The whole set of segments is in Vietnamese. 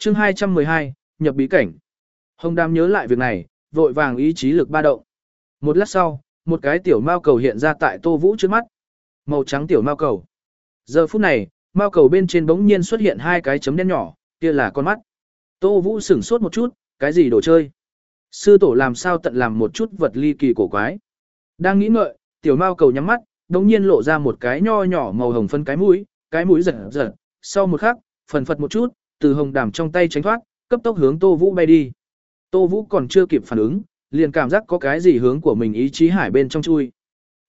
chương 212, nhập bí cảnh. Hồng Đàm nhớ lại việc này, vội vàng ý chí lực ba động. Một lát sau, một cái tiểu mao cầu hiện ra tại Tô Vũ trước mắt. Màu trắng tiểu mao cầu. Giờ phút này, mao cầu bên trên bỗng nhiên xuất hiện hai cái chấm đen nhỏ, kia là con mắt. Tô Vũ sửng sốt một chút, cái gì đồ chơi? Sư tổ làm sao tận làm một chút vật ly kỳ cổ quái? Đang nghĩ ngợi, tiểu mao cầu nhắm mắt, bỗng nhiên lộ ra một cái nho nhỏ màu hồng phân cái mũi, cái mũi giật giật, sau một khắc, phần phật một chút, từ hồng đàm trong tay tránh thoát, cấp tốc hướng Tô Vũ bay đi. Tô Vũ còn chưa kịp phản ứng, liền cảm giác có cái gì hướng của mình ý chí hải bên trong chui.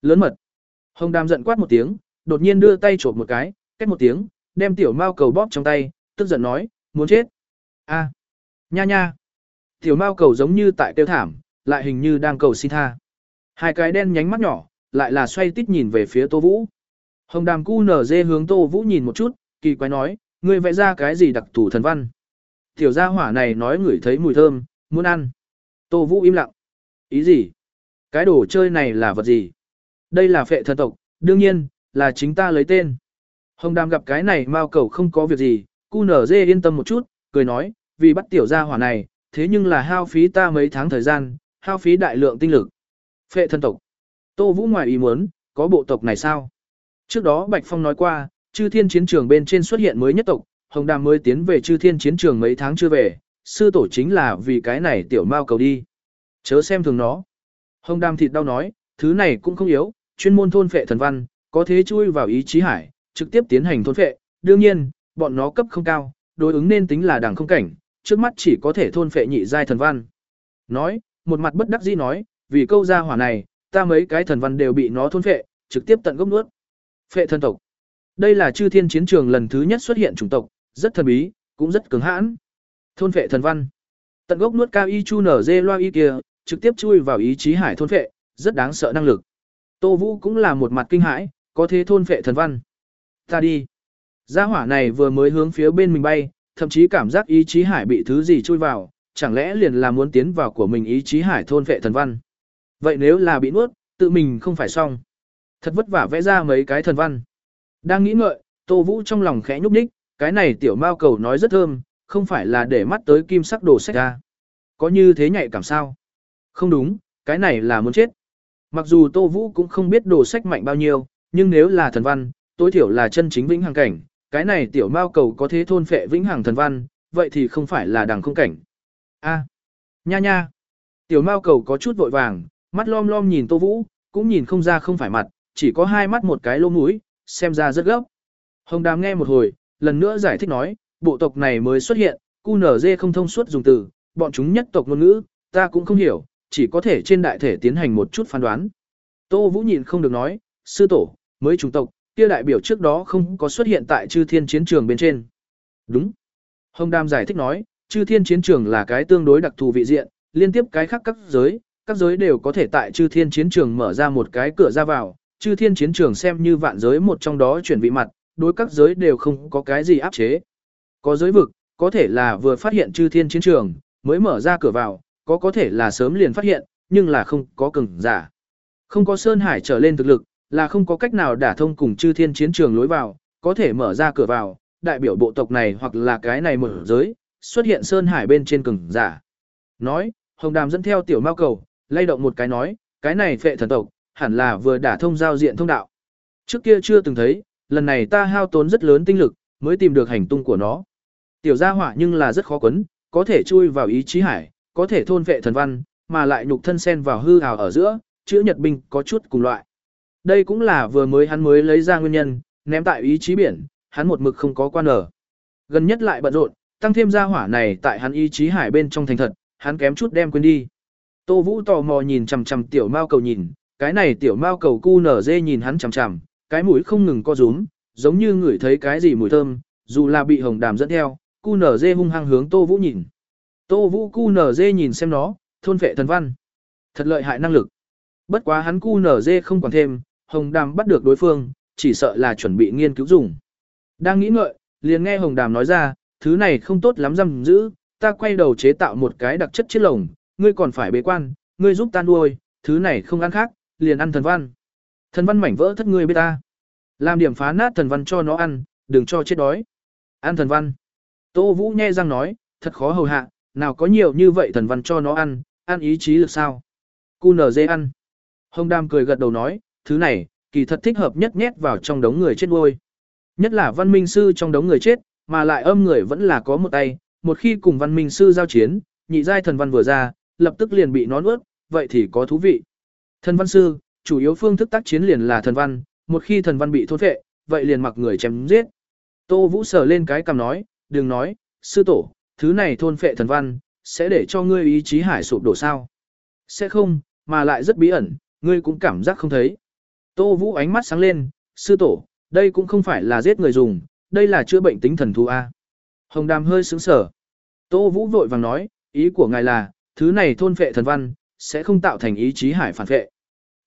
Lớn mật. Hồng đàm giận quát một tiếng, đột nhiên đưa tay chộp một cái, két một tiếng, đem tiểu mao cầu bóp trong tay, tức giận nói, muốn chết. a nha nha. Tiểu mao cầu giống như tại tiêu thảm, lại hình như đang cầu xin tha. Hai cái đen nhánh mắt nhỏ, lại là xoay tít nhìn về phía Tô Vũ. Hồng đàm cu nở dê hướng Tô Vũ nhìn một chút, kỳ quái nói, ngươi vẽ ra cái gì đặc thù thần văn. Tiểu gia hỏa này nói ngửi thấy mùi thơm, muốn ăn. Tô Vũ im lặng. Ý gì? Cái đồ chơi này là vật gì? Đây là phệ thần tộc, đương nhiên, là chính ta lấy tên. Hồng đàm gặp cái này mao cầu không có việc gì, cu nở dê yên tâm một chút, cười nói, vì bắt tiểu gia hỏa này, thế nhưng là hao phí ta mấy tháng thời gian, hao phí đại lượng tinh lực. Phệ thần tộc. Tô Vũ ngoài ý muốn, có bộ tộc này sao? Trước đó Bạch Phong nói qua, chư thiên chiến trường bên trên xuất hiện mới nhất tộc, Hồng Đàm mới tiến về chư thiên chiến trường mấy tháng chưa về, sư tổ chính là vì cái này tiểu mao cầu đi. Chớ xem thường nó. Hồng Đàm thịt đau nói, thứ này cũng không yếu, chuyên môn thôn phệ thần văn, có thế chui vào ý chí hải, trực tiếp tiến hành thôn phệ, đương nhiên, bọn nó cấp không cao, đối ứng nên tính là đẳng không cảnh, trước mắt chỉ có thể thôn phệ nhị giai thần văn. Nói, một mặt bất đắc dĩ nói, vì câu gia hỏa này, ta mấy cái thần văn đều bị nó thôn phệ, trực tiếp tận gốc nuốt. Phệ thần tộc. Đây là chư thiên chiến trường lần thứ nhất xuất hiện chủng tộc, rất thần bí, cũng rất cứng hãn. Thôn phệ thần văn. Tận gốc nuốt cao y chu nở dê loa y kia, trực tiếp chui vào ý chí hải thôn phệ, rất đáng sợ năng lực. Tô Vũ cũng là một mặt kinh hãi, có thế thôn phệ thần văn. Ta đi. Gia hỏa này vừa mới hướng phía bên mình bay, thậm chí cảm giác ý chí hải bị thứ gì chui vào, chẳng lẽ liền là muốn tiến vào của mình ý chí hải thôn phệ thần văn. Vậy nếu là bị nuốt, tự mình không phải xong. Thật vất vả vẽ ra mấy cái thần văn. Đang nghĩ ngợi, Tô Vũ trong lòng khẽ nhúc nhích, cái này tiểu mao cầu nói rất thơm, không phải là để mắt tới kim sắc đồ sách ra. Có như thế nhạy cảm sao? Không đúng, cái này là muốn chết. Mặc dù Tô Vũ cũng không biết đồ sách mạnh bao nhiêu, nhưng nếu là thần văn, tối thiểu là chân chính vĩnh hằng cảnh, cái này tiểu mao cầu có thế thôn phệ vĩnh hằng thần văn, vậy thì không phải là đằng không cảnh. A, nha nha. Tiểu mao cầu có chút vội vàng, mắt lom lom nhìn Tô Vũ, cũng nhìn không ra không phải mặt, chỉ có hai mắt một cái lỗ mũi, xem ra rất gấp. Hồng Đàm nghe một hồi, lần nữa giải thích nói, bộ tộc này mới xuất hiện, QNZ không thông suốt dùng từ, bọn chúng nhất tộc ngôn ngữ, ta cũng không hiểu, chỉ có thể trên đại thể tiến hành một chút phán đoán. Tô Vũ nhịn không được nói, sư tổ, mới chủng tộc, kia đại biểu trước đó không có xuất hiện tại chư thiên chiến trường bên trên. Đúng. Hồng Đàm giải thích nói, chư thiên chiến trường là cái tương đối đặc thù vị diện, liên tiếp cái khác các giới, các giới đều có thể tại chư thiên chiến trường mở ra một cái cửa ra vào, chư thiên chiến trường xem như vạn giới một trong đó chuyển vị mặt, đối các giới đều không có cái gì áp chế. Có giới vực, có thể là vừa phát hiện chư thiên chiến trường, mới mở ra cửa vào, có có thể là sớm liền phát hiện, nhưng là không có cường giả. Không có Sơn Hải trở lên thực lực, là không có cách nào đả thông cùng chư thiên chiến trường lối vào, có thể mở ra cửa vào, đại biểu bộ tộc này hoặc là cái này mở giới, xuất hiện Sơn Hải bên trên cường giả. Nói, Hồng Đàm dẫn theo tiểu mao cầu, lay động một cái nói, cái này phệ thần tộc, hẳn là vừa đả thông giao diện thông đạo. Trước kia chưa từng thấy, lần này ta hao tốn rất lớn tinh lực, mới tìm được hành tung của nó. Tiểu gia hỏa nhưng là rất khó quấn, có thể chui vào ý chí hải, có thể thôn vệ thần văn, mà lại nhục thân sen vào hư ảo ở giữa, chữ nhật binh có chút cùng loại. Đây cũng là vừa mới hắn mới lấy ra nguyên nhân, ném tại ý chí biển, hắn một mực không có quan ở. Gần nhất lại bận rộn, tăng thêm gia hỏa này tại hắn ý chí hải bên trong thành thật, hắn kém chút đem quên đi. Tô Vũ tò mò nhìn chằm chằm tiểu mao cầu nhìn, cái này tiểu mao cầu cu nở dê nhìn hắn chằm chằm, cái mũi không ngừng co rúm, giống như ngửi thấy cái gì mùi thơm, dù là bị hồng đàm dẫn theo, cu nở dê hung hăng hướng Tô Vũ nhìn. Tô Vũ cu nở dê nhìn xem nó, thôn vệ thần văn. Thật lợi hại năng lực. Bất quá hắn cu nở dê không còn thêm, hồng đàm bắt được đối phương, chỉ sợ là chuẩn bị nghiên cứu dùng. Đang nghĩ ngợi, liền nghe hồng đàm nói ra, thứ này không tốt lắm giam giữ, ta quay đầu chế tạo một cái đặc chất chiếc lồng, ngươi còn phải bế quan, ngươi giúp ta nuôi, thứ này không ăn khác, liền ăn thần văn. Thần văn mảnh vỡ thất ngươi biết ta. Làm điểm phá nát thần văn cho nó ăn, đừng cho chết đói. Ăn thần văn. Tô Vũ nghe răng nói, thật khó hầu hạ, nào có nhiều như vậy thần văn cho nó ăn, ăn ý chí lực sao. Cu nở dê ăn. Hồng Đam cười gật đầu nói, thứ này, kỳ thật thích hợp nhất nhét vào trong đống người chết nuôi. Nhất là văn minh sư trong đống người chết, mà lại âm người vẫn là có một tay, một khi cùng văn minh sư giao chiến, nhị giai thần văn vừa ra, lập tức liền bị nó nuốt, vậy thì có thú vị. Thần văn sư, chủ yếu phương thức tác chiến liền là thần văn, một khi thần văn bị thôn phệ, vậy liền mặc người chém giết. Tô Vũ sờ lên cái cằm nói, đừng nói, sư tổ, thứ này thôn phệ thần văn, sẽ để cho ngươi ý chí hải sụp đổ sao. Sẽ không, mà lại rất bí ẩn, ngươi cũng cảm giác không thấy. Tô Vũ ánh mắt sáng lên, sư tổ, đây cũng không phải là giết người dùng, đây là chữa bệnh tính thần thú A. Hồng Đàm hơi sướng sở. Tô Vũ vội vàng nói, ý của ngài là, thứ này thôn phệ thần văn, sẽ không tạo thành ý chí hải phản vệ.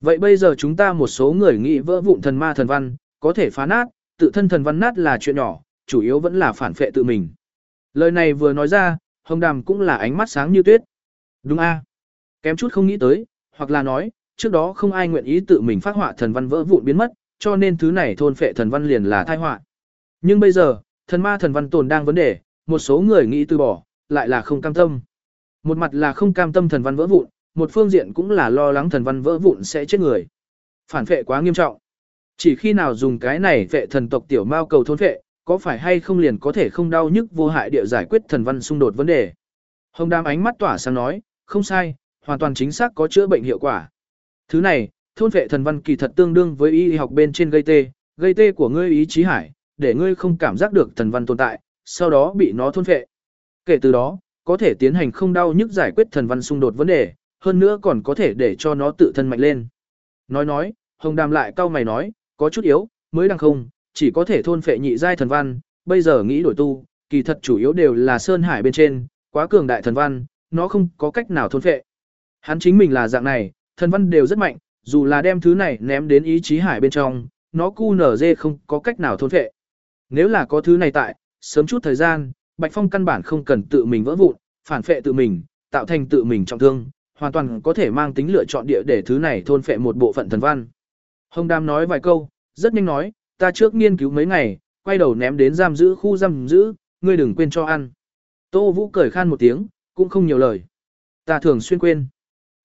Vậy bây giờ chúng ta một số người nghĩ vỡ vụn thần ma thần văn, có thể phá nát, tự thân thần văn nát là chuyện nhỏ, chủ yếu vẫn là phản phệ tự mình. Lời này vừa nói ra, Hồng Đàm cũng là ánh mắt sáng như tuyết. Đúng a Kém chút không nghĩ tới, hoặc là nói, trước đó không ai nguyện ý tự mình phát họa thần văn vỡ vụn biến mất, cho nên thứ này thôn phệ thần văn liền là tai họa. Nhưng bây giờ, thần ma thần văn tồn đang vấn đề, một số người nghĩ từ bỏ, lại là không cam tâm. Một mặt là không cam tâm thần văn vỡ vụn, một phương diện cũng là lo lắng thần văn vỡ vụn sẽ chết người. Phản phệ quá nghiêm trọng. Chỉ khi nào dùng cái này vệ thần tộc tiểu mao cầu thôn phệ, có phải hay không liền có thể không đau nhức vô hại địa giải quyết thần văn xung đột vấn đề. Hồng Đam ánh mắt tỏa sáng nói, không sai, hoàn toàn chính xác có chữa bệnh hiệu quả. Thứ này, thôn vệ thần văn kỳ thật tương đương với y học bên trên gây tê, gây tê của ngươi ý chí hải, để ngươi không cảm giác được thần văn tồn tại, sau đó bị nó thôn vệ. Kể từ đó, có thể tiến hành không đau nhức giải quyết thần văn xung đột vấn đề, hơn nữa còn có thể để cho nó tự thân mạnh lên. Nói nói, Hồng Đàm lại cau mày nói, có chút yếu, mới đang không, chỉ có thể thôn phệ nhị giai thần văn, bây giờ nghĩ đổi tu, kỳ thật chủ yếu đều là sơn hải bên trên, quá cường đại thần văn, nó không có cách nào thôn phệ. Hắn chính mình là dạng này, thần văn đều rất mạnh, dù là đem thứ này ném đến ý chí hải bên trong, nó cu nở dê không có cách nào thôn phệ. Nếu là có thứ này tại, sớm chút thời gian, Bạch Phong căn bản không cần tự mình vỡ vụn, phản phệ tự mình, tạo thành tự mình trọng thương, hoàn toàn có thể mang tính lựa chọn địa để thứ này thôn phệ một bộ phận thần văn. Hồng Đam nói vài câu, rất nhanh nói, ta trước nghiên cứu mấy ngày, quay đầu ném đến giam giữ khu giam giữ, ngươi đừng quên cho ăn. Tô Vũ cười khan một tiếng, cũng không nhiều lời. Ta thường xuyên quên.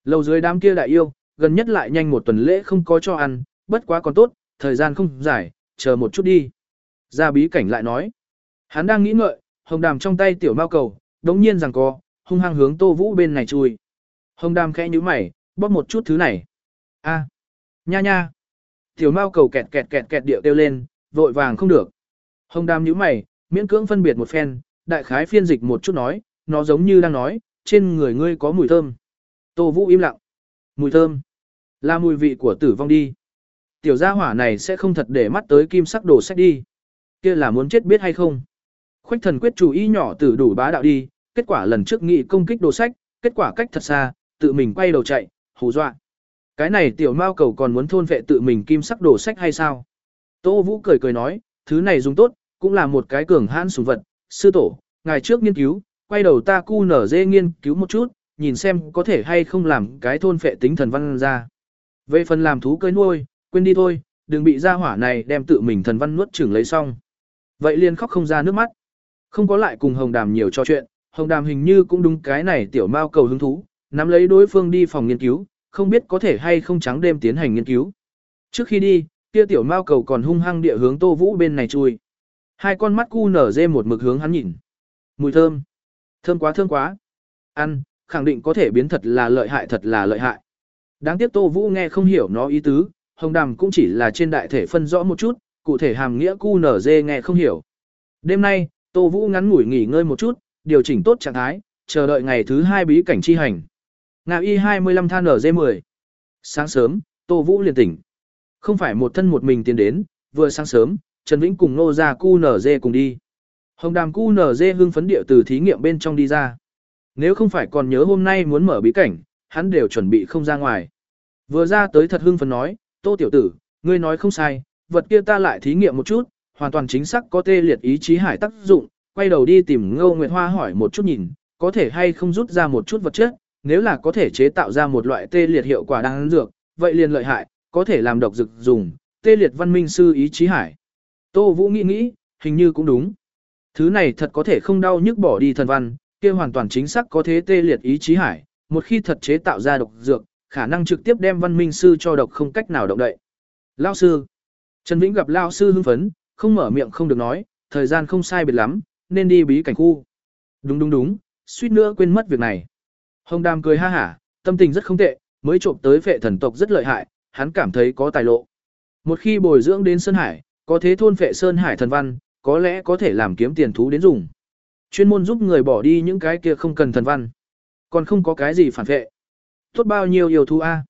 Lầu dưới đám kia đại yêu, gần nhất lại nhanh một tuần lễ không có cho ăn, bất quá còn tốt, thời gian không dài, chờ một chút đi. Ra bí cảnh lại nói. Hắn đang nghĩ ngợi, hồng đàm trong tay tiểu mao cầu, đống nhiên rằng có, hung hăng hướng Tô Vũ bên này chui. Hồng Đam khẽ nhíu mày, bóp một chút thứ này. a nha nha. Tiểu mao cầu kẹt kẹt kẹt kẹt điệu kêu lên, vội vàng không được. Hồng Đam nhíu mày, miễn cưỡng phân biệt một phen, đại khái phiên dịch một chút nói, nó giống như đang nói, trên người ngươi có mùi thơm. Tô Vũ im lặng. Mùi thơm. Là mùi vị của tử vong đi. Tiểu gia hỏa này sẽ không thật để mắt tới kim sắc đồ sách đi. kia là muốn chết biết hay không. Khoách thần quyết chủ ý nhỏ tử đủ bá đạo đi, kết quả lần trước nghị công kích đồ sách, kết quả cách thật xa, tự mình quay đầu chạy, hù dọa. Cái này tiểu mao cầu còn muốn thôn vệ tự mình kim sắc đồ sách hay sao? Tô Vũ cười cười nói, thứ này dùng tốt, cũng là một cái cường hãn sủng vật, sư tổ, ngày trước nghiên cứu, quay đầu ta cu nở dê nghiên cứu một chút, nhìn xem có thể hay không làm cái thôn phệ tính thần văn ra. Về phần làm thú cưới nuôi, quên đi thôi, đừng bị gia hỏa này đem tự mình thần văn nuốt chửng lấy xong. Vậy liền khóc không ra nước mắt. Không có lại cùng Hồng Đàm nhiều trò chuyện, Hồng Đàm hình như cũng đúng cái này tiểu mao cầu hứng thú, nắm lấy đối phương đi phòng nghiên cứu, không biết có thể hay không trắng đêm tiến hành nghiên cứu. Trước khi đi, kia tiểu mao cầu còn hung hăng địa hướng Tô Vũ bên này chui. Hai con mắt cu nở dê một mực hướng hắn nhìn. Mùi thơm. Thơm quá thơm quá. Ăn, khẳng định có thể biến thật là lợi hại thật là lợi hại. Đáng tiếc Tô Vũ nghe không hiểu nó ý tứ, Hồng Đàm cũng chỉ là trên đại thể phân rõ một chút, cụ thể hàm nghĩa cu nở dê nghe không hiểu. Đêm nay, Tô Vũ ngắn ngủi nghỉ ngơi một chút, điều chỉnh tốt trạng thái, chờ đợi ngày thứ hai bí cảnh chi hành. Nga y 25 than ở dê 10. Sáng sớm, Tô Vũ liền tỉnh. Không phải một thân một mình tiến đến, vừa sáng sớm, Trần Vĩnh cùng nô ra QNZ cùng đi. Hồng đàm QNZ hưng phấn điệu từ thí nghiệm bên trong đi ra. Nếu không phải còn nhớ hôm nay muốn mở bí cảnh, hắn đều chuẩn bị không ra ngoài. Vừa ra tới thật hưng phấn nói, tô tiểu tử, ngươi nói không sai, vật kia ta lại thí nghiệm một chút, hoàn toàn chính xác có tê liệt ý chí hải tác dụng, quay đầu đi tìm Ngô Nguyệt Hoa hỏi một chút nhìn, có thể hay không rút ra một chút vật chất, nếu là có thể chế tạo ra một loại tê liệt hiệu quả đang dược, vậy liền lợi hại, có thể làm độc dược dùng, tê liệt văn minh sư ý chí hải. Tô Vũ nghĩ nghĩ, hình như cũng đúng. Thứ này thật có thể không đau nhức bỏ đi thần văn, kia hoàn toàn chính xác có thế tê liệt ý chí hải, một khi thật chế tạo ra độc dược, khả năng trực tiếp đem văn minh sư cho độc không cách nào động đậy. Lao sư. Trần Vĩnh gặp Lao sư hưng phấn, không mở miệng không được nói, thời gian không sai biệt lắm, nên đi bí cảnh khu. Đúng đúng đúng, suýt nữa quên mất việc này. Hồng Đàm cười ha hả, tâm tình rất không tệ, mới trộm tới phệ thần tộc rất lợi hại, hắn cảm thấy có tài lộ. Một khi bồi dưỡng đến Sơn Hải, có thế thôn phệ Sơn Hải thần văn, có lẽ có thể làm kiếm tiền thú đến dùng. Chuyên môn giúp người bỏ đi những cái kia không cần thần văn. Còn không có cái gì phản phệ. Tốt bao nhiêu yêu thú a.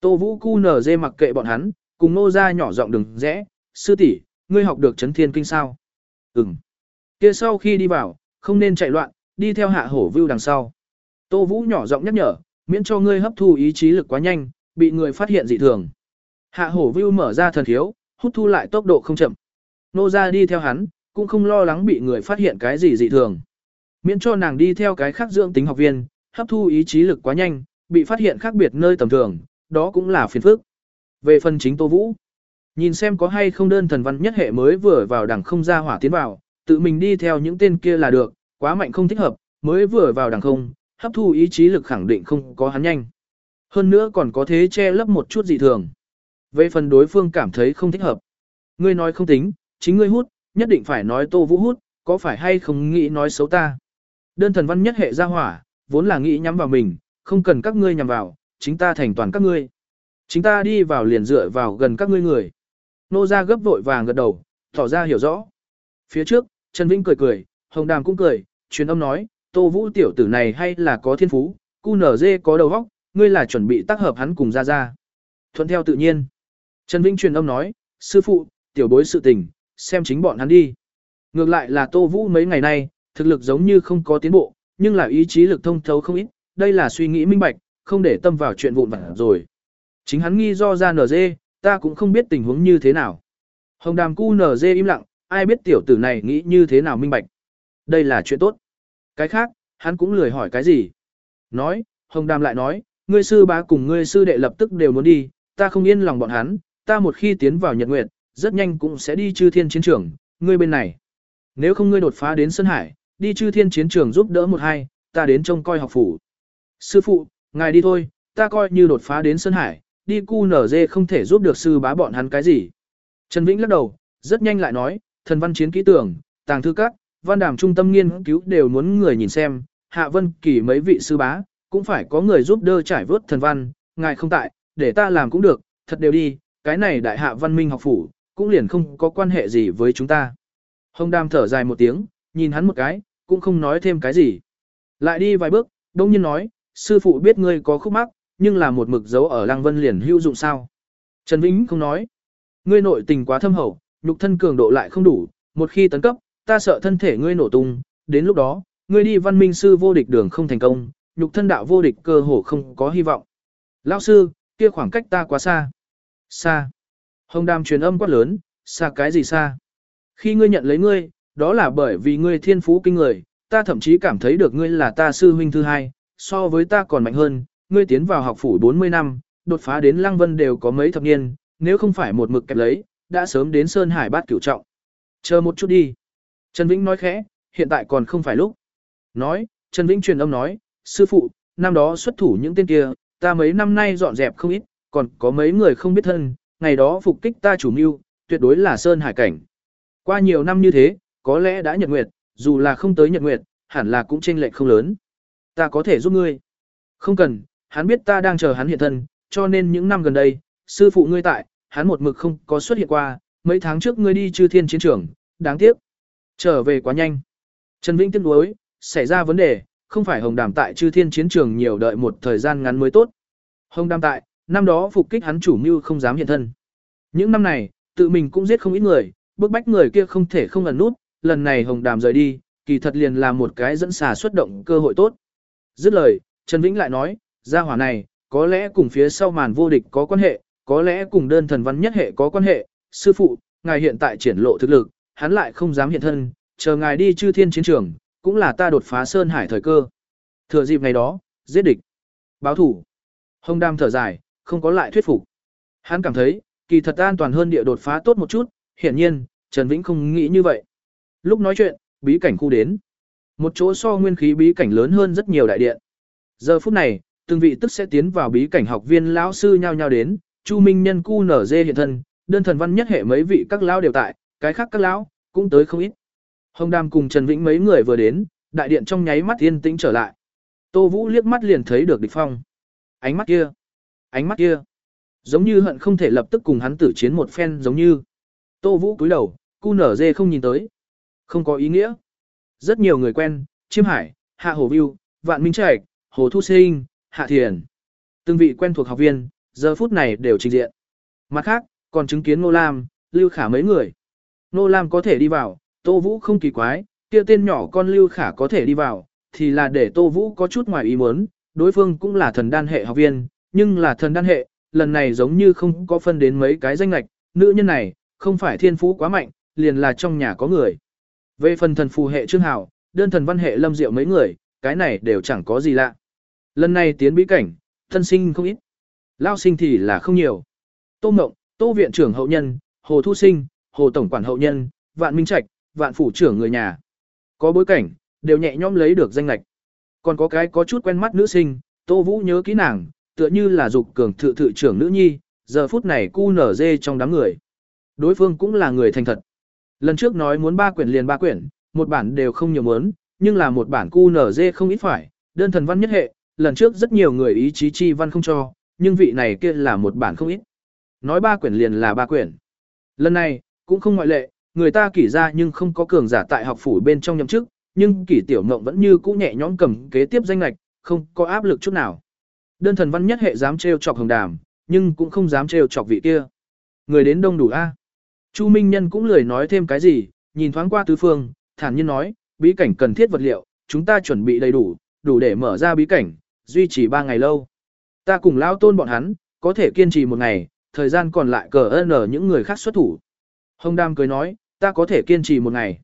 Tô Vũ cu nở dê mặc kệ bọn hắn, cùng nô ra nhỏ giọng đừng rẽ, sư tỷ, ngươi học được chấn thiên kinh sao? Ừm. Kia sau khi đi vào, không nên chạy loạn, đi theo hạ hổ vưu đằng sau. Tô Vũ nhỏ giọng nhắc nhở, miễn cho ngươi hấp thu ý chí lực quá nhanh, bị người phát hiện dị thường. Hạ hổ view mở ra thần thiếu, hút thu lại tốc độ không chậm. Nô ra đi theo hắn, cũng không lo lắng bị người phát hiện cái gì dị thường. Miễn cho nàng đi theo cái khác dưỡng tính học viên, hấp thu ý chí lực quá nhanh, bị phát hiện khác biệt nơi tầm thường, đó cũng là phiền phức. Về phần chính Tô Vũ, nhìn xem có hay không đơn thần văn nhất hệ mới vừa vào đẳng không ra hỏa tiến vào, tự mình đi theo những tên kia là được, quá mạnh không thích hợp, mới vừa vào đẳng không, hấp thu ý chí lực khẳng định không có hắn nhanh. Hơn nữa còn có thế che lấp một chút dị thường. Về phần đối phương cảm thấy không thích hợp. Ngươi nói không tính, chính ngươi hút, nhất định phải nói Tô Vũ hút, có phải hay không nghĩ nói xấu ta. Đơn thần văn nhất hệ ra hỏa, vốn là nghĩ nhắm vào mình, không cần các ngươi nhằm vào, chính ta thành toàn các ngươi. Chính ta đi vào liền dựa vào gần các ngươi người. Nô ra gấp vội vàng gật đầu, tỏ ra hiểu rõ. Phía trước, Trần Vĩnh cười cười, Hồng Đàm cũng cười, truyền âm nói, Tô Vũ tiểu tử này hay là có thiên phú, cu nở dê có đầu óc, ngươi là chuẩn bị tác hợp hắn cùng ra ra. Thuận theo tự nhiên. Trần Vĩnh truyền âm nói, sư phụ, tiểu bối sự tình, xem chính bọn hắn đi. Ngược lại là Tô Vũ mấy ngày nay, thực lực giống như không có tiến bộ, nhưng là ý chí lực thông thấu không ít, đây là suy nghĩ minh bạch, không để tâm vào chuyện vụn vặt rồi. Chính hắn nghi do ra nở dê, ta cũng không biết tình huống như thế nào. Hồng đàm cu nở dê im lặng, ai biết tiểu tử này nghĩ như thế nào minh bạch. Đây là chuyện tốt. Cái khác, hắn cũng lười hỏi cái gì. Nói, Hồng đàm lại nói, ngươi sư bá cùng ngươi sư đệ lập tức đều muốn đi, ta không yên lòng bọn hắn, ta một khi tiến vào Nhật Nguyệt, rất nhanh cũng sẽ đi chư thiên chiến trường, ngươi bên này. Nếu không ngươi đột phá đến Sơn Hải, đi chư thiên chiến trường giúp đỡ một hai, ta đến trông coi học phủ. Sư phụ, ngài đi thôi, ta coi như đột phá đến Sơn Hải, đi cu nở dê không thể giúp được sư bá bọn hắn cái gì. Trần Vĩnh lắc đầu, rất nhanh lại nói, thần văn chiến kỹ tưởng, tàng thư các, văn đàm trung tâm nghiên cứu đều muốn người nhìn xem, hạ vân kỳ mấy vị sư bá, cũng phải có người giúp đỡ trải vớt thần văn, ngài không tại, để ta làm cũng được, thật đều đi, cái này đại hạ văn minh học phủ, cũng liền không có quan hệ gì với chúng ta. Hồng đàm thở dài một tiếng, nhìn hắn một cái, cũng không nói thêm cái gì. Lại đi vài bước, đông nhiên nói, sư phụ biết ngươi có khúc mắc, nhưng là một mực dấu ở Lăng Vân liền hữu dụng sao. Trần Vĩnh không nói. Ngươi nội tình quá thâm hậu, nhục thân cường độ lại không đủ, một khi tấn cấp, ta sợ thân thể ngươi nổ tung, đến lúc đó, ngươi đi văn minh sư vô địch đường không thành công, nhục thân đạo vô địch cơ hồ không có hy vọng. Lão sư, kia khoảng cách ta quá xa. Xa. Hồng đàm truyền âm quát lớn, xa cái gì xa? Khi ngươi nhận lấy ngươi, đó là bởi vì ngươi thiên phú kinh người, ta thậm chí cảm thấy được ngươi là ta sư huynh thứ hai, so với ta còn mạnh hơn, ngươi tiến vào học phủ 40 năm, đột phá đến Lăng Vân đều có mấy thập niên, nếu không phải một mực kẹp lấy, đã sớm đến Sơn Hải bát cửu trọng. Chờ một chút đi. Trần Vĩnh nói khẽ, hiện tại còn không phải lúc. Nói, Trần Vĩnh truyền âm nói, sư phụ, năm đó xuất thủ những tên kia, ta mấy năm nay dọn dẹp không ít, còn có mấy người không biết thân, ngày đó phục kích ta chủ mưu, tuyệt đối là Sơn Hải cảnh. Qua nhiều năm như thế, có lẽ đã nhật nguyệt, dù là không tới nhật nguyệt, hẳn là cũng chênh lệch không lớn. Ta có thể giúp ngươi. Không cần, hắn biết ta đang chờ hắn hiện thân, cho nên những năm gần đây, sư phụ ngươi tại, hắn một mực không có xuất hiện qua, mấy tháng trước ngươi đi chư thiên chiến trường, đáng tiếc. Trở về quá nhanh. Trần Vĩnh tiếc nuối, xảy ra vấn đề, không phải Hồng Đàm tại chư thiên chiến trường nhiều đợi một thời gian ngắn mới tốt. Hồng Đàm tại, năm đó phục kích hắn chủ mưu không dám hiện thân. Những năm này, tự mình cũng giết không ít người, bức bách người kia không thể không ẩn nút, lần này Hồng Đàm rời đi, kỳ thật liền là một cái dẫn xà xuất động cơ hội tốt. Dứt lời, Trần Vĩnh lại nói, gia hỏa này, có lẽ cùng phía sau màn vô địch có quan hệ, có lẽ cùng đơn thần văn nhất hệ có quan hệ, sư phụ, ngài hiện tại triển lộ thực lực, hắn lại không dám hiện thân, chờ ngài đi chư thiên chiến trường, cũng là ta đột phá sơn hải thời cơ. Thừa dịp ngày đó, giết địch, báo thủ. Hồng Đam thở dài, không có lại thuyết phục. Hắn cảm thấy, kỳ thật an toàn hơn địa đột phá tốt một chút, hiển nhiên, Trần Vĩnh không nghĩ như vậy. Lúc nói chuyện, bí cảnh khu đến. Một chỗ so nguyên khí bí cảnh lớn hơn rất nhiều đại điện. Giờ phút này, từng vị tức sẽ tiến vào bí cảnh học viên lão sư nhau nhau đến, Chu Minh Nhân cu nở dê hiện thân, đơn thần văn nhất hệ mấy vị các lão đều tại, cái khác các lão cũng tới không ít. Hồng Đàm cùng Trần Vĩnh mấy người vừa đến, đại điện trong nháy mắt yên tĩnh trở lại. Tô Vũ liếc mắt liền thấy được địch phong. Ánh mắt kia, ánh mắt kia, giống như hận không thể lập tức cùng hắn tử chiến một phen giống như. Tô Vũ cúi đầu, cu nở dê không nhìn tới. Không có ý nghĩa. Rất nhiều người quen, Chiêm Hải, Hạ Hồ View, Vạn Minh Trạch, Hồ Thu Sinh, Hạ Thiền. Từng vị quen thuộc học viên, giờ phút này đều trình diện. Mặt khác, còn chứng kiến Ngô Lam, Lưu Khả mấy người. Nô Lam có thể đi vào, Tô Vũ không kỳ quái, kia tên nhỏ con Lưu Khả có thể đi vào, thì là để Tô Vũ có chút ngoài ý muốn, đối phương cũng là thần đan hệ học viên, nhưng là thần đan hệ, lần này giống như không có phân đến mấy cái danh lạch, nữ nhân này, không phải thiên phú quá mạnh, liền là trong nhà có người. Về phần thần phù hệ Trương Hảo, đơn thần văn hệ Lâm Diệu mấy người, cái này đều chẳng có gì lạ. Lần này tiến bí cảnh, thân sinh không ít. Lao sinh thì là không nhiều. Tô Mộng, Tô Viện trưởng hậu nhân, Hồ Thu Sinh, Hồ Tổng quản hậu nhân, Vạn Minh Trạch, Vạn Phủ trưởng người nhà. Có bối cảnh, đều nhẹ nhõm lấy được danh lạch. Còn có cái có chút quen mắt nữ sinh, Tô Vũ nhớ kỹ nàng, tựa như là dục cường thự thự trưởng nữ nhi, giờ phút này cu nở dê trong đám người. Đối phương cũng là người thành thật. Lần trước nói muốn ba quyển liền ba quyển, một bản đều không nhiều muốn, nhưng là một bản cu nở dê không ít phải, đơn thần văn nhất hệ, lần trước rất nhiều người ý chí chi văn không cho, nhưng vị này kia là một bản không ít. Nói ba quyển liền là ba quyển. Lần này, cũng không ngoại lệ, người ta kỷ ra nhưng không có cường giả tại học phủ bên trong nhậm chức, nhưng kỷ tiểu mộng vẫn như cũ nhẹ nhõm cầm kế tiếp danh lạch, không có áp lực chút nào. Đơn thần văn nhất hệ dám trêu chọc hồng đàm, nhưng cũng không dám trêu chọc vị kia. Người đến đông đủ a. Chu Minh Nhân cũng lười nói thêm cái gì, nhìn thoáng qua tứ phương, thản nhiên nói, bí cảnh cần thiết vật liệu, chúng ta chuẩn bị đầy đủ, đủ để mở ra bí cảnh, duy trì 3 ngày lâu. Ta cùng lão tôn bọn hắn, có thể kiên trì một ngày, thời gian còn lại cờ ơn những người khác xuất thủ. Hồng Đam cười nói, ta có thể kiên trì một ngày.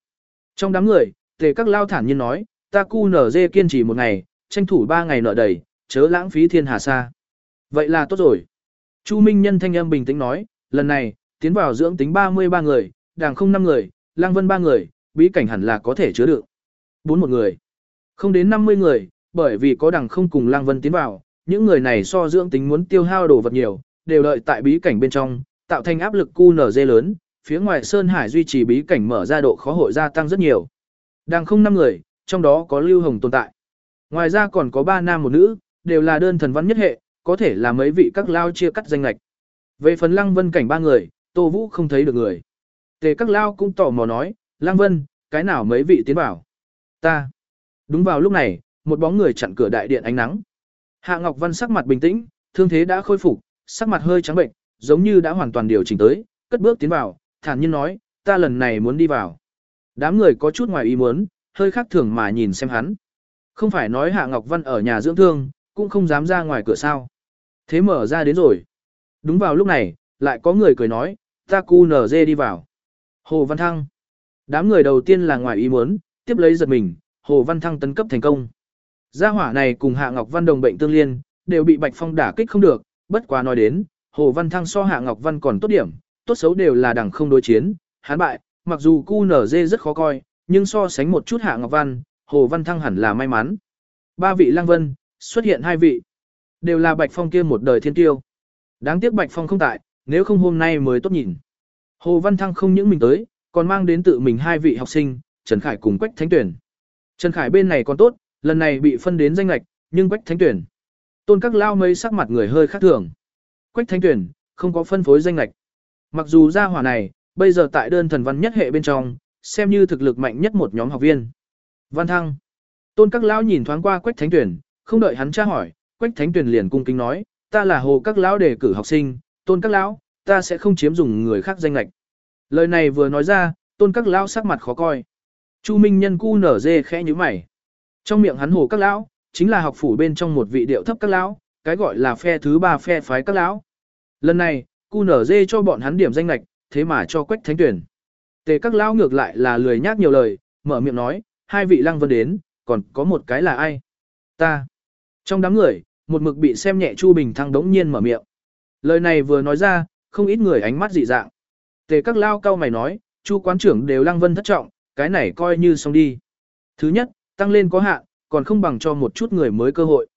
Trong đám người, tề các lao thản nhiên nói, ta cu nở dê kiên trì một ngày, tranh thủ ba ngày nợ đầy, chớ lãng phí thiên hà xa. Vậy là tốt rồi. Chu Minh Nhân thanh âm bình tĩnh nói, lần này, tiến vào dưỡng tính 33 người, đảng không 5 người, lang vân 3 người, bí cảnh hẳn là có thể chứa được. Bốn một người. Không đến 50 người, bởi vì có đằng không cùng lang vân tiến vào, những người này so dưỡng tính muốn tiêu hao đồ vật nhiều, đều đợi tại bí cảnh bên trong, tạo thành áp lực cu nở dê lớn, phía ngoài Sơn Hải duy trì bí cảnh mở ra độ khó hội gia tăng rất nhiều. đang không 5 người, trong đó có Lưu Hồng tồn tại. Ngoài ra còn có 3 nam một nữ, đều là đơn thần văn nhất hệ, có thể là mấy vị các lao chia cắt danh lạch. Về phần Lăng Vân cảnh ba người, Tô Vũ không thấy được người. Tề các lao cũng tỏ mò nói, Lăng Vân, cái nào mấy vị tiến bảo? Ta. Đúng vào lúc này, một bóng người chặn cửa đại điện ánh nắng. Hạ Ngọc Văn sắc mặt bình tĩnh, thương thế đã khôi phục, sắc mặt hơi trắng bệnh, giống như đã hoàn toàn điều chỉnh tới, cất bước tiến vào, thản nhiên nói, ta lần này muốn đi vào. Đám người có chút ngoài ý muốn, hơi khác thường mà nhìn xem hắn. Không phải nói Hạ Ngọc Văn ở nhà dưỡng thương, cũng không dám ra ngoài cửa sao. Thế mở ra đến rồi. Đúng vào lúc này, lại có người cười nói, ta cu nở dê đi vào. Hồ Văn Thăng. Đám người đầu tiên là ngoài ý muốn, tiếp lấy giật mình, Hồ Văn Thăng tấn cấp thành công. Gia hỏa này cùng Hạ Ngọc Văn đồng bệnh tương liên, đều bị Bạch Phong đả kích không được, bất quá nói đến, Hồ Văn Thăng so Hạ Ngọc Văn còn tốt điểm, tốt xấu đều là đẳng không đối chiến, hắn bại, mặc dù cu nở dê rất khó coi, nhưng so sánh một chút Hạ Ngọc Văn, Hồ Văn Thăng hẳn là may mắn. Ba vị Lăng Vân, xuất hiện hai vị, đều là Bạch Phong kia một đời thiên tiêu. Đáng tiếc Bạch Phong không tại, nếu không hôm nay mới tốt nhìn. Hồ Văn Thăng không những mình tới, còn mang đến tự mình hai vị học sinh, Trần Khải cùng Quách Thánh Tuyển. Trần Khải bên này còn tốt, lần này bị phân đến danh lạch, nhưng Quách Thánh Tuyển. Tôn các lao mấy sắc mặt người hơi khác thường. Quách Thánh Tuyển, không có phân phối danh lạch. Mặc dù gia hỏa này, bây giờ tại đơn thần văn nhất hệ bên trong, xem như thực lực mạnh nhất một nhóm học viên. Văn Thăng. Tôn các lão nhìn thoáng qua Quách Thánh Tuyển, không đợi hắn tra hỏi, Quách Thánh Tuyển liền cung kính nói, ta là hồ các lão đề cử học sinh, tôn các lão, ta sẽ không chiếm dùng người khác danh lệch. Lời này vừa nói ra, tôn các lão sắc mặt khó coi. Chu Minh Nhân cu nở dê khẽ như mày. Trong miệng hắn hồ các lão, chính là học phủ bên trong một vị điệu thấp các lão, cái gọi là phe thứ ba phe phái các lão. Lần này, cu nở dê cho bọn hắn điểm danh lệch, thế mà cho Quách Thánh Tuyển. Tề các lão ngược lại là lười nhác nhiều lời, mở miệng nói, hai vị lăng vân đến, còn có một cái là ai? Ta. Trong đám người, một mực bị xem nhẹ Chu Bình Thăng đống nhiên mở miệng. Lời này vừa nói ra, không ít người ánh mắt dị dạng. Tề các lao cao mày nói, Chu quán trưởng đều lăng vân thất trọng, cái này coi như xong đi. Thứ nhất, tăng lên có hạn, còn không bằng cho một chút người mới cơ hội.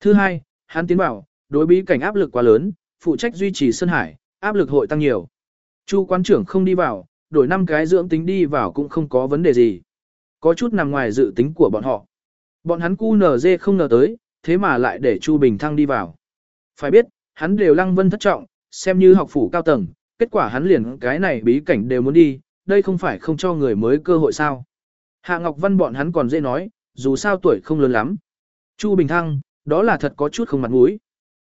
Thứ hai, hắn tiến bảo, đối bí cảnh áp lực quá lớn, phụ trách duy trì Sơn Hải, áp lực hội tăng nhiều. Chu quán trưởng không đi vào, đổi năm cái dưỡng tính đi vào cũng không có vấn đề gì. Có chút nằm ngoài dự tính của bọn họ. Bọn hắn cu nở dê không ngờ tới, thế mà lại để Chu Bình Thăng đi vào. Phải biết, hắn đều lăng vân thất trọng, xem như học phủ cao tầng, kết quả hắn liền cái này bí cảnh đều muốn đi, đây không phải không cho người mới cơ hội sao. Hạ Ngọc Văn bọn hắn còn dễ nói, dù sao tuổi không lớn lắm. Chu Bình Thăng, đó là thật có chút không mặt mũi.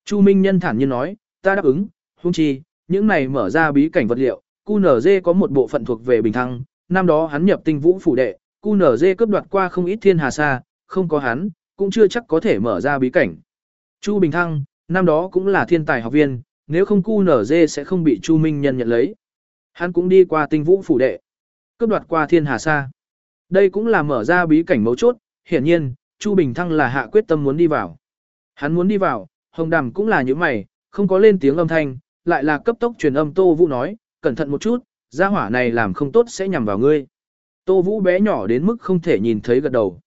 Chu Minh Nhân thản nhiên nói, ta đáp ứng, hung chi, những này mở ra bí cảnh vật liệu, QNZ có một bộ phận thuộc về Bình Thăng, năm đó hắn nhập tinh vũ phủ đệ, QNZ cướp đoạt qua không ít thiên hà sa, không có hắn, cũng chưa chắc có thể mở ra bí cảnh. Chu Bình Thăng, năm đó cũng là thiên tài học viên, nếu không QNZ sẽ không bị Chu Minh Nhân nhận lấy. Hắn cũng đi qua tinh vũ phủ đệ, cướp đoạt qua thiên hà sa. Đây cũng là mở ra bí cảnh mấu chốt, hiển nhiên, Chu Bình Thăng là hạ quyết tâm muốn đi vào. Hắn muốn đi vào, Hồng Đàm cũng là những mày, không có lên tiếng âm thanh, lại là cấp tốc truyền âm Tô Vũ nói, cẩn thận một chút, gia hỏa này làm không tốt sẽ nhằm vào ngươi. Tô Vũ bé nhỏ đến mức không thể nhìn thấy gật đầu.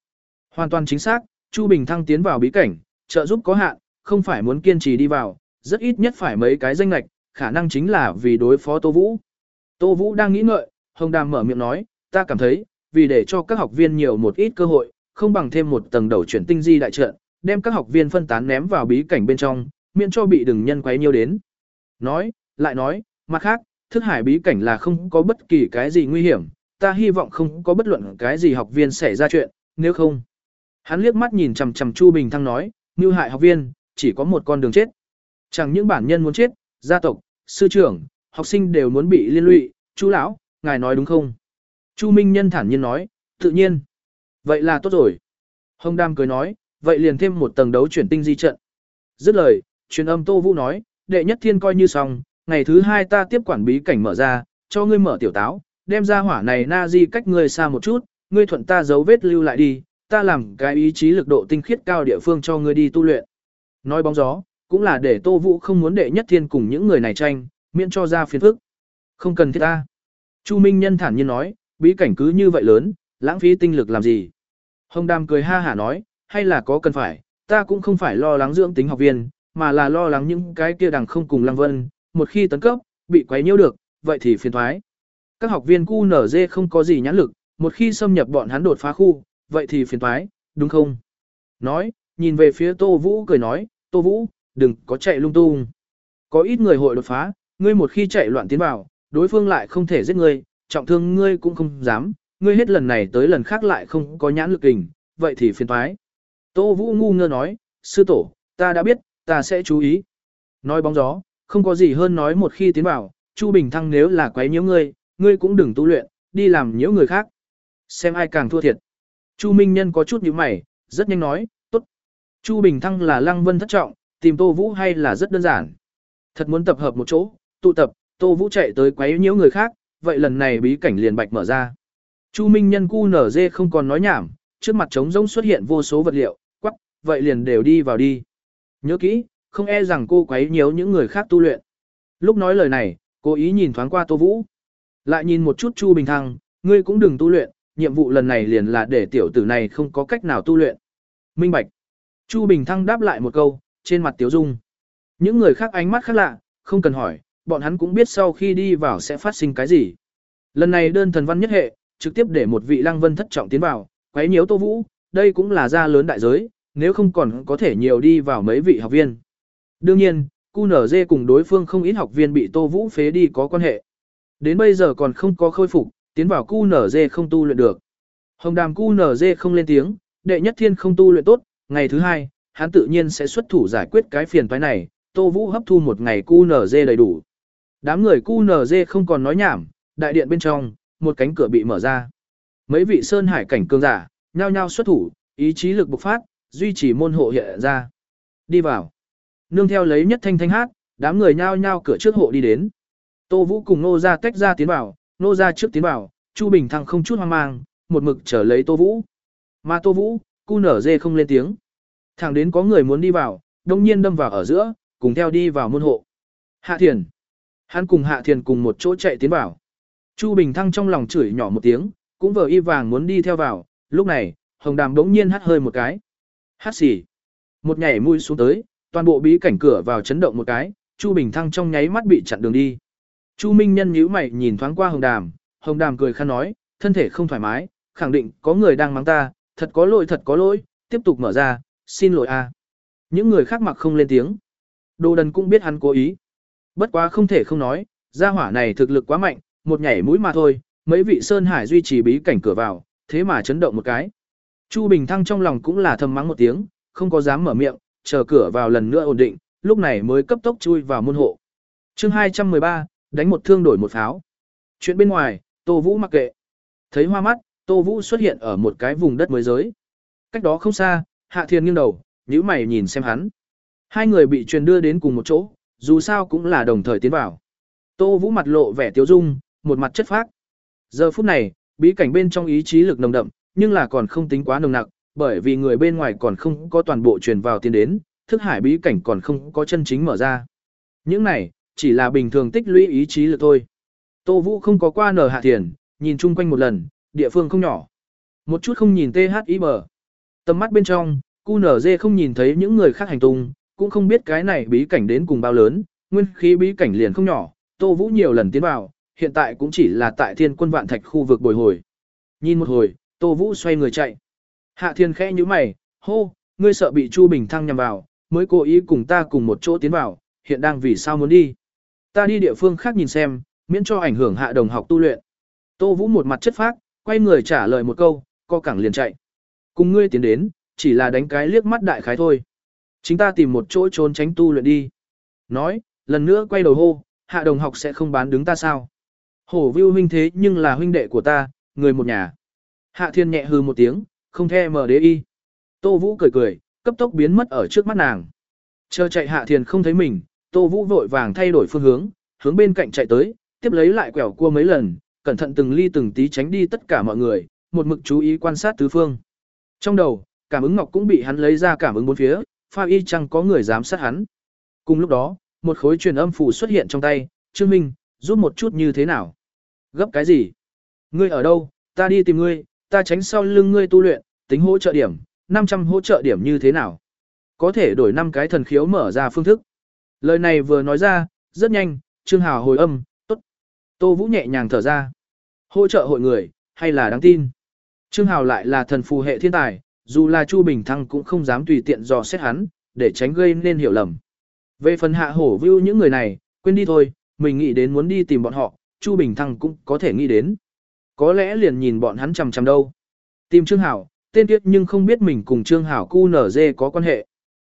Hoàn toàn chính xác, Chu Bình Thăng tiến vào bí cảnh, trợ giúp có hạn, không phải muốn kiên trì đi vào, rất ít nhất phải mấy cái danh lạch, khả năng chính là vì đối phó Tô Vũ. Tô Vũ đang nghĩ ngợi, Hồng Đàm mở miệng nói, ta cảm thấy, vì để cho các học viên nhiều một ít cơ hội, không bằng thêm một tầng đầu chuyển tinh di đại trận, đem các học viên phân tán ném vào bí cảnh bên trong, miễn cho bị đừng nhân quấy nhiều đến. Nói, lại nói, mặt khác, thức hải bí cảnh là không có bất kỳ cái gì nguy hiểm, ta hy vọng không có bất luận cái gì học viên xảy ra chuyện, nếu không. Hắn liếc mắt nhìn chằm chằm Chu Bình Thăng nói, như hại học viên, chỉ có một con đường chết. Chẳng những bản nhân muốn chết, gia tộc, sư trưởng, học sinh đều muốn bị liên lụy, Chu lão, ngài nói đúng không? Chu Minh Nhân thản nhiên nói, tự nhiên. Vậy là tốt rồi. Hồng Đam cười nói, vậy liền thêm một tầng đấu chuyển tinh di trận. Dứt lời, truyền âm Tô Vũ nói, đệ nhất thiên coi như xong, ngày thứ hai ta tiếp quản bí cảnh mở ra, cho ngươi mở tiểu táo, đem ra hỏa này na di cách ngươi xa một chút, ngươi thuận ta dấu vết lưu lại đi, ta làm cái ý chí lực độ tinh khiết cao địa phương cho ngươi đi tu luyện. Nói bóng gió, cũng là để Tô Vũ không muốn đệ nhất thiên cùng những người này tranh, miễn cho ra phiền phức. Không cần thiết ta. Chu Minh Nhân thản nhiên nói, bí cảnh cứ như vậy lớn, lãng phí tinh lực làm gì. Hồng Đàm cười ha hả nói, hay là có cần phải, ta cũng không phải lo lắng dưỡng tính học viên, mà là lo lắng những cái kia đằng không cùng Lăng Vân, một khi tấn cấp, bị quấy nhiễu được, vậy thì phiền thoái. Các học viên QNZ không có gì nhãn lực, một khi xâm nhập bọn hắn đột phá khu, vậy thì phiền thoái, đúng không? Nói, nhìn về phía Tô Vũ cười nói, Tô Vũ, đừng có chạy lung tung. Có ít người hội đột phá, ngươi một khi chạy loạn tiến vào, đối phương lại không thể giết ngươi, trọng thương ngươi cũng không dám, ngươi hết lần này tới lần khác lại không có nhãn lực hình, vậy thì phiền thoái. Tô Vũ ngu ngơ nói, sư tổ, ta đã biết, ta sẽ chú ý. Nói bóng gió, không có gì hơn nói một khi tiến vào, Chu Bình Thăng nếu là quấy nhiễu ngươi, ngươi cũng đừng tu luyện, đi làm nhiễu người khác. Xem ai càng thua thiệt. Chu Minh Nhân có chút nhíu mày, rất nhanh nói, tốt. Chu Bình Thăng là Lăng Vân thất trọng, tìm Tô Vũ hay là rất đơn giản. Thật muốn tập hợp một chỗ, tụ tập, Tô Vũ chạy tới quấy nhiễu người khác, vậy lần này bí cảnh liền bạch mở ra. Chu Minh Nhân cu nở dê không còn nói nhảm, trước mặt trống rỗng xuất hiện vô số vật liệu, quắc, vậy liền đều đi vào đi. Nhớ kỹ, không e rằng cô quấy nhiễu những người khác tu luyện. Lúc nói lời này, cố ý nhìn thoáng qua Tô Vũ. Lại nhìn một chút Chu Bình Thăng, ngươi cũng đừng tu luyện, nhiệm vụ lần này liền là để tiểu tử này không có cách nào tu luyện. Minh Bạch. Chu Bình Thăng đáp lại một câu, trên mặt tiếu dung. Những người khác ánh mắt khác lạ, không cần hỏi, bọn hắn cũng biết sau khi đi vào sẽ phát sinh cái gì. Lần này đơn thần văn nhất hệ, trực tiếp để một vị lăng vân thất trọng tiến vào, quấy nhiễu Tô Vũ, đây cũng là gia lớn đại giới, nếu không còn có thể nhiều đi vào mấy vị học viên. Đương nhiên, QNZ cùng đối phương không ít học viên bị Tô Vũ phế đi có quan hệ. Đến bây giờ còn không có khôi phục, tiến vào QNZ không tu luyện được. Hồng đàm QNZ không lên tiếng, đệ nhất thiên không tu luyện tốt, ngày thứ hai, hắn tự nhiên sẽ xuất thủ giải quyết cái phiền toái này, Tô Vũ hấp thu một ngày QNZ đầy đủ. Đám người QNZ không còn nói nhảm, đại điện bên trong, một cánh cửa bị mở ra. Mấy vị sơn hải cảnh cường giả, nhao nhao xuất thủ, ý chí lực bộc phát, duy trì môn hộ hiện ra. Đi vào. Nương theo lấy nhất thanh thanh hát, đám người nhao nhao cửa trước hộ đi đến. Tô Vũ cùng Nô Gia tách ra tiến vào, Nô Gia trước tiến vào, Chu Bình Thăng không chút hoang mang, một mực trở lấy Tô Vũ. Mà Tô Vũ, cu nở dê không lên tiếng. Thẳng đến có người muốn đi vào, đông nhiên đâm vào ở giữa, cùng theo đi vào môn hộ. Hạ Thiền. Hắn cùng Hạ Thiền cùng một chỗ chạy tiến vào. Chu Bình Thăng trong lòng chửi nhỏ một tiếng, cũng vờ y vàng muốn đi theo vào, lúc này, hồng đàm đống nhiên hắt hơi một cái. Hát xì. Một nhảy mũi xuống tới, toàn bộ bí cảnh cửa vào chấn động một cái, Chu Bình Thăng trong nháy mắt bị chặn đường đi. Chu Minh Nhân nhíu mày nhìn thoáng qua Hồng Đàm, Hồng Đàm cười khăn nói, thân thể không thoải mái, khẳng định có người đang mắng ta, thật có lỗi thật có lỗi, tiếp tục mở ra, xin lỗi a. Những người khác mặc không lên tiếng. Đồ đần cũng biết hắn cố ý. Bất quá không thể không nói, gia hỏa này thực lực quá mạnh, một nhảy mũi mà thôi, mấy vị Sơn Hải duy trì bí cảnh cửa vào, thế mà chấn động một cái. Chu Bình Thăng trong lòng cũng là thầm mắng một tiếng, không có dám mở miệng, chờ cửa vào lần nữa ổn định, lúc này mới cấp tốc chui vào môn hộ. chương 213, đánh một thương đổi một pháo. Chuyện bên ngoài, Tô Vũ mặc kệ. Thấy hoa mắt, Tô Vũ xuất hiện ở một cái vùng đất mới giới. Cách đó không xa, Hạ Thiên nghiêng đầu, nhíu mày nhìn xem hắn. Hai người bị truyền đưa đến cùng một chỗ, dù sao cũng là đồng thời tiến vào. Tô Vũ mặt lộ vẻ tiêu dung, một mặt chất phác. Giờ phút này, bí cảnh bên trong ý chí lực nồng đậm, nhưng là còn không tính quá nồng nặc, bởi vì người bên ngoài còn không có toàn bộ truyền vào tiến đến, thức hải bí cảnh còn không có chân chính mở ra. Những này, chỉ là bình thường tích lũy ý chí lực thôi. Tô Vũ không có qua nở hạ thiền, nhìn chung quanh một lần, địa phương không nhỏ. Một chút không nhìn THIB. Tầm mắt bên trong, QNZ không nhìn thấy những người khác hành tung, cũng không biết cái này bí cảnh đến cùng bao lớn, nguyên khí bí cảnh liền không nhỏ, Tô Vũ nhiều lần tiến vào, hiện tại cũng chỉ là tại thiên quân vạn thạch khu vực bồi hồi. Nhìn một hồi, Tô Vũ xoay người chạy. Hạ thiên khẽ như mày, hô, ngươi sợ bị Chu Bình Thăng nhằm vào, mới cố ý cùng ta cùng một chỗ tiến vào, hiện đang vì sao muốn đi. Ta đi địa phương khác nhìn xem, miễn cho ảnh hưởng hạ đồng học tu luyện. Tô Vũ một mặt chất phác, quay người trả lời một câu, co cẳng liền chạy. Cùng ngươi tiến đến, chỉ là đánh cái liếc mắt đại khái thôi. Chính ta tìm một chỗ trốn tránh tu luyện đi. Nói, lần nữa quay đầu hô, hạ đồng học sẽ không bán đứng ta sao. Hổ Vưu huynh thế nhưng là huynh đệ của ta, người một nhà. Hạ thiên nhẹ hư một tiếng, không thèm mở đế y. Tô Vũ cười cười, cấp tốc biến mất ở trước mắt nàng. Chờ chạy hạ Thiên không thấy mình, Tô Vũ vội vàng thay đổi phương hướng, hướng bên cạnh chạy tới, tiếp lấy lại quẹo cua mấy lần, cẩn thận từng ly từng tí tránh đi tất cả mọi người, một mực chú ý quan sát tứ phương. Trong đầu, cảm ứng ngọc cũng bị hắn lấy ra cảm ứng bốn phía, pha y chẳng có người dám sát hắn. Cùng lúc đó, một khối truyền âm phủ xuất hiện trong tay, Trương Minh, giúp một chút như thế nào? Gấp cái gì? Ngươi ở đâu? Ta đi tìm ngươi, ta tránh sau lưng ngươi tu luyện, tính hỗ trợ điểm, 500 hỗ trợ điểm như thế nào? Có thể đổi 5 cái thần khiếu mở ra phương thức. Lời này vừa nói ra, rất nhanh, Trương Hào hồi âm, tốt. Tô Vũ nhẹ nhàng thở ra. Hỗ trợ hội người, hay là đáng tin? Trương Hào lại là thần phù hệ thiên tài, dù là Chu Bình Thăng cũng không dám tùy tiện dò xét hắn, để tránh gây nên hiểu lầm. Về phần hạ hổ view những người này, quên đi thôi, mình nghĩ đến muốn đi tìm bọn họ, Chu Bình Thăng cũng có thể nghĩ đến. Có lẽ liền nhìn bọn hắn chằm chằm đâu. Tìm Trương Hảo, tên tiết nhưng không biết mình cùng Trương Hảo cu nở dê có quan hệ.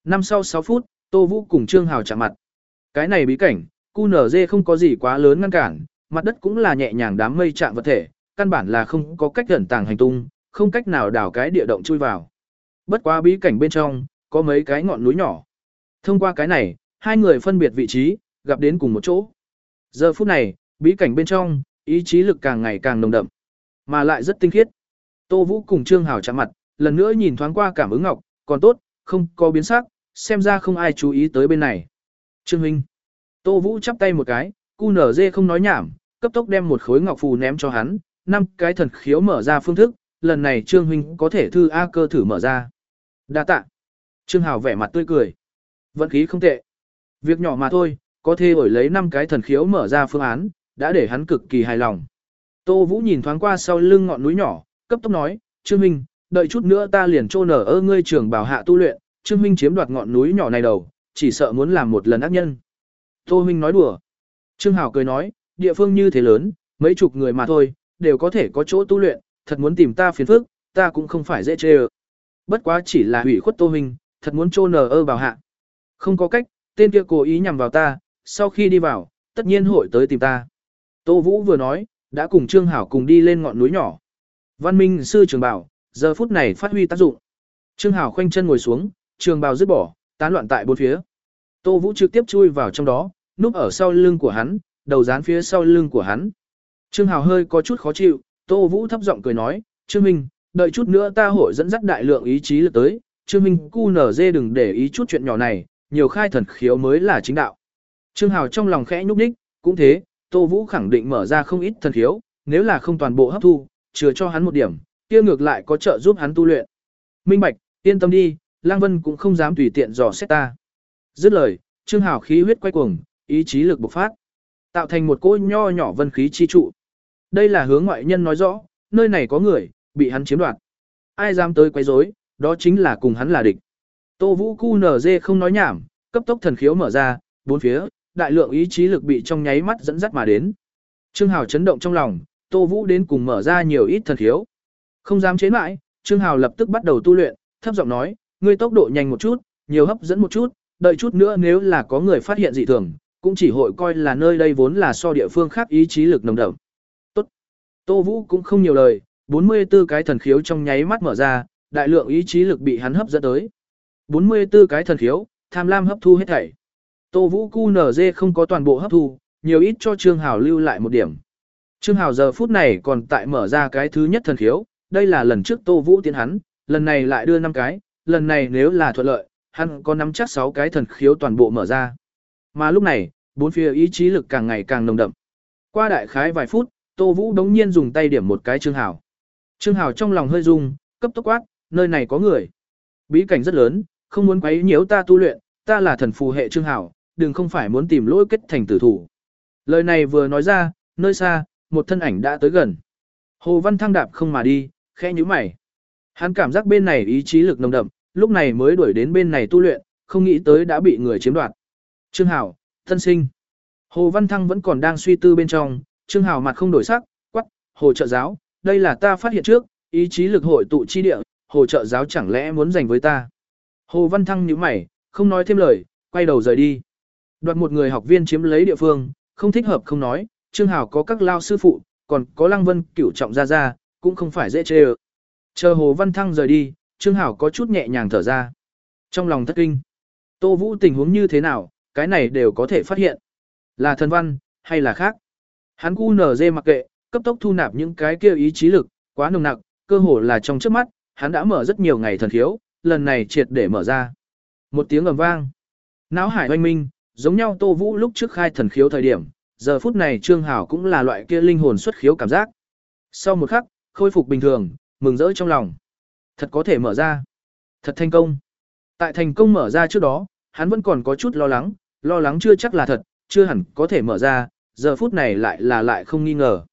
Năm sau 6 phút, Tô Vũ cùng Trương Hảo chạm mặt. Cái này bí cảnh, cu nở dê không có gì quá lớn ngăn cản, mặt đất cũng là nhẹ nhàng đám mây chạm vật thể, căn bản là không có cách ẩn tàng hành tung, không cách nào đào cái địa động chui vào. Bất quá bí cảnh bên trong, có mấy cái ngọn núi nhỏ. Thông qua cái này, hai người phân biệt vị trí, gặp đến cùng một chỗ. Giờ phút này, bí cảnh bên trong, ý chí lực càng ngày càng nồng đậm, mà lại rất tinh khiết. Tô Vũ cùng Trương Hào chạm mặt, lần nữa nhìn thoáng qua cảm ứng ngọc, còn tốt, không có biến sắc, xem ra không ai chú ý tới bên này. Trương Huynh. Tô Vũ chắp tay một cái, cu nở dê không nói nhảm, cấp tốc đem một khối ngọc phù ném cho hắn, năm cái thần khiếu mở ra phương thức, lần này Trương Huynh có thể thư A cơ thử mở ra. đa tạ. Trương Hào vẻ mặt tươi cười. Vận khí không tệ. Việc nhỏ mà thôi, có thể ổi lấy năm cái thần khiếu mở ra phương án, đã để hắn cực kỳ hài lòng. Tô Vũ nhìn thoáng qua sau lưng ngọn núi nhỏ, cấp tốc nói, Trương Minh, đợi chút nữa ta liền trô nở ơ ngươi trưởng bảo hạ tu luyện, Trương Minh chiếm đoạt ngọn núi nhỏ này đầu, chỉ sợ muốn làm một lần ác nhân. Tô Minh nói đùa. Trương Hảo cười nói, địa phương như thế lớn, mấy chục người mà thôi, đều có thể có chỗ tu luyện, thật muốn tìm ta phiền phức, ta cũng không phải dễ chê ơ. Bất quá chỉ là hủy khuất Tô Minh, thật muốn trô nở ơ bảo hạ. Không có cách, tên kia cố ý nhằm vào ta, sau khi đi vào, tất nhiên hội tới tìm ta. Tô Vũ vừa nói, đã cùng Trương Hảo cùng đi lên ngọn núi nhỏ. Văn Minh sư trường bảo, giờ phút này phát huy tác dụng. Trương Hảo khoanh chân ngồi xuống, trường bào dứt bỏ, tán loạn tại bốn phía. Tô Vũ trực tiếp chui vào trong đó, núp ở sau lưng của hắn, đầu dán phía sau lưng của hắn. Trương Hảo hơi có chút khó chịu, Tô Vũ thấp giọng cười nói, Trương Minh, đợi chút nữa ta hội dẫn dắt đại lượng ý chí lực tới, Trương Minh cu nở dê đừng để ý chút chuyện nhỏ này, nhiều khai thần khiếu mới là chính đạo. Trương Hảo trong lòng khẽ nhúc nhích, cũng thế, Tô Vũ khẳng định mở ra không ít thần khiếu, nếu là không toàn bộ hấp thu, chừa cho hắn một điểm, kia ngược lại có trợ giúp hắn tu luyện. Minh Bạch, yên tâm đi, Lang Vân cũng không dám tùy tiện dò xét ta. Dứt lời, Trương Hảo khí huyết quay cuồng, ý chí lực bộc phát, tạo thành một cỗ nho nhỏ vân khí chi trụ. Đây là hướng ngoại nhân nói rõ, nơi này có người, bị hắn chiếm đoạt. Ai dám tới quấy rối, đó chính là cùng hắn là địch. Tô Vũ Cu NG không nói nhảm, cấp tốc thần khiếu mở ra, bốn phía, đại lượng ý chí lực bị trong nháy mắt dẫn dắt mà đến. Trương Hào chấn động trong lòng, Tô Vũ đến cùng mở ra nhiều ít thần khiếu. Không dám chế mãi, Trương Hào lập tức bắt đầu tu luyện, thấp giọng nói, ngươi tốc độ nhanh một chút, nhiều hấp dẫn một chút, đợi chút nữa nếu là có người phát hiện dị thường, cũng chỉ hội coi là nơi đây vốn là so địa phương khác ý chí lực nồng đậm. Tốt. Tô Vũ cũng không nhiều lời, 44 cái thần khiếu trong nháy mắt mở ra, đại lượng ý chí lực bị hắn hấp dẫn tới. 44 cái thần khiếu, tham lam hấp thu hết thảy. Tô Vũ Cu QNZ không có toàn bộ hấp thu, nhiều ít cho Trương Hảo lưu lại một điểm. Trương Hảo giờ phút này còn tại mở ra cái thứ nhất thần khiếu, đây là lần trước Tô Vũ tiến hắn, lần này lại đưa 5 cái, lần này nếu là thuận lợi, hắn có nắm chắc 6 cái thần khiếu toàn bộ mở ra. Mà lúc này, bốn phía ý chí lực càng ngày càng nồng đậm. Qua đại khái vài phút, Tô Vũ đống nhiên dùng tay điểm một cái Trương Hảo. Trương Hảo trong lòng hơi rung, cấp tốc quát, nơi này có người. Bí cảnh rất lớn, không muốn quấy nhiễu ta tu luyện, ta là thần phù hệ Trương Hảo đừng không phải muốn tìm lỗi kết thành tử thủ. Lời này vừa nói ra, nơi xa, một thân ảnh đã tới gần. Hồ Văn Thăng đạp không mà đi, khẽ nhíu mày. Hắn cảm giác bên này ý chí lực nồng đậm, lúc này mới đuổi đến bên này tu luyện, không nghĩ tới đã bị người chiếm đoạt. Trương Hảo, thân sinh. Hồ Văn Thăng vẫn còn đang suy tư bên trong, Trương Hảo mặt không đổi sắc, quắc, hồ trợ giáo, đây là ta phát hiện trước, ý chí lực hội tụ chi địa, hồ trợ giáo chẳng lẽ muốn giành với ta. Hồ Văn Thăng nhíu mày, không nói thêm lời, quay đầu rời đi. Đoạt một người học viên chiếm lấy địa phương, không thích hợp không nói, Trương Hảo có các lao sư phụ, còn có Lăng Vân cửu trọng ra ra, cũng không phải dễ chê. Chờ Hồ Văn Thăng rời đi, Trương Hảo có chút nhẹ nhàng thở ra. Trong lòng thất kinh, Tô Vũ tình huống như thế nào, cái này đều có thể phát hiện. Là thần văn, hay là khác. Hắn cu nở dê mặc kệ, cấp tốc thu nạp những cái kia ý chí lực, quá nồng nặng, cơ hồ là trong trước mắt, hắn đã mở rất nhiều ngày thần khiếu, lần này triệt để mở ra. Một tiếng ầm vang. Náo hải oanh minh, giống nhau Tô Vũ lúc trước khai thần khiếu thời điểm, giờ phút này Trương Hảo cũng là loại kia linh hồn xuất khiếu cảm giác. Sau một khắc, khôi phục bình thường, mừng rỡ trong lòng. Thật có thể mở ra. Thật thành công. Tại thành công mở ra trước đó, hắn vẫn còn có chút lo lắng, lo lắng chưa chắc là thật, chưa hẳn có thể mở ra, giờ phút này lại là lại không nghi ngờ.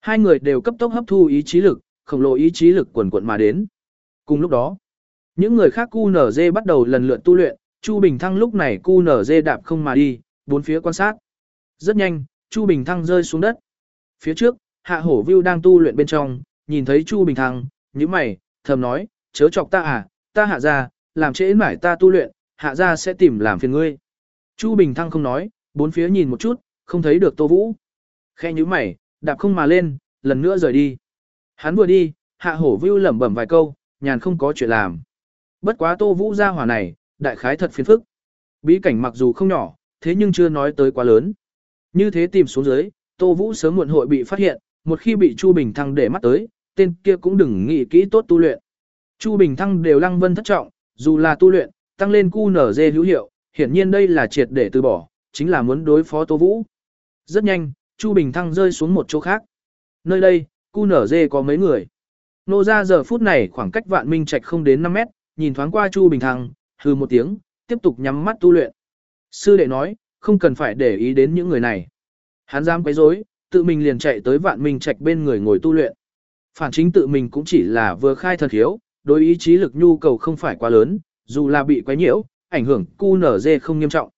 Hai người đều cấp tốc hấp thu ý chí lực, khổng lồ ý chí lực quần quận mà đến. Cùng lúc đó, những người khác QNZ bắt đầu lần lượt tu luyện, Chu Bình Thăng lúc này cu nở dê đạp không mà đi, bốn phía quan sát. Rất nhanh, Chu Bình Thăng rơi xuống đất. Phía trước, Hạ Hổ Vưu đang tu luyện bên trong, nhìn thấy Chu Bình Thăng, nhíu mày, thầm nói, chớ chọc ta à, ta hạ ra, làm trễ mải ta tu luyện, hạ ra sẽ tìm làm phiền ngươi. Chu Bình Thăng không nói, bốn phía nhìn một chút, không thấy được Tô Vũ. Khe nhíu mày, đạp không mà lên, lần nữa rời đi. Hắn vừa đi, hạ hổ Vưu lẩm bẩm vài câu, nhàn không có chuyện làm. Bất quá Tô Vũ ra hỏa này, đại khái thật phiền phức. Bí cảnh mặc dù không nhỏ, thế nhưng chưa nói tới quá lớn. Như thế tìm xuống dưới, Tô Vũ sớm muộn hội bị phát hiện, một khi bị Chu Bình Thăng để mắt tới, tên kia cũng đừng nghĩ kỹ tốt tu luyện. Chu Bình Thăng đều lăng vân thất trọng, dù là tu luyện, tăng lên cu nở dê hữu hiệu, hiển nhiên đây là triệt để từ bỏ, chính là muốn đối phó Tô Vũ. Rất nhanh, Chu Bình Thăng rơi xuống một chỗ khác. Nơi đây, cu nở dê có mấy người. Nô ra giờ phút này khoảng cách vạn minh trạch không đến 5 mét, nhìn thoáng qua Chu Bình Thăng, hư một tiếng, tiếp tục nhắm mắt tu luyện. Sư đệ nói, không cần phải để ý đến những người này. Hắn dám quấy rối, tự mình liền chạy tới vạn minh trạch bên người ngồi tu luyện. Phản chính tự mình cũng chỉ là vừa khai thần khiếu, đối ý chí lực nhu cầu không phải quá lớn, dù là bị quấy nhiễu, ảnh hưởng cu nở dê không nghiêm trọng.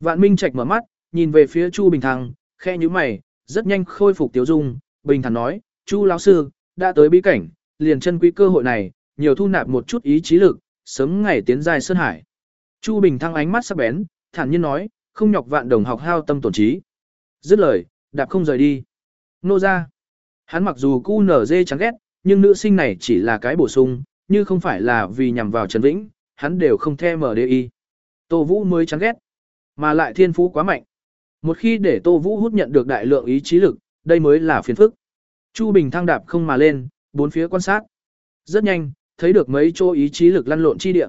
Vạn Minh Trạch mở mắt, nhìn về phía Chu Bình Thăng, khe như mày, rất nhanh khôi phục tiếu dung, bình thản nói, Chu lão sư, đã tới bí cảnh, liền chân quý cơ hội này, nhiều thu nạp một chút ý chí lực, sớm ngày tiến giai sơn hải. Chu Bình Thăng ánh mắt sắc bén, thản nhiên nói, không nhọc vạn đồng học hao tâm tổn trí. Dứt lời, đạp không rời đi. Nô ra. Hắn mặc dù cu nở dê chán ghét, nhưng nữ sinh này chỉ là cái bổ sung, như không phải là vì nhằm vào Trần Vĩnh, hắn đều không thèm mở DI. Tô Vũ mới chán ghét, mà lại thiên phú quá mạnh. Một khi để Tô Vũ hút nhận được đại lượng ý chí lực, đây mới là phiền phức. Chu Bình thăng đạp không mà lên, bốn phía quan sát. Rất nhanh, thấy được mấy chỗ ý chí lực lăn lộn chi địa.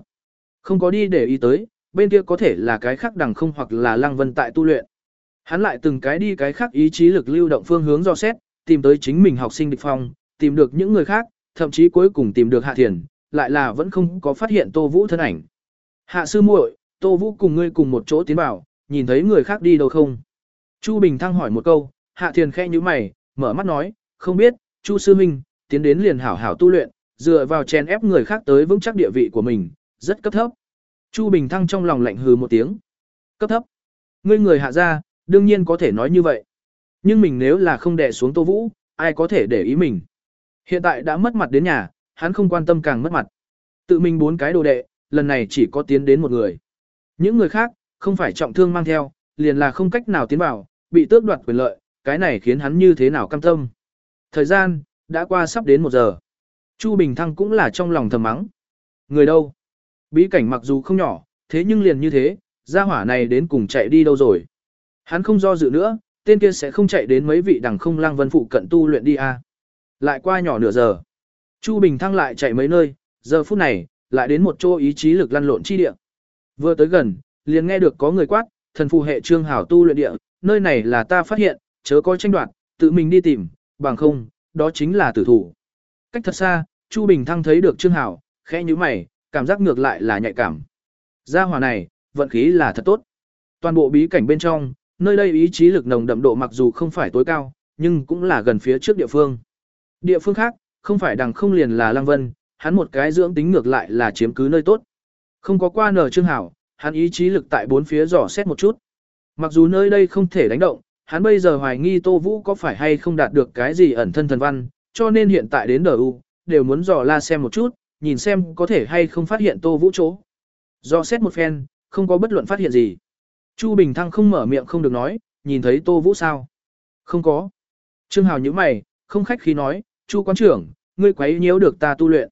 Không có đi để ý tới, bên kia có thể là cái khác đằng không hoặc là lăng vân tại tu luyện. Hắn lại từng cái đi cái khác ý chí lực lưu động phương hướng do xét, tìm tới chính mình học sinh địch phong, tìm được những người khác, thậm chí cuối cùng tìm được Hạ Thiền, lại là vẫn không có phát hiện Tô Vũ thân ảnh. Hạ sư muội, Tô Vũ cùng ngươi cùng một chỗ tiến vào, nhìn thấy người khác đi đâu không? Chu Bình Thăng hỏi một câu, Hạ Thiền khẽ như mày, mở mắt nói, không biết, Chu Sư Minh, tiến đến liền hảo hảo tu luyện, dựa vào chèn ép người khác tới vững chắc địa vị của mình, rất cấp thấp. Chu Bình Thăng trong lòng lạnh hừ một tiếng. Cấp thấp. Ngươi người hạ ra, đương nhiên có thể nói như vậy. Nhưng mình nếu là không đè xuống Tô Vũ, ai có thể để ý mình. Hiện tại đã mất mặt đến nhà, hắn không quan tâm càng mất mặt. Tự mình bốn cái đồ đệ, lần này chỉ có tiến đến một người. Những người khác, không phải trọng thương mang theo, liền là không cách nào tiến vào, bị tước đoạt quyền lợi, cái này khiến hắn như thế nào cam tâm. Thời gian, đã qua sắp đến một giờ. Chu Bình Thăng cũng là trong lòng thầm mắng. Người đâu? Bí cảnh mặc dù không nhỏ, thế nhưng liền như thế, gia hỏa này đến cùng chạy đi đâu rồi? Hắn không do dự nữa, tên kia sẽ không chạy đến mấy vị đằng không lang vân phụ cận tu luyện đi a. À. Lại qua nhỏ nửa giờ. Chu Bình Thăng lại chạy mấy nơi, giờ phút này, lại đến một chỗ ý chí lực lăn lộn chi địa. Vừa tới gần, liền nghe được có người quát, thần phù hệ trương hảo tu luyện địa, nơi này là ta phát hiện, chớ có tranh đoạt, tự mình đi tìm, bằng không, đó chính là tử thủ. Cách thật xa, Chu Bình Thăng thấy được trương hảo, khẽ như mày, cảm giác ngược lại là nhạy cảm. Gia hỏa này, vận khí là thật tốt. Toàn bộ bí cảnh bên trong, nơi đây ý chí lực nồng đậm độ mặc dù không phải tối cao, nhưng cũng là gần phía trước địa phương. Địa phương khác, không phải đằng không liền là Lăng Vân, hắn một cái dưỡng tính ngược lại là chiếm cứ nơi tốt. Không có qua nở trương hảo, hắn ý chí lực tại bốn phía dò xét một chút. Mặc dù nơi đây không thể đánh động, hắn bây giờ hoài nghi Tô Vũ có phải hay không đạt được cái gì ẩn thân thần văn, cho nên hiện tại đến đờ u, đều muốn dò la xem một chút, nhìn xem có thể hay không phát hiện Tô Vũ chỗ. Dò xét một phen, không có bất luận phát hiện gì. Chu Bình Thăng không mở miệng không được nói, nhìn thấy Tô Vũ sao? Không có. Trương Hào như mày, không khách khí nói, Chu quán trưởng, ngươi quấy nhiễu được ta tu luyện.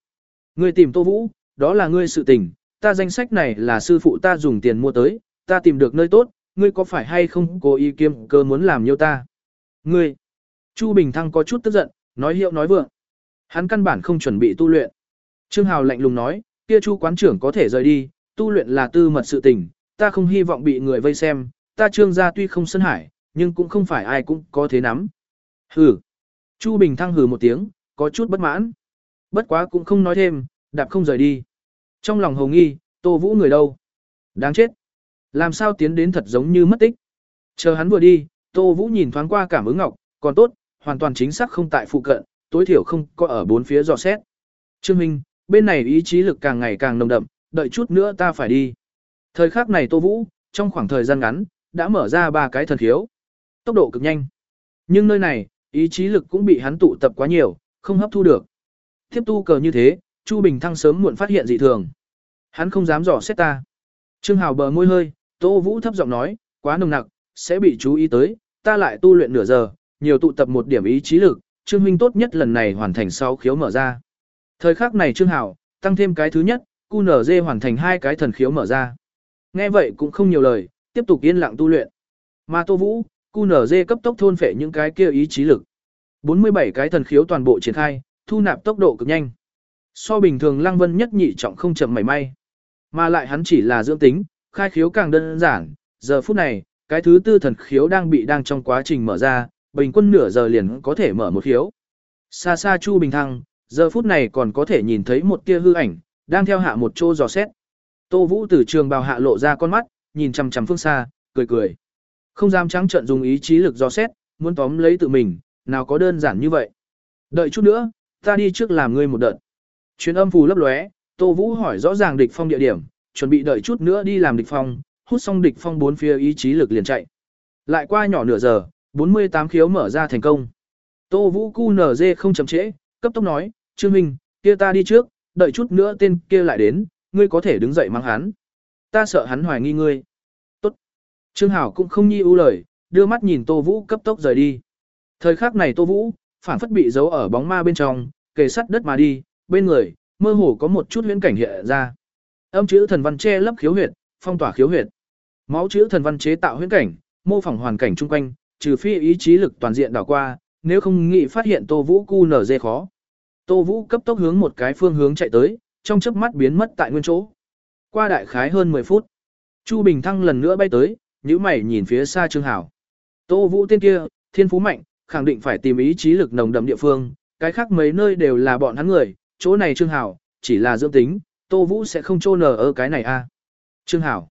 Ngươi tìm Tô Vũ, đó là ngươi sự tình, ta danh sách này là sư phụ ta dùng tiền mua tới, ta tìm được nơi tốt, ngươi có phải hay không cố ý kiêm cơ muốn làm nhiêu ta? Ngươi! Chu Bình Thăng có chút tức giận, nói hiệu nói vượng. Hắn căn bản không chuẩn bị tu luyện. Trương Hào lạnh lùng nói, kia Chu quán trưởng có thể rời đi, tu luyện là tư mật sự tình, ta không hy vọng bị người vây xem, ta trương gia tuy không sân hải, nhưng cũng không phải ai cũng có thế nắm. Hừ. Chu Bình Thăng hừ một tiếng, có chút bất mãn. Bất quá cũng không nói thêm, đạp không rời đi. Trong lòng hồng nghi, Tô Vũ người đâu? Đáng chết. Làm sao tiến đến thật giống như mất tích. Chờ hắn vừa đi, Tô Vũ nhìn thoáng qua cảm ứng ngọc, còn tốt, hoàn toàn chính xác không tại phụ cận, tối thiểu không có ở bốn phía dò xét. Trương Minh, bên này ý chí lực càng ngày càng nồng đậm, đợi chút nữa ta phải đi. Thời khắc này Tô Vũ, trong khoảng thời gian ngắn, đã mở ra ba cái thần khiếu. Tốc độ cực nhanh. Nhưng nơi này, ý chí lực cũng bị hắn tụ tập quá nhiều, không hấp thu được. Tiếp tu cờ như thế, Chu Bình Thăng sớm muộn phát hiện dị thường. Hắn không dám dò xét ta. Trương Hào bờ môi hơi, Tô Vũ thấp giọng nói, quá nồng nặc, sẽ bị chú ý tới, ta lại tu luyện nửa giờ, nhiều tụ tập một điểm ý chí lực, Trương huynh tốt nhất lần này hoàn thành sau khiếu mở ra. Thời khắc này Trương hảo tăng thêm cái thứ nhất, QNZ hoàn thành hai cái thần khiếu mở ra. Nghe vậy cũng không nhiều lời, tiếp tục yên lặng tu luyện. Mà Tô Vũ, QNZ cấp tốc thôn phệ những cái kia ý chí lực. 47 cái thần khiếu toàn bộ triển khai, thu nạp tốc độ cực nhanh. So bình thường Lăng Vân nhất nhị trọng không chậm mảy may. Mà lại hắn chỉ là dưỡng tính, khai khiếu càng đơn giản, giờ phút này, cái thứ tư thần khiếu đang bị đang trong quá trình mở ra, bình quân nửa giờ liền có thể mở một khiếu. Xa xa Chu Bình Thăng, giờ phút này còn có thể nhìn thấy một tia hư ảnh, đang theo hạ một chỗ giò xét. Tô Vũ từ trường bào hạ lộ ra con mắt, nhìn chằm chằm phương xa, cười cười. Không dám trắng trợn dùng ý chí lực giò xét, muốn tóm lấy tự mình, nào có đơn giản như vậy. Đợi chút nữa, ta đi trước làm ngươi một đợt. Chuyến âm phù lấp lóe, Tô Vũ hỏi rõ ràng địch phong địa điểm, chuẩn bị đợi chút nữa đi làm địch phong, hút xong địch phong bốn phía ý chí lực liền chạy. Lại qua nhỏ nửa giờ, 48 khiếu mở ra thành công. Tô Vũ cu dê không chậm trễ, cấp tốc nói, Trương Minh, kia ta đi trước, đợi chút nữa tên kia lại đến, ngươi có thể đứng dậy mang hắn. Ta sợ hắn hoài nghi ngươi. Tốt. Trương Hảo cũng không nhi ưu lời, đưa mắt nhìn Tô Vũ cấp tốc rời đi. Thời khắc này Tô Vũ, phản phất bị giấu ở bóng ma bên trong, kề sắt đất mà đi, bên người, mơ hồ có một chút huyễn cảnh hiện ra. Âm chữ thần văn che lấp khiếu huyệt, phong tỏa khiếu huyệt. Máu chữ thần văn chế tạo huyễn cảnh, mô phỏng hoàn cảnh chung quanh, trừ phi ý chí lực toàn diện đảo qua, nếu không nghĩ phát hiện Tô Vũ cu nở dê khó. Tô Vũ cấp tốc hướng một cái phương hướng chạy tới, trong chớp mắt biến mất tại nguyên chỗ. Qua đại khái hơn 10 phút, Chu Bình Thăng lần nữa bay tới, nhíu mày nhìn phía xa Trương Hảo. Tô Vũ tên kia, thiên phú mạnh, khẳng định phải tìm ý chí lực nồng đậm địa phương, cái khác mấy nơi đều là bọn hắn người, chỗ này Trương Hảo, chỉ là dưỡng tính, Tô Vũ sẽ không chôn nở ở cái này a. À. Trương Hảo.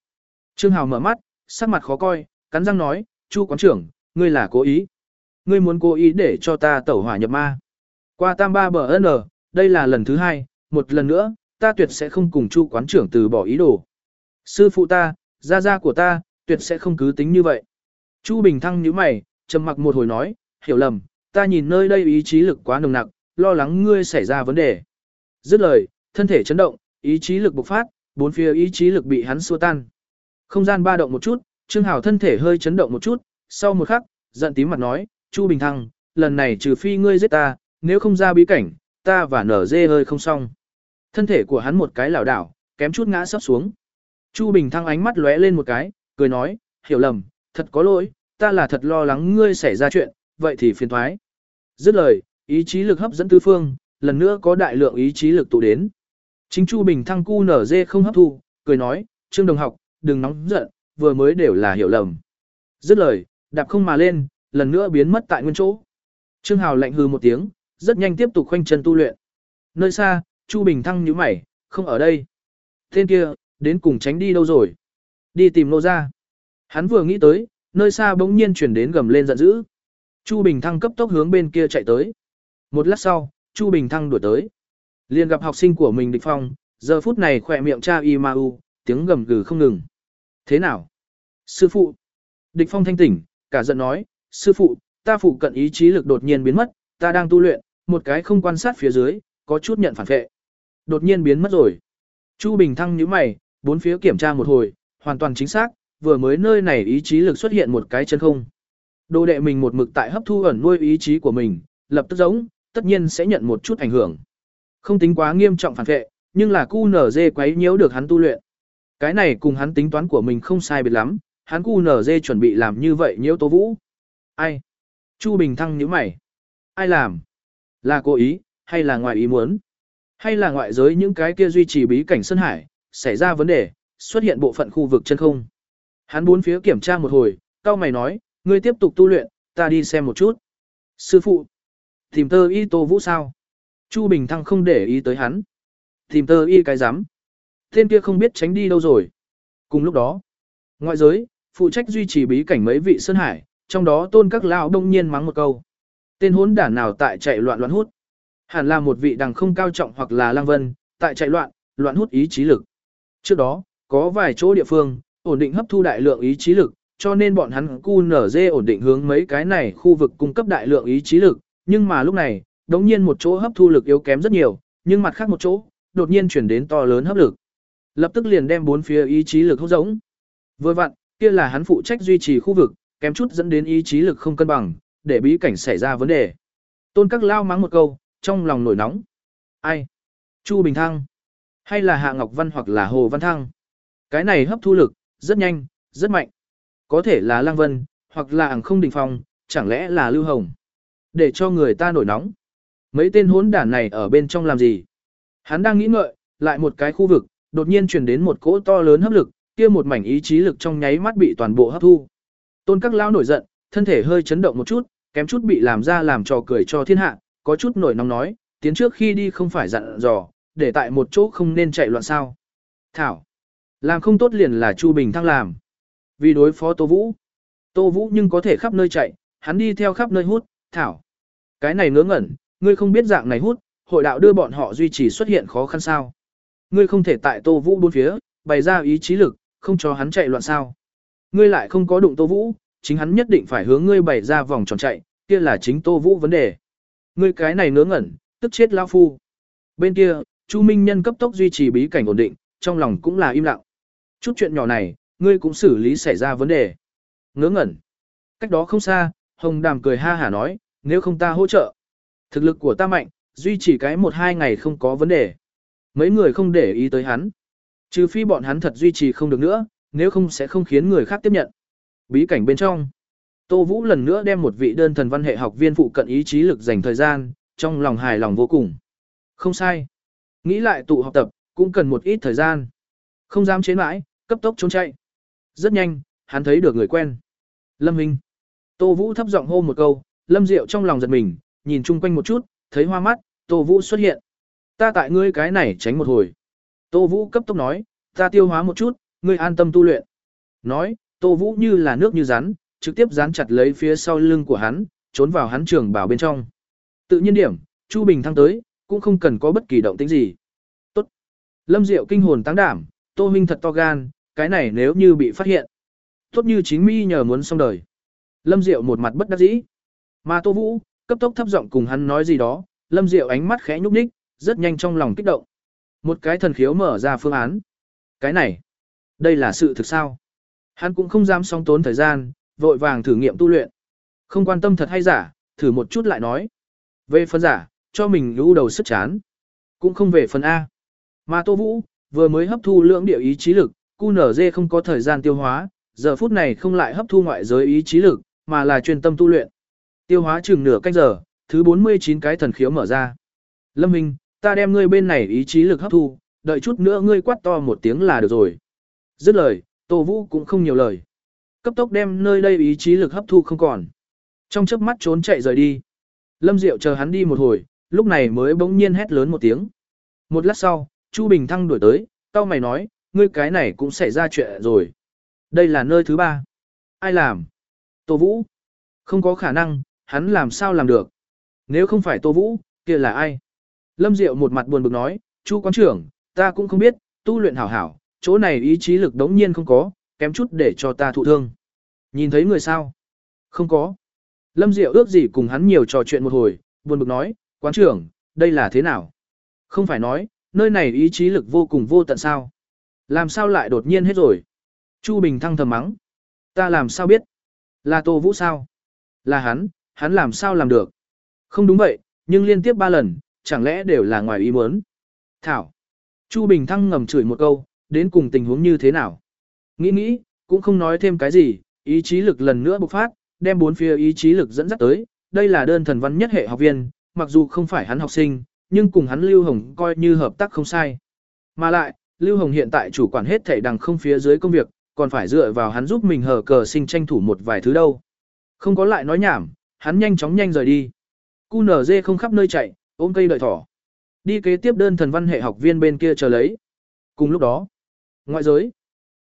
Trương Hảo mở mắt, sắc mặt khó coi, cắn răng nói, Chu quán trưởng, ngươi là cố ý. Ngươi muốn cố ý để cho ta tẩu hỏa nhập ma. Qua tam ba bờ N, đây là lần thứ hai, một lần nữa, ta tuyệt sẽ không cùng Chu quán trưởng từ bỏ ý đồ. Sư phụ ta, gia gia của ta, tuyệt sẽ không cứ tính như vậy. Chu Bình Thăng nhíu mày, trầm mặc một hồi nói, hiểu lầm, ta nhìn nơi đây ý chí lực quá nồng nặc, lo lắng ngươi xảy ra vấn đề. Dứt lời, thân thể chấn động, ý chí lực bộc phát, bốn phía ý chí lực bị hắn xua tan. Không gian ba động một chút, Trương Hảo thân thể hơi chấn động một chút, sau một khắc, giận tím mặt nói, Chu Bình Thăng, lần này trừ phi ngươi giết ta, nếu không ra bí cảnh, ta và nở dê hơi không xong. Thân thể của hắn một cái lảo đảo, kém chút ngã sắp xuống. Chu Bình Thăng ánh mắt lóe lên một cái, cười nói, hiểu lầm, thật có lỗi, ta là thật lo lắng ngươi xảy ra chuyện, vậy thì phiền thoái. Dứt lời, ý chí lực hấp dẫn tứ phương, lần nữa có đại lượng ý chí lực tụ đến. Chính Chu Bình Thăng cu nở dê không hấp thu, cười nói, Trương Đồng học, đừng nóng giận, vừa mới đều là hiểu lầm. Dứt lời, đạp không mà lên, lần nữa biến mất tại nguyên chỗ. Trương Hào lạnh hư một tiếng, rất nhanh tiếp tục khoanh chân tu luyện. Nơi xa, Chu Bình Thăng nhíu mày, không ở đây. Tên kia, đến cùng tránh đi đâu rồi? Đi tìm nô ra. Hắn vừa nghĩ tới, nơi xa bỗng nhiên chuyển đến gầm lên giận dữ. Chu Bình Thăng cấp tốc hướng bên kia chạy tới. Một lát sau, Chu Bình Thăng đuổi tới. liền gặp học sinh của mình Địch Phong, giờ phút này khỏe miệng cha y ma u, tiếng gầm gừ không ngừng. Thế nào? Sư phụ. Địch Phong thanh tỉnh, cả giận nói, sư phụ, ta phụ cận ý chí lực đột nhiên biến mất, ta đang tu luyện, một cái không quan sát phía dưới, có chút nhận phản vệ. Đột nhiên biến mất rồi. Chu Bình Thăng nhíu mày, bốn phía kiểm tra một hồi, hoàn toàn chính xác, vừa mới nơi này ý chí lực xuất hiện một cái chân không. Đồ đệ mình một mực tại hấp thu ẩn nuôi ý chí của mình, lập tức giống, tất nhiên sẽ nhận một chút ảnh hưởng. Không tính quá nghiêm trọng phản vệ, nhưng là cu nở dê quấy nhiễu được hắn tu luyện. Cái này cùng hắn tính toán của mình không sai biệt lắm, hắn cu nở dê chuẩn bị làm như vậy nhiễu tố vũ. Ai? Chu Bình Thăng nhíu mày. Ai làm? Là cố ý, hay là ngoại ý muốn? Hay là ngoại giới những cái kia duy trì bí cảnh Sơn Hải, xảy ra vấn đề, xuất hiện bộ phận khu vực chân không? Hắn bốn phía kiểm tra một hồi, cao mày nói, ngươi tiếp tục tu luyện, ta đi xem một chút. Sư phụ, tìm tơ y tô vũ sao? Chu Bình Thăng không để ý tới hắn. Tìm tơ y cái giám. Tên kia không biết tránh đi đâu rồi. Cùng lúc đó, ngoại giới, phụ trách duy trì bí cảnh mấy vị Sơn Hải, trong đó tôn các lão đông nhiên mắng một câu. Tên hốn đản nào tại chạy loạn loạn hút. Hẳn là một vị đằng không cao trọng hoặc là lang vân, tại chạy loạn, loạn hút ý chí lực. Trước đó, có vài chỗ địa phương, ổn định hấp thu đại lượng ý chí lực, cho nên bọn hắn khu nở dê ổn định hướng mấy cái này khu vực cung cấp đại lượng ý chí lực, nhưng mà lúc này, đống nhiên một chỗ hấp thu lực yếu kém rất nhiều, nhưng mặt khác một chỗ, đột nhiên chuyển đến to lớn hấp lực. Lập tức liền đem bốn phía ý chí lực hút giống. Vừa vặn, kia là hắn phụ trách duy trì khu vực, kém chút dẫn đến ý chí lực không cân bằng, để bí cảnh xảy ra vấn đề. Tôn các lao mắng một câu, trong lòng nổi nóng. Ai? Chu Bình Thăng? Hay là Hạ Ngọc Văn hoặc là Hồ Văn Thăng? Cái này hấp thu lực, rất nhanh, rất mạnh. Có thể là Lăng Vân, hoặc là ảng không đình phong, chẳng lẽ là Lưu Hồng. Để cho người ta nổi nóng. Mấy tên hốn đản này ở bên trong làm gì? Hắn đang nghĩ ngợi, lại một cái khu vực, đột nhiên truyền đến một cỗ to lớn hấp lực, kia một mảnh ý chí lực trong nháy mắt bị toàn bộ hấp thu. Tôn các lão nổi giận, thân thể hơi chấn động một chút, kém chút bị làm ra làm trò cười cho thiên hạ, có chút nổi nóng nói, tiến trước khi đi không phải dặn dò, để tại một chỗ không nên chạy loạn sao. Thảo, làm không tốt liền là Chu Bình Thăng làm. Vì đối phó Tô Vũ. Tô Vũ nhưng có thể khắp nơi chạy, hắn đi theo khắp nơi hút, Thảo. Cái này ngớ ngẩn, ngươi không biết dạng này hút, hội đạo đưa bọn họ duy trì xuất hiện khó khăn sao. Ngươi không thể tại Tô Vũ bốn phía, bày ra ý chí lực, không cho hắn chạy loạn sao. Ngươi lại không có đụng Tô Vũ, chính hắn nhất định phải hướng ngươi bày ra vòng tròn chạy, kia là chính Tô Vũ vấn đề. Ngươi cái này ngớ ngẩn, tức chết lão phu. Bên kia, Chu Minh Nhân cấp tốc duy trì bí cảnh ổn định, trong lòng cũng là im lặng. Chút chuyện nhỏ này, ngươi cũng xử lý xảy ra vấn đề. Ngớ ngẩn. Cách đó không xa, Hồng Đàm cười ha hả nói, nếu không ta hỗ trợ. Thực lực của ta mạnh, duy trì cái một hai ngày không có vấn đề. Mấy người không để ý tới hắn. Trừ phi bọn hắn thật duy trì không được nữa, nếu không sẽ không khiến người khác tiếp nhận. Bí cảnh bên trong. Tô Vũ lần nữa đem một vị đơn thần văn hệ học viên phụ cận ý chí lực dành thời gian, trong lòng hài lòng vô cùng. Không sai. Nghĩ lại tụ học tập, cũng cần một ít thời gian. Không dám chế mãi, cấp tốc trốn chạy. Rất nhanh, hắn thấy được người quen. Lâm Hinh. Tô Vũ thấp giọng hô một câu, Lâm Diệu trong lòng giật mình, nhìn chung quanh một chút, thấy hoa mắt, Tô Vũ xuất hiện. Ta tại ngươi cái này tránh một hồi. Tô Vũ cấp tốc nói, ta tiêu hóa một chút, ngươi an tâm tu luyện. Nói, Tô Vũ như là nước như rắn, trực tiếp dán chặt lấy phía sau lưng của hắn, trốn vào hắn trường bảo bên trong. Tự nhiên điểm, Chu Bình thăng tới, cũng không cần có bất kỳ động tĩnh gì. Tốt. Lâm Diệu kinh hồn tăng đảm, Tô Minh thật to gan, cái này nếu như bị phát hiện. Tốt như chính mi nhờ muốn xong đời. Lâm Diệu một mặt bất đắc dĩ. Mà Tô Vũ, cấp tốc thấp giọng cùng hắn nói gì đó, Lâm Diệu ánh mắt khẽ nhúc nhích, rất nhanh trong lòng kích động. Một cái thần khiếu mở ra phương án. Cái này, đây là sự thực sao? Hắn cũng không dám song tốn thời gian, vội vàng thử nghiệm tu luyện. Không quan tâm thật hay giả, thử một chút lại nói. Về phần giả, cho mình lũ đầu sức chán. Cũng không về phần A. Mà Tô Vũ, vừa mới hấp thu lượng địa ý chí lực, QNZ không có thời gian tiêu hóa, giờ phút này không lại hấp thu ngoại giới ý chí lực, mà là chuyên tâm tu luyện. Tiêu hóa chừng nửa cách giờ, thứ 49 cái thần khiếu mở ra. Lâm Minh, ta đem ngươi bên này ý chí lực hấp thu, đợi chút nữa ngươi quát to một tiếng là được rồi. Dứt lời, Tô Vũ cũng không nhiều lời. Cấp tốc đem nơi đây ý chí lực hấp thu không còn. Trong chớp mắt trốn chạy rời đi. Lâm Diệu chờ hắn đi một hồi, lúc này mới bỗng nhiên hét lớn một tiếng. Một lát sau, Chu Bình Thăng đuổi tới, tao mày nói, ngươi cái này cũng xảy ra chuyện rồi. Đây là nơi thứ ba. Ai làm? Tô Vũ. Không có khả năng, hắn làm sao làm được? Nếu không phải Tô Vũ, kia là ai? Lâm Diệu một mặt buồn bực nói, Chu quán trưởng, ta cũng không biết, tu luyện hảo hảo, chỗ này ý chí lực đống nhiên không có, kém chút để cho ta thụ thương. Nhìn thấy người sao? Không có. Lâm Diệu ước gì cùng hắn nhiều trò chuyện một hồi, buồn bực nói, quán trưởng, đây là thế nào? Không phải nói, nơi này ý chí lực vô cùng vô tận sao? Làm sao lại đột nhiên hết rồi? Chu Bình thăng thầm mắng. Ta làm sao biết? Là Tô Vũ sao? Là hắn, hắn làm sao làm được? Không đúng vậy, nhưng liên tiếp ba lần, chẳng lẽ đều là ngoài ý muốn? Thảo. Chu Bình thăng ngầm chửi một câu, đến cùng tình huống như thế nào? Nghĩ nghĩ, cũng không nói thêm cái gì, ý chí lực lần nữa bộc phát, đem bốn phía ý chí lực dẫn dắt tới, đây là đơn thần văn nhất hệ học viên, mặc dù không phải hắn học sinh, nhưng cùng hắn Lưu Hồng coi như hợp tác không sai. Mà lại, Lưu Hồng hiện tại chủ quản hết thảy đằng không phía dưới công việc, còn phải dựa vào hắn giúp mình hở cờ sinh tranh thủ một vài thứ đâu. Không có lại nói nhảm, hắn nhanh chóng nhanh rời đi. Cu nở dê không khắp nơi chạy, ôm cây đợi thỏ. Đi kế tiếp đơn thần văn hệ học viên bên kia chờ lấy. Cùng lúc đó, ngoại giới,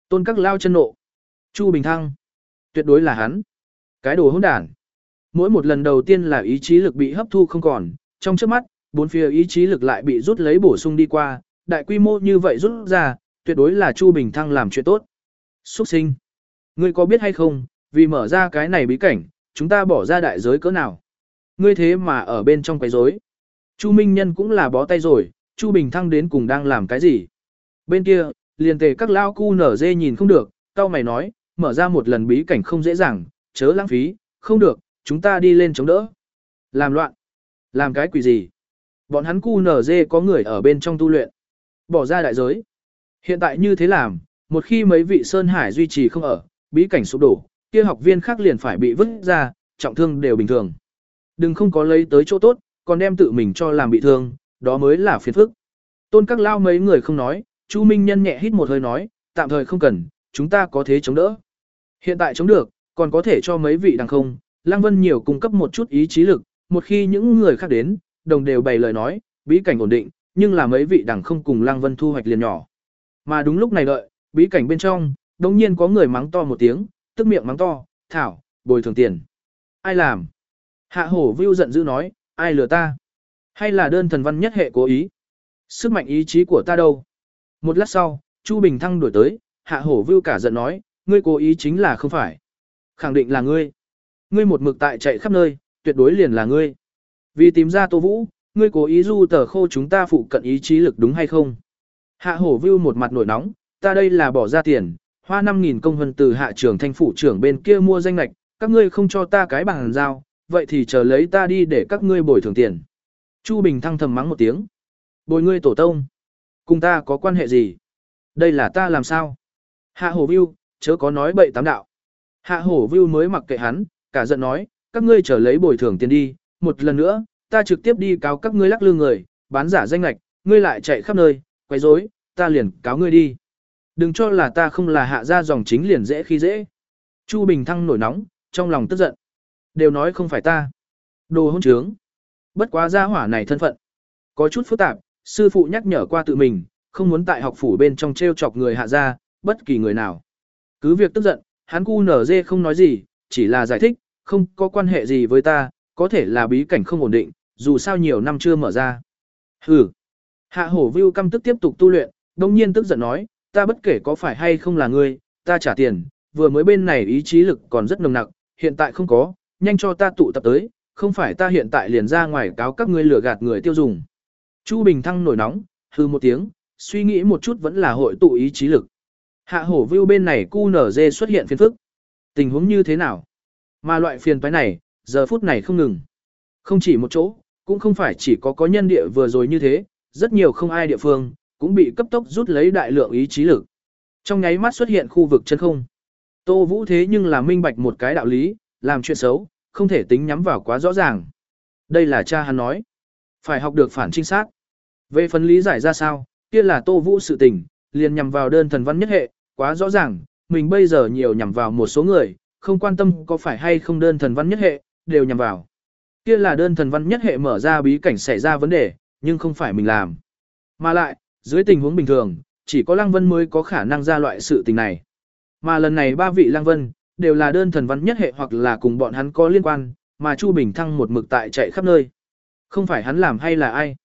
tôn các lao chân nộ. Chu Bình Thăng, tuyệt đối là hắn. Cái đồ hỗn đản. Mỗi một lần đầu tiên là ý chí lực bị hấp thu không còn, trong trước mắt, bốn phía ý chí lực lại bị rút lấy bổ sung đi qua, đại quy mô như vậy rút ra, tuyệt đối là Chu Bình Thăng làm chuyện tốt. Xuất sinh. Ngươi có biết hay không, vì mở ra cái này bí cảnh, chúng ta bỏ ra đại giới cỡ nào. Ngươi thế mà ở bên trong quấy rối. Chu Minh Nhân cũng là bó tay rồi, Chu Bình Thăng đến cùng đang làm cái gì. Bên kia, liền tề các lao cu nở dê nhìn không được, cao mày nói, mở ra một lần bí cảnh không dễ dàng, chớ lãng phí, không được, chúng ta đi lên chống đỡ. Làm loạn. Làm cái quỷ gì? Bọn hắn cu nở dê có người ở bên trong tu luyện. Bỏ ra đại giới. Hiện tại như thế làm, một khi mấy vị Sơn Hải duy trì không ở, bí cảnh sụp đổ, kia học viên khác liền phải bị vứt ra, trọng thương đều bình thường. Đừng không có lấy tới chỗ tốt, còn đem tự mình cho làm bị thương, đó mới là phiền phức. Tôn các lao mấy người không nói, Chu Minh Nhân nhẹ hít một hơi nói, tạm thời không cần, chúng ta có thế chống đỡ. Hiện tại chống được, còn có thể cho mấy vị đằng không, Lăng Vân nhiều cung cấp một chút ý chí lực, một khi những người khác đến, đồng đều bày lời nói, bí cảnh ổn định, nhưng là mấy vị đằng không cùng Lăng Vân thu hoạch liền nhỏ. Mà đúng lúc này đợi, bí cảnh bên trong, đồng nhiên có người mắng to một tiếng, tức miệng mắng to, thảo, bồi thường tiền. Ai làm? Hạ hổ view giận dữ nói, ai lừa ta? Hay là đơn thần văn nhất hệ cố ý? Sức mạnh ý chí của ta đâu? Một lát sau, Chu Bình Thăng đổi tới, hạ hổ Vưu cả giận nói, ngươi cố ý chính là không phải. Khẳng định là ngươi. Ngươi một mực tại chạy khắp nơi, tuyệt đối liền là ngươi. Vì tìm ra Tô Vũ, ngươi cố ý du tờ khô chúng ta phụ cận ý chí lực đúng hay không? Hạ hổ Vưu một mặt nổi nóng, ta đây là bỏ ra tiền, hoa 5.000 công hân từ hạ trưởng thanh phủ trưởng bên kia mua danh lạch, các ngươi không cho ta cái bằng giao, vậy thì chờ lấy ta đi để các ngươi bồi thường tiền. Chu Bình thăng thầm mắng một tiếng. Bồi ngươi tổ tông. Cùng ta có quan hệ gì? Đây là ta làm sao? Hạ hổ view, chớ có nói bậy tám đạo. Hạ hổ view mới mặc kệ hắn, cả giận nói, các ngươi chờ lấy bồi thường tiền đi, một lần nữa, ta trực tiếp đi cáo các ngươi lắc lư người, bán giả danh lạch, ngươi lại chạy khắp nơi, quấy rối, ta liền cáo ngươi đi. Đừng cho là ta không là hạ ra dòng chính liền dễ khi dễ. Chu Bình Thăng nổi nóng, trong lòng tức giận. Đều nói không phải ta. Đồ hôn trướng. bất quá gia hỏa này thân phận. Có chút phức tạp, sư phụ nhắc nhở qua tự mình, không muốn tại học phủ bên trong treo chọc người hạ gia, bất kỳ người nào. Cứ việc tức giận, hắn cu nở dê không nói gì, chỉ là giải thích, không có quan hệ gì với ta, có thể là bí cảnh không ổn định, dù sao nhiều năm chưa mở ra. Hừ. Hạ hổ view căm tức tiếp tục tu luyện, đồng nhiên tức giận nói, ta bất kể có phải hay không là ngươi, ta trả tiền, vừa mới bên này ý chí lực còn rất nồng nặc, hiện tại không có, nhanh cho ta tụ tập tới, không phải ta hiện tại liền ra ngoài cáo các ngươi lừa gạt người tiêu dùng. Chu Bình Thăng nổi nóng, hư một tiếng, suy nghĩ một chút vẫn là hội tụ ý chí lực. Hạ hổ view bên này cu nở dê xuất hiện phiền phức. Tình huống như thế nào? Mà loại phiền phái này, giờ phút này không ngừng. Không chỉ một chỗ, cũng không phải chỉ có có nhân địa vừa rồi như thế, rất nhiều không ai địa phương, cũng bị cấp tốc rút lấy đại lượng ý chí lực. Trong nháy mắt xuất hiện khu vực chân không. Tô Vũ thế nhưng là minh bạch một cái đạo lý, làm chuyện xấu, không thể tính nhắm vào quá rõ ràng. Đây là cha hắn nói. Phải học được phản trinh sát. Về phần lý giải ra sao, kia là Tô Vũ sự tình, liền nhằm vào đơn thần văn nhất hệ, quá rõ ràng, mình bây giờ nhiều nhằm vào một số người, không quan tâm có phải hay không đơn thần văn nhất hệ, đều nhằm vào. Kia là đơn thần văn nhất hệ mở ra bí cảnh xảy ra vấn đề, nhưng không phải mình làm. Mà lại, dưới tình huống bình thường, chỉ có Lăng Vân mới có khả năng ra loại sự tình này. Mà lần này ba vị Lăng Vân, đều là đơn thần văn nhất hệ hoặc là cùng bọn hắn có liên quan, mà Chu Bình Thăng một mực tại chạy khắp nơi. Không phải hắn làm hay là ai?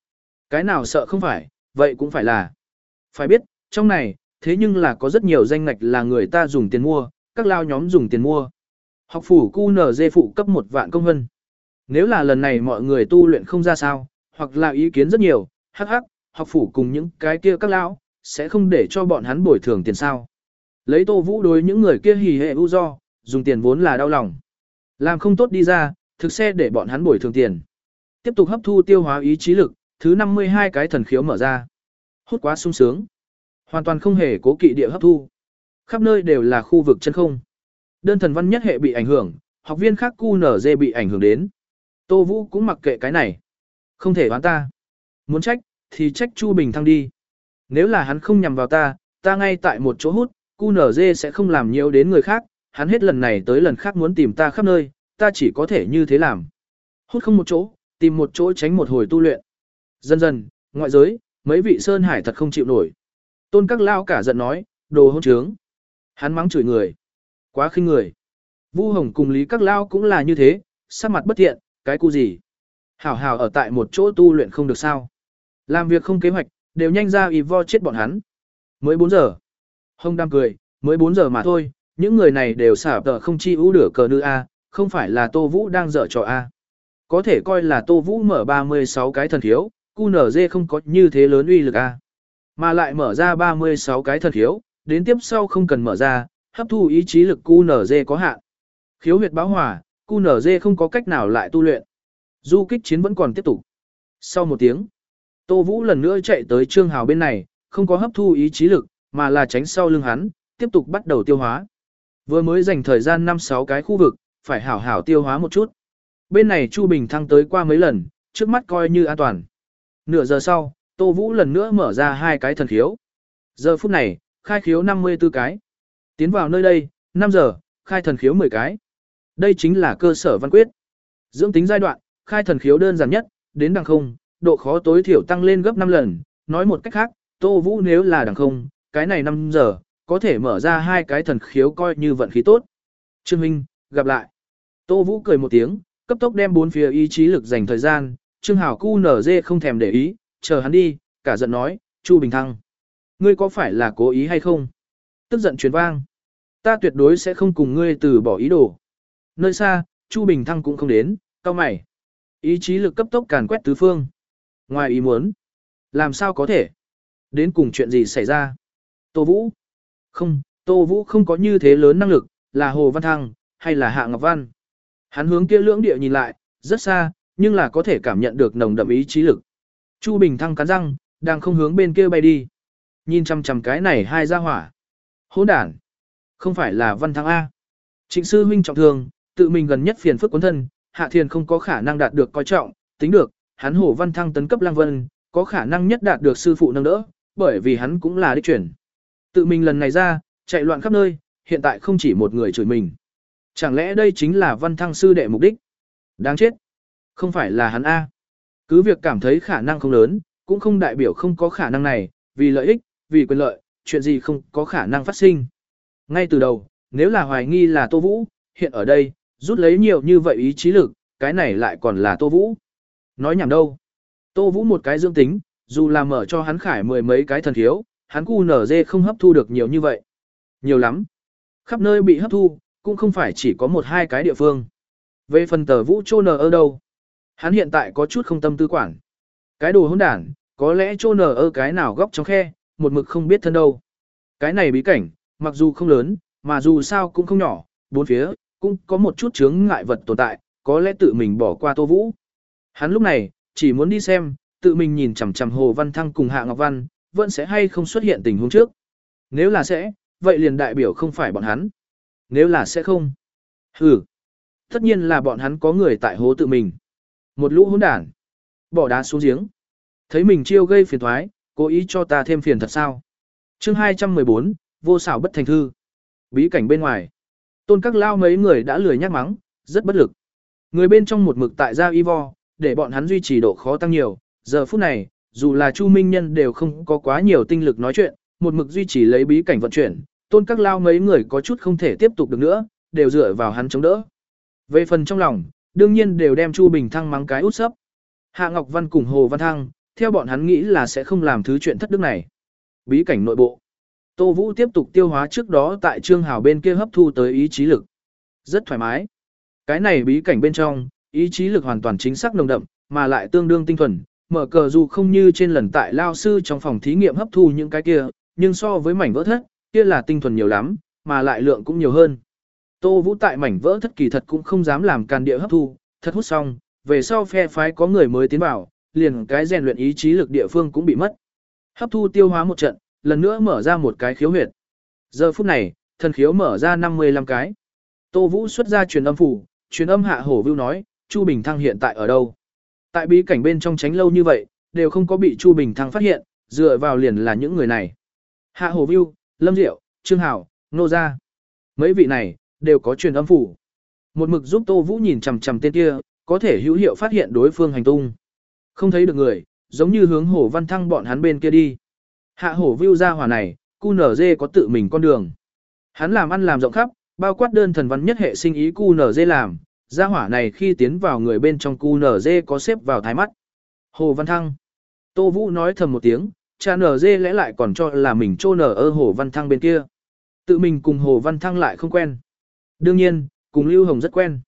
Cái nào sợ không phải, vậy cũng phải là. Phải biết, trong này, thế nhưng là có rất nhiều danh ngạch là người ta dùng tiền mua, các lao nhóm dùng tiền mua. Học phủ cu nở dê phụ cấp một vạn công hân. Nếu là lần này mọi người tu luyện không ra sao, hoặc là ý kiến rất nhiều, hắc hắc, học phủ cùng những cái kia các lão sẽ không để cho bọn hắn bồi thường tiền sao. Lấy tô vũ đối những người kia hì hệ ưu do, dùng tiền vốn là đau lòng. Làm không tốt đi ra, thực xe để bọn hắn bồi thường tiền. Tiếp tục hấp thu tiêu hóa ý chí lực, thứ 52 cái thần khiếu mở ra. Hút quá sung sướng. Hoàn toàn không hề cố kỵ địa hấp thu. Khắp nơi đều là khu vực chân không. Đơn thần văn nhất hệ bị ảnh hưởng, học viên khác cu nở dê bị ảnh hưởng đến. Tô Vũ cũng mặc kệ cái này. Không thể đoán ta. Muốn trách, thì trách Chu Bình Thăng đi. Nếu là hắn không nhằm vào ta, ta ngay tại một chỗ hút, cu nở dê sẽ không làm nhiều đến người khác, hắn hết lần này tới lần khác muốn tìm ta khắp nơi, ta chỉ có thể như thế làm. Hút không một chỗ, tìm một chỗ tránh một hồi tu luyện. Dần dần, ngoại giới, mấy vị sơn hải thật không chịu nổi. Tôn các lao cả giận nói, đồ hôn trướng. Hắn mắng chửi người. Quá khinh người. Vu Hồng cùng Lý các lao cũng là như thế, sắc mặt bất thiện, cái cu gì. Hảo hảo ở tại một chỗ tu luyện không được sao. Làm việc không kế hoạch, đều nhanh ra y vo chết bọn hắn. Mới 4 giờ. Hồng đang cười, mới 4 giờ mà thôi, những người này đều xả tờ không chi ưu đửa cờ nữ A, không phải là Tô Vũ đang dở trò A. Có thể coi là Tô Vũ mở 36 cái thần thiếu, QNZ không có như thế lớn uy lực A. Mà lại mở ra 36 cái thần thiếu, đến tiếp sau không cần mở ra, hấp thu ý chí lực QNZ có hạn. Khiếu huyệt báo hỏa, QNZ không có cách nào lại tu luyện. Du kích chiến vẫn còn tiếp tục. Sau một tiếng, Tô Vũ lần nữa chạy tới Trương Hào bên này, không có hấp thu ý chí lực, mà là tránh sau lưng hắn, tiếp tục bắt đầu tiêu hóa. Vừa mới dành thời gian 5-6 cái khu vực, phải hảo hảo tiêu hóa một chút. Bên này Chu Bình thăng tới qua mấy lần, trước mắt coi như an toàn. Nửa giờ sau, Tô Vũ lần nữa mở ra hai cái thần khiếu. Giờ phút này, khai khiếu 54 cái. Tiến vào nơi đây, 5 giờ, khai thần khiếu 10 cái. Đây chính là cơ sở văn quyết. Dưỡng tính giai đoạn, khai thần khiếu đơn giản nhất, đến đằng không, độ khó tối thiểu tăng lên gấp 5 lần. Nói một cách khác, Tô Vũ nếu là đằng không, cái này 5 giờ, có thể mở ra hai cái thần khiếu coi như vận khí tốt. Trương Minh, gặp lại. Tô Vũ cười một tiếng, cấp tốc đem bốn phía ý chí lực dành thời gian, Trương Hảo cu nở dê không thèm để ý, chờ hắn đi, cả giận nói, Chu Bình Thăng. Ngươi có phải là cố ý hay không? Tức giận truyền vang. Ta tuyệt đối sẽ không cùng ngươi từ bỏ ý đồ. Nơi xa, Chu Bình Thăng cũng không đến, cao mày. Ý chí lực cấp tốc càn quét tứ phương. Ngoài ý muốn. Làm sao có thể? Đến cùng chuyện gì xảy ra? Tô Vũ. Không, Tô Vũ không có như thế lớn năng lực, là Hồ Văn Thăng, hay là Hạ Ngọc Văn. Hắn hướng kia lưỡng địa nhìn lại, rất xa, nhưng là có thể cảm nhận được nồng đậm ý chí lực. Chu Bình Thăng cắn răng, đang không hướng bên kia bay đi. Nhìn chằm chằm cái này hai ra hỏa. Hỗn đản. Không phải là Văn Thăng A. Trịnh sư huynh trọng thương, tự mình gần nhất phiền phức cuốn thân, Hạ Thiền không có khả năng đạt được coi trọng, tính được, hắn Hồ Văn Thăng tấn cấp Lang Vân, có khả năng nhất đạt được sư phụ nâng đỡ, bởi vì hắn cũng là đích chuyển. Tự mình lần này ra, chạy loạn khắp nơi, hiện tại không chỉ một người chửi mình. Chẳng lẽ đây chính là văn thăng sư đệ mục đích? Đáng chết. Không phải là hắn A. Cứ việc cảm thấy khả năng không lớn, cũng không đại biểu không có khả năng này, vì lợi ích, vì quyền lợi, chuyện gì không có khả năng phát sinh. Ngay từ đầu, nếu là hoài nghi là Tô Vũ, hiện ở đây, rút lấy nhiều như vậy ý chí lực, cái này lại còn là Tô Vũ. Nói nhảm đâu. Tô Vũ một cái dương tính, dù là mở cho hắn khải mười mấy cái thần thiếu, hắn QNZ nở dê không hấp thu được nhiều như vậy. Nhiều lắm. Khắp nơi bị hấp thu, cũng không phải chỉ có một hai cái địa phương. Về phần tờ Vũ trô nờ ở đâu? Hắn hiện tại có chút không tâm tư quản. Cái đồ hỗn đản, có lẽ trô nờ ở cái nào góc trong khe, một mực không biết thân đâu. Cái này bí cảnh, mặc dù không lớn, mà dù sao cũng không nhỏ, bốn phía, cũng có một chút chướng ngại vật tồn tại, có lẽ tự mình bỏ qua Tô Vũ. Hắn lúc này, chỉ muốn đi xem, tự mình nhìn chằm chằm Hồ Văn Thăng cùng Hạ Ngọc Văn, vẫn sẽ hay không xuất hiện tình huống trước. Nếu là sẽ, vậy liền đại biểu không phải bọn hắn. Nếu là sẽ không. Ừ. Tất nhiên là bọn hắn có người tại hố tự mình. Một lũ hỗn đản. Bỏ đá xuống giếng. Thấy mình chiêu gây phiền thoái, cố ý cho ta thêm phiền thật sao. chương 214, vô xảo bất thành thư. Bí cảnh bên ngoài. Tôn các lao mấy người đã lười nhắc mắng, rất bất lực. Người bên trong một mực tại giao y vo, để bọn hắn duy trì độ khó tăng nhiều. Giờ phút này, dù là Chu Minh Nhân đều không có quá nhiều tinh lực nói chuyện, một mực duy trì lấy bí cảnh vận chuyển, tôn các lao mấy người có chút không thể tiếp tục được nữa, đều dựa vào hắn chống đỡ. Về phần trong lòng, đương nhiên đều đem Chu Bình Thăng mắng cái út sấp. Hạ Ngọc Văn cùng Hồ Văn Thăng, theo bọn hắn nghĩ là sẽ không làm thứ chuyện thất đức này. Bí cảnh nội bộ. Tô Vũ tiếp tục tiêu hóa trước đó tại Trương Hào bên kia hấp thu tới ý chí lực. Rất thoải mái. Cái này bí cảnh bên trong, ý chí lực hoàn toàn chính xác nồng đậm, mà lại tương đương tinh thuần, mở cờ dù không như trên lần tại lao sư trong phòng thí nghiệm hấp thu những cái kia, nhưng so với mảnh vỡ thất, kia là tinh thuần nhiều lắm, mà lại lượng cũng nhiều hơn. Tô Vũ tại mảnh vỡ thất kỳ thật cũng không dám làm càn địa hấp thu, thật hút xong, về sau phe phái có người mới tiến vào, liền cái rèn luyện ý chí lực địa phương cũng bị mất. Hấp thu tiêu hóa một trận, lần nữa mở ra một cái khiếu huyệt. Giờ phút này, thần khiếu mở ra 55 cái. Tô Vũ xuất ra truyền âm phủ, truyền âm hạ hổ vưu nói, Chu Bình Thăng hiện tại ở đâu? Tại bí cảnh bên trong tránh lâu như vậy, đều không có bị Chu Bình Thăng phát hiện, dựa vào liền là những người này. Hạ Hồ Vưu, Lâm Diệu, Trương Hảo, Nô Gia. Mấy vị này, đều có truyền âm phủ. Một mực giúp Tô Vũ nhìn chằm chằm tên kia, có thể hữu hiệu phát hiện đối phương hành tung. Không thấy được người, giống như hướng Hồ Văn Thăng bọn hắn bên kia đi. Hạ Hổ Vưu ra hỏa này, cu nở dê có tự mình con đường. Hắn làm ăn làm rộng khắp, bao quát đơn thần văn nhất hệ sinh ý cu nở dê làm, gia hỏa này khi tiến vào người bên trong cu nở dê có xếp vào thái mắt. Hồ Văn Thăng. Tô Vũ nói thầm một tiếng, cha nở dê lẽ lại còn cho là mình trô nở ơ Hồ Văn Thăng bên kia. Tự mình cùng Hồ Văn Thăng lại không quen. Đương nhiên, cùng Lưu Hồng rất quen.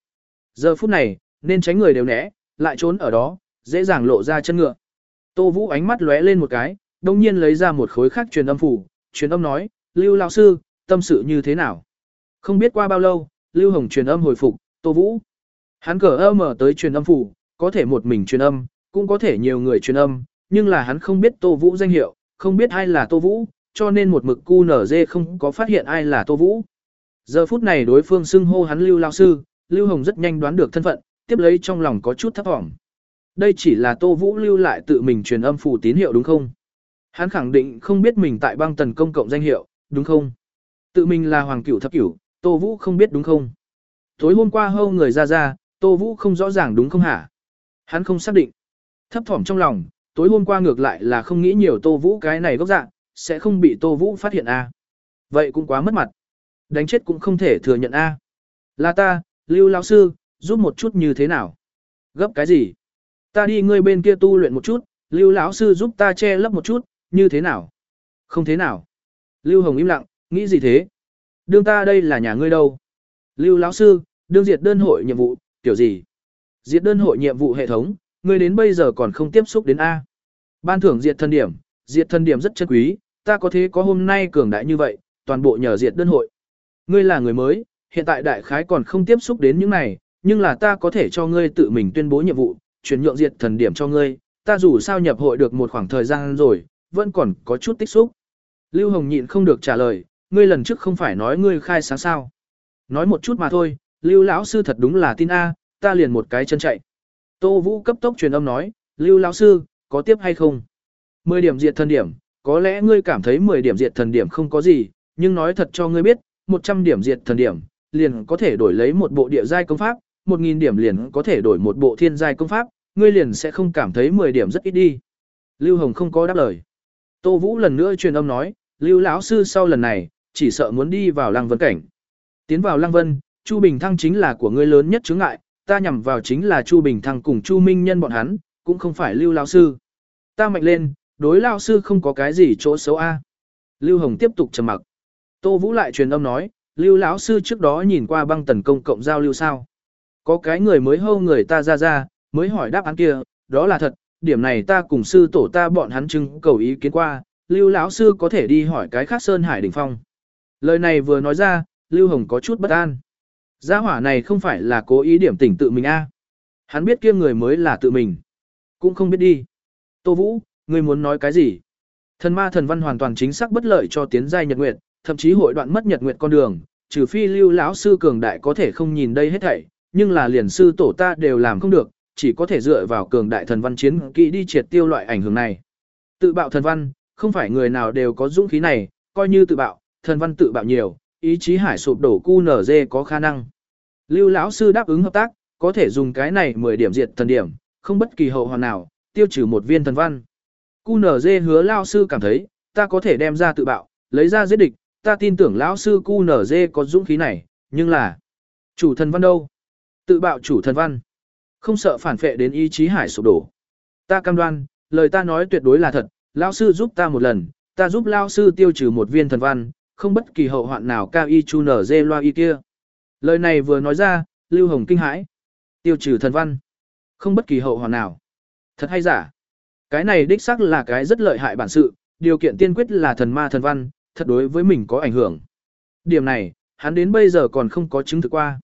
Giờ phút này, nên tránh người đều né, lại trốn ở đó, dễ dàng lộ ra chân ngựa. Tô Vũ ánh mắt lóe lên một cái, đồng nhiên lấy ra một khối khác truyền âm phủ, truyền âm nói, Lưu lão sư, tâm sự như thế nào? Không biết qua bao lâu, Lưu Hồng truyền âm hồi phục, Tô Vũ. Hắn cờ âm mở tới truyền âm phủ, có thể một mình truyền âm, cũng có thể nhiều người truyền âm, nhưng là hắn không biết Tô Vũ danh hiệu, không biết ai là Tô Vũ, cho nên một mực cu nở dê không có phát hiện ai là Tô Vũ. Giờ phút này đối phương xưng hô hắn Lưu Lao Sư, Lưu Hồng rất nhanh đoán được thân phận, tiếp lấy trong lòng có chút thấp vọng. Đây chỉ là Tô Vũ lưu lại tự mình truyền âm phủ tín hiệu đúng không? Hắn khẳng định không biết mình tại băng tần công cộng danh hiệu, đúng không? Tự mình là Hoàng Cửu Thập Cửu, Tô Vũ không biết đúng không? Tối hôm qua hâu người ra ra, Tô Vũ không rõ ràng đúng không hả? Hắn không xác định. Thấp thỏm trong lòng, tối hôm qua ngược lại là không nghĩ nhiều Tô Vũ cái này gốc dạng, sẽ không bị Tô Vũ phát hiện a Vậy cũng quá mất mặt. Đánh chết cũng không thể thừa nhận a Là ta, Lưu lão sư, giúp một chút như thế nào? Gấp cái gì? Ta đi ngươi bên kia tu luyện một chút, Lưu lão sư giúp ta che lấp một chút, như thế nào? Không thế nào. Lưu Hồng im lặng, nghĩ gì thế? Đương ta đây là nhà ngươi đâu? Lưu lão sư, đương diệt đơn hội nhiệm vụ, kiểu gì? Diệt đơn hội nhiệm vụ hệ thống, ngươi đến bây giờ còn không tiếp xúc đến A. Ban thưởng diệt thân điểm, diệt thân điểm rất chân quý, ta có thế có hôm nay cường đại như vậy, toàn bộ nhờ diệt đơn hội. Ngươi là người mới, hiện tại đại khái còn không tiếp xúc đến những này, nhưng là ta có thể cho ngươi tự mình tuyên bố nhiệm vụ, chuyển nhượng diệt thần điểm cho ngươi, ta dù sao nhập hội được một khoảng thời gian rồi, vẫn còn có chút tích xúc. Lưu Hồng nhịn không được trả lời, ngươi lần trước không phải nói ngươi khai sáng sao. Nói một chút mà thôi, Lưu lão sư thật đúng là tin A, ta liền một cái chân chạy. Tô Vũ cấp tốc truyền âm nói, Lưu lão sư, có tiếp hay không? 10 điểm diệt thần điểm, có lẽ ngươi cảm thấy 10 điểm diệt thần điểm không có gì, nhưng nói thật cho ngươi biết, 100 điểm diệt thần điểm, liền có thể đổi lấy một bộ địa giai công pháp, 1000 điểm liền có thể đổi một bộ thiên giai công pháp, ngươi liền sẽ không cảm thấy 10 điểm rất ít đi. Lưu Hồng không có đáp lời. Tô Vũ lần nữa truyền âm nói, Lưu lão sư sau lần này, chỉ sợ muốn đi vào Lăng Vân cảnh. Tiến vào Lăng Vân, Chu Bình Thăng chính là của ngươi lớn nhất chướng ngại, ta nhằm vào chính là Chu Bình Thăng cùng Chu Minh Nhân bọn hắn, cũng không phải Lưu lão sư. Ta mạnh lên, đối lão sư không có cái gì chỗ xấu a. Lưu Hồng tiếp tục trầm mặc. Tô Vũ lại truyền âm nói, Lưu lão sư trước đó nhìn qua băng tần công cộng giao lưu sao? Có cái người mới hâu người ta ra ra, mới hỏi đáp án kia, đó là thật, điểm này ta cùng sư tổ ta bọn hắn chứng cầu ý kiến qua, Lưu lão sư có thể đi hỏi cái khác Sơn Hải đỉnh phong. Lời này vừa nói ra, Lưu Hồng có chút bất an. Gia hỏa này không phải là cố ý điểm tỉnh tự mình a. Hắn biết kia người mới là tự mình. Cũng không biết đi. Tô Vũ, ngươi muốn nói cái gì? Thần ma thần văn hoàn toàn chính xác bất lợi cho tiến giai nhật nguyệt, thậm chí hội đoạn mất nhật nguyệt con đường, trừ phi lưu lão sư cường đại có thể không nhìn đây hết thảy, nhưng là liền sư tổ ta đều làm không được, chỉ có thể dựa vào cường đại thần văn chiến kỹ đi triệt tiêu loại ảnh hưởng này. Tự bạo thần văn, không phải người nào đều có dũng khí này, coi như tự bạo, thần văn tự bạo nhiều, ý chí hải sụp đổ cu có khả năng. Lưu lão sư đáp ứng hợp tác, có thể dùng cái này 10 điểm diệt thần điểm, không bất kỳ hậu hoàn nào, tiêu trừ một viên thần văn. Cu hứa lão sư cảm thấy, ta có thể đem ra tự bạo, lấy ra giết địch, ta tin tưởng lão sư cu có dũng khí này, nhưng là chủ thần văn đâu? Tự bạo chủ thần văn. Không sợ phản phệ đến ý chí hải sụp đổ. Ta cam đoan, lời ta nói tuyệt đối là thật, lão sư giúp ta một lần, ta giúp lão sư tiêu trừ một viên thần văn, không bất kỳ hậu hoạn nào cao y chu nở dê loa y kia. Lời này vừa nói ra, Lưu Hồng kinh hãi. Tiêu trừ thần văn, không bất kỳ hậu hoạn nào. Thật hay giả? Cái này đích xác là cái rất lợi hại bản sự, điều kiện tiên quyết là thần ma thần văn, thật đối với mình có ảnh hưởng. Điểm này, hắn đến bây giờ còn không có chứng thực qua.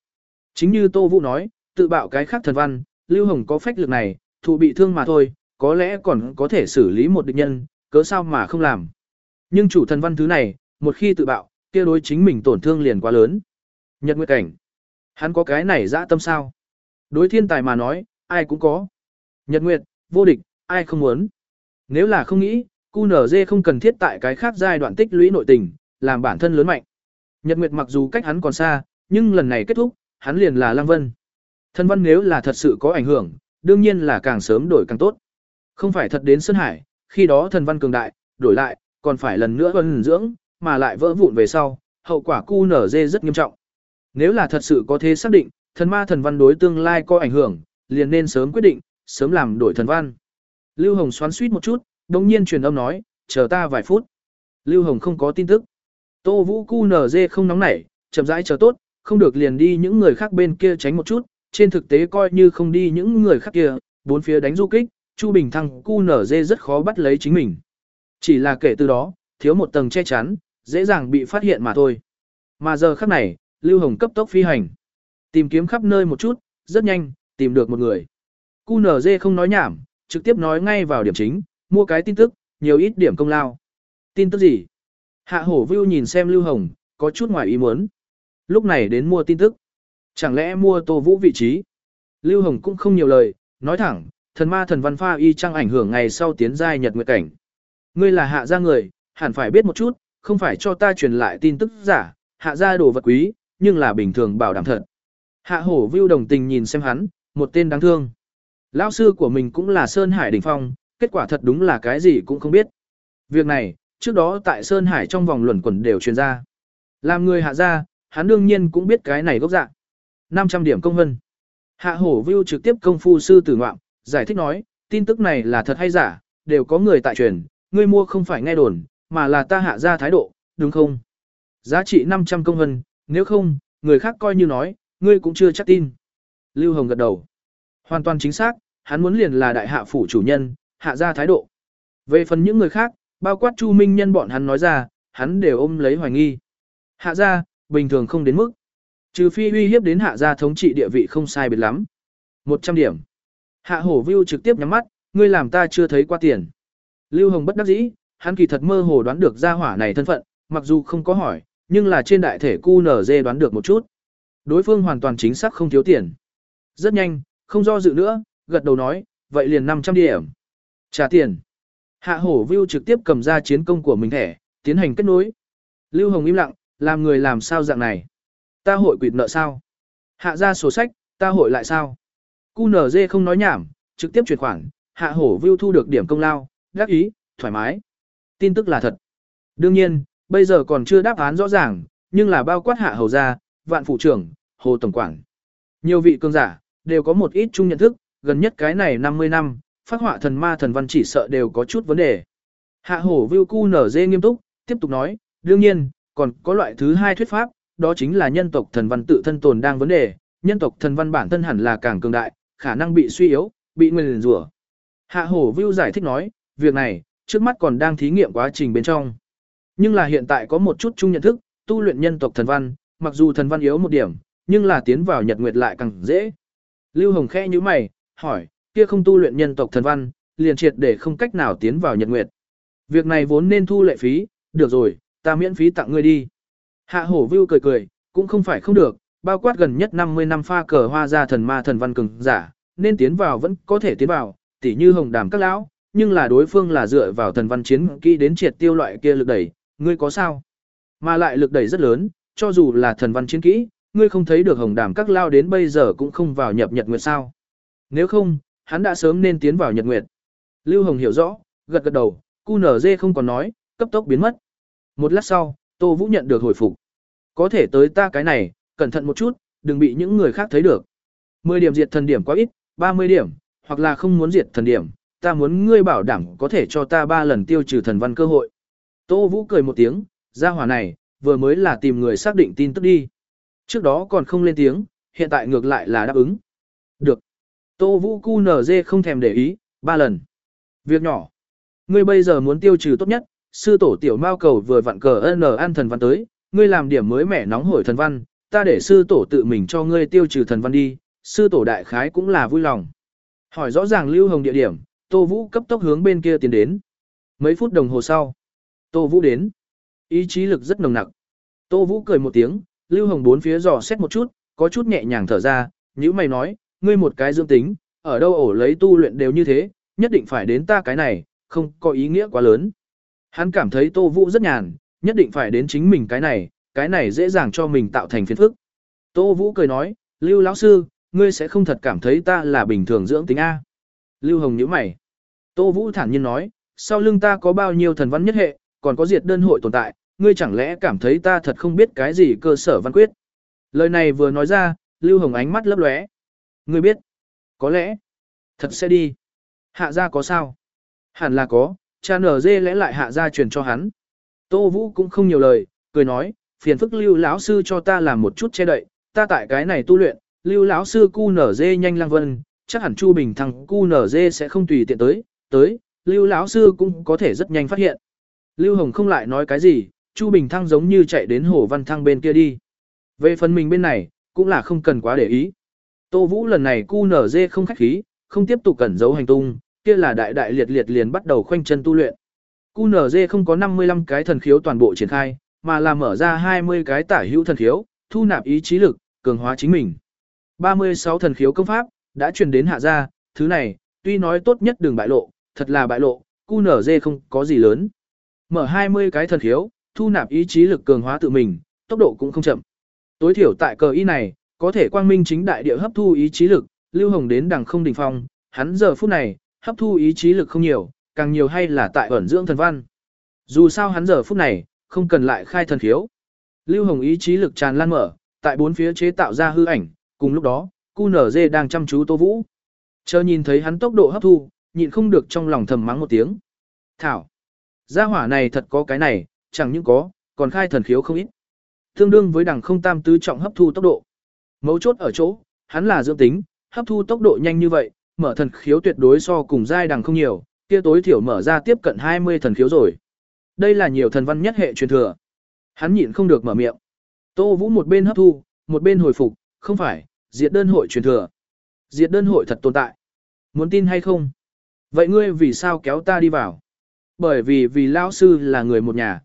Chính như Tô Vũ nói, tự bạo cái khác thần văn, Lưu Hồng có phách lực này, thụ bị thương mà thôi, có lẽ còn có thể xử lý một địch nhân, cớ sao mà không làm. Nhưng chủ thần văn thứ này, một khi tự bạo, kia đối chính mình tổn thương liền quá lớn. Nhật Nguyệt Cảnh, hắn có cái này dã tâm sao? Đối thiên tài mà nói, ai cũng có. Nhật Nguyệt, vô địch, ai không muốn. Nếu là không nghĩ, QNZ không cần thiết tại cái khác giai đoạn tích lũy nội tình, làm bản thân lớn mạnh. Nhật Nguyệt mặc dù cách hắn còn xa, nhưng lần này kết thúc, hắn liền là Lăng Vân. Thân văn nếu là thật sự có ảnh hưởng, đương nhiên là càng sớm đổi càng tốt. Không phải thật đến Sơn Hải, khi đó thần văn cường đại, đổi lại, còn phải lần nữa vân dưỡng, mà lại vỡ vụn về sau, hậu quả cu nở dê rất nghiêm trọng. Nếu là thật sự có thế xác định, thần ma thần văn đối tương lai có ảnh hưởng, liền nên sớm quyết định, sớm làm đổi thần văn. Lưu Hồng xoắn suýt một chút, đồng nhiên truyền âm nói, chờ ta vài phút. Lưu Hồng không có tin tức. Tô Vũ cu nở dê không nóng nảy, chậm rãi chờ tốt, không được liền đi những người khác bên kia tránh một chút, trên thực tế coi như không đi những người khác kia, bốn phía đánh du kích, Chu Bình Thăng cu nở dê rất khó bắt lấy chính mình. Chỉ là kể từ đó, thiếu một tầng che chắn, dễ dàng bị phát hiện mà thôi. Mà giờ khắc này, Lưu Hồng cấp tốc phi hành. Tìm kiếm khắp nơi một chút, rất nhanh, tìm được một người. Cu nở dê không nói nhảm, trực tiếp nói ngay vào điểm chính, mua cái tin tức, nhiều ít điểm công lao. Tin tức gì? Hạ hổ view nhìn xem Lưu Hồng, có chút ngoài ý muốn. Lúc này đến mua tin tức. Chẳng lẽ mua Tô Vũ vị trí? Lưu Hồng cũng không nhiều lời, nói thẳng, thần ma thần văn pha y trang ảnh hưởng ngày sau tiến giai nhật nguyệt cảnh. Ngươi là hạ gia người, hẳn phải biết một chút, không phải cho ta truyền lại tin tức giả, hạ gia đồ vật quý, nhưng là bình thường bảo đảm thật. Hạ hổ view đồng tình nhìn xem hắn, một tên đáng thương. Lão sư của mình cũng là Sơn Hải đỉnh phong, kết quả thật đúng là cái gì cũng không biết. Việc này, trước đó tại Sơn Hải trong vòng luẩn quẩn đều truyền ra. Làm người hạ gia, hắn đương nhiên cũng biết cái này gốc dạng. 500 điểm công vân. Hạ hổ view trực tiếp công phu sư tử ngoạm, giải thích nói, tin tức này là thật hay giả, đều có người tại truyền, ngươi mua không phải nghe đồn, mà là ta hạ ra thái độ, đúng không? Giá trị 500 công hân, nếu không, người khác coi như nói, ngươi cũng chưa chắc tin. Lưu Hồng gật đầu. Hoàn toàn chính xác, hắn muốn liền là đại hạ phủ chủ nhân, hạ ra thái độ. Về phần những người khác, bao quát Chu Minh nhân bọn hắn nói ra, hắn đều ôm lấy hoài nghi. Hạ ra, bình thường không đến mức. Trừ phi uy hiếp đến hạ gia thống trị địa vị không sai biệt lắm. 100 điểm. Hạ hổ view trực tiếp nhắm mắt, ngươi làm ta chưa thấy qua tiền. Lưu Hồng bất đắc dĩ, hắn kỳ thật mơ hồ đoán được gia hỏa này thân phận, mặc dù không có hỏi, nhưng là trên đại thể QNZ đoán được một chút. Đối phương hoàn toàn chính xác không thiếu tiền. Rất nhanh, không do dự nữa, gật đầu nói, vậy liền 500 điểm. Trả tiền. Hạ hổ view trực tiếp cầm ra chiến công của mình thẻ, tiến hành kết nối. Lưu Hồng im lặng, làm người làm sao dạng này. Ta hội quỵt nợ sao? Hạ ra sổ sách, ta hội lại sao? QNZ không nói nhảm, trực tiếp chuyển khoản, hạ hổ view thu được điểm công lao, đắc ý, thoải mái. Tin tức là thật. Đương nhiên, bây giờ còn chưa đáp án rõ ràng, nhưng là bao quát hạ hầu gia, vạn phụ trưởng, hồ tổng quản. Nhiều vị cường giả, đều có một ít chung nhận thức, gần nhất cái này 50 năm, phát họa thần ma thần văn chỉ sợ đều có chút vấn đề. Hạ hổ vưu cu nở dê nghiêm túc, tiếp tục nói, đương nhiên, còn có loại thứ hai thuyết pháp, đó chính là nhân tộc thần văn tự thân tồn đang vấn đề, nhân tộc thần văn bản thân hẳn là càng cường đại, khả năng bị suy yếu, bị nguyền rủa. Hạ hổ vưu giải thích nói, việc này, trước mắt còn đang thí nghiệm quá trình bên trong. Nhưng là hiện tại có một chút chung nhận thức, tu luyện nhân tộc thần văn, mặc dù thần văn yếu một điểm, nhưng là tiến vào nhật nguyệt lại càng dễ. Lưu Hồng khẽ như mày, hỏi, kia không tu luyện nhân tộc thần văn, liền triệt để không cách nào tiến vào nhật nguyệt. Việc này vốn nên thu lệ phí, được rồi, ta miễn phí tặng ngươi đi. Hạ hổ vưu cười cười, cũng không phải không được, bao quát gần nhất 50 năm pha cờ hoa ra thần ma thần văn cường giả, nên tiến vào vẫn có thể tiến vào, tỉ như hồng đàm các lão, nhưng là đối phương là dựa vào thần văn chiến kỹ đến triệt tiêu loại kia lực đẩy, ngươi có sao? Mà lại lực đẩy rất lớn, cho dù là thần văn chiến kỹ, ngươi không thấy được hồng đàm các lao đến bây giờ cũng không vào nhập nhật nguyệt sao. Nếu không, hắn đã sớm nên tiến vào nhật nguyệt. Lưu Hồng hiểu rõ, gật gật đầu, cu nở dê không còn nói, cấp tốc biến mất. Một lát sau, Tô Vũ nhận được hồi phục. Có thể tới ta cái này, cẩn thận một chút, đừng bị những người khác thấy được. 10 điểm diệt thần điểm quá ít, 30 điểm, hoặc là không muốn diệt thần điểm, ta muốn ngươi bảo đảm có thể cho ta ba lần tiêu trừ thần văn cơ hội. Tô Vũ cười một tiếng, ra hỏa này, vừa mới là tìm người xác định tin tức đi. Trước đó còn không lên tiếng, hiện tại ngược lại là đáp ứng. Được. Tô Vũ cu nở dê không thèm để ý, ba lần. Việc nhỏ. Ngươi bây giờ muốn tiêu trừ tốt nhất, sư tổ tiểu mao cầu vừa vặn cờ n ăn thần văn tới, ngươi làm điểm mới mẻ nóng hổi thần văn, ta để sư tổ tự mình cho ngươi tiêu trừ thần văn đi, sư tổ đại khái cũng là vui lòng. Hỏi rõ ràng Lưu Hồng địa điểm, Tô Vũ cấp tốc hướng bên kia tiến đến. Mấy phút đồng hồ sau, Tô Vũ đến. Ý chí lực rất nồng nặc. Tô Vũ cười một tiếng, Lưu Hồng bốn phía dò xét một chút, có chút nhẹ nhàng thở ra, nhíu mày nói, ngươi một cái dương tính, ở đâu ổ lấy tu luyện đều như thế, nhất định phải đến ta cái này, không có ý nghĩa quá lớn. Hắn cảm thấy Tô Vũ rất nhàn, nhất định phải đến chính mình cái này, cái này dễ dàng cho mình tạo thành phiền phức. Tô Vũ cười nói, Lưu lão sư, ngươi sẽ không thật cảm thấy ta là bình thường dưỡng tính A. Lưu Hồng nhíu mày. Tô Vũ thản nhiên nói, sau lưng ta có bao nhiêu thần văn nhất hệ, còn có diệt đơn hội tồn tại, ngươi chẳng lẽ cảm thấy ta thật không biết cái gì cơ sở văn quyết. Lời này vừa nói ra, Lưu Hồng ánh mắt lấp lóe. Ngươi biết, có lẽ, thật sẽ đi. Hạ gia có sao? Hẳn là có, cha nở dê lẽ lại hạ gia truyền cho hắn. Tô Vũ cũng không nhiều lời, cười nói, phiền phức Lưu lão sư cho ta làm một chút che đậy, ta tại cái này tu luyện, Lưu lão sư cu nở dê nhanh lang vân, chắc hẳn Chu Bình thằng cu nở dê sẽ không tùy tiện tới, tới, Lưu lão sư cũng có thể rất nhanh phát hiện. Lưu Hồng không lại nói cái gì, Chu Bình Thăng giống như chạy đến Hồ Văn Thăng bên kia đi. Về phần mình bên này, cũng là không cần quá để ý. Tô Vũ lần này cu nở dê không khách khí, không tiếp tục cẩn giấu hành tung, kia là đại đại liệt liệt liền bắt đầu khoanh chân tu luyện. Cu nở dê không có 55 cái thần khiếu toàn bộ triển khai, mà là mở ra 20 cái tả hữu thần khiếu, thu nạp ý chí lực, cường hóa chính mình. 36 thần khiếu công pháp, đã truyền đến hạ gia, thứ này, tuy nói tốt nhất đừng bại lộ, thật là bại lộ, cu nở dê không có gì lớn. Mở 20 cái thần khiếu, thu nạp ý chí lực cường hóa tự mình, tốc độ cũng không chậm. Tối thiểu tại cờ y này, có thể quang minh chính đại địa hấp thu ý chí lực, lưu hồng đến đằng không đỉnh phong, hắn giờ phút này, hấp thu ý chí lực không nhiều, càng nhiều hay là tại ẩn dưỡng thần văn. Dù sao hắn giờ phút này, không cần lại khai thần khiếu. Lưu hồng ý chí lực tràn lan mở, tại bốn phía chế tạo ra hư ảnh, cùng lúc đó, cu nở dê đang chăm chú tô vũ. Chờ nhìn thấy hắn tốc độ hấp thu, nhịn không được trong lòng thầm mắng một tiếng. Thảo! Gia hỏa này thật có cái này, chẳng những có, còn khai thần khiếu không ít. Tương đương với đằng không tam tứ trọng hấp thu tốc độ. Mấu chốt ở chỗ, hắn là dương tính, hấp thu tốc độ nhanh như vậy, mở thần khiếu tuyệt đối so cùng giai đằng không nhiều, kia tối thiểu mở ra tiếp cận 20 thần khiếu rồi. Đây là nhiều thần văn nhất hệ truyền thừa. Hắn nhịn không được mở miệng. Tô Vũ một bên hấp thu, một bên hồi phục, không phải, diệt đơn hội truyền thừa. Diệt đơn hội thật tồn tại. Muốn tin hay không? Vậy ngươi vì sao kéo ta đi vào? Bởi vì vì lão sư là người một nhà.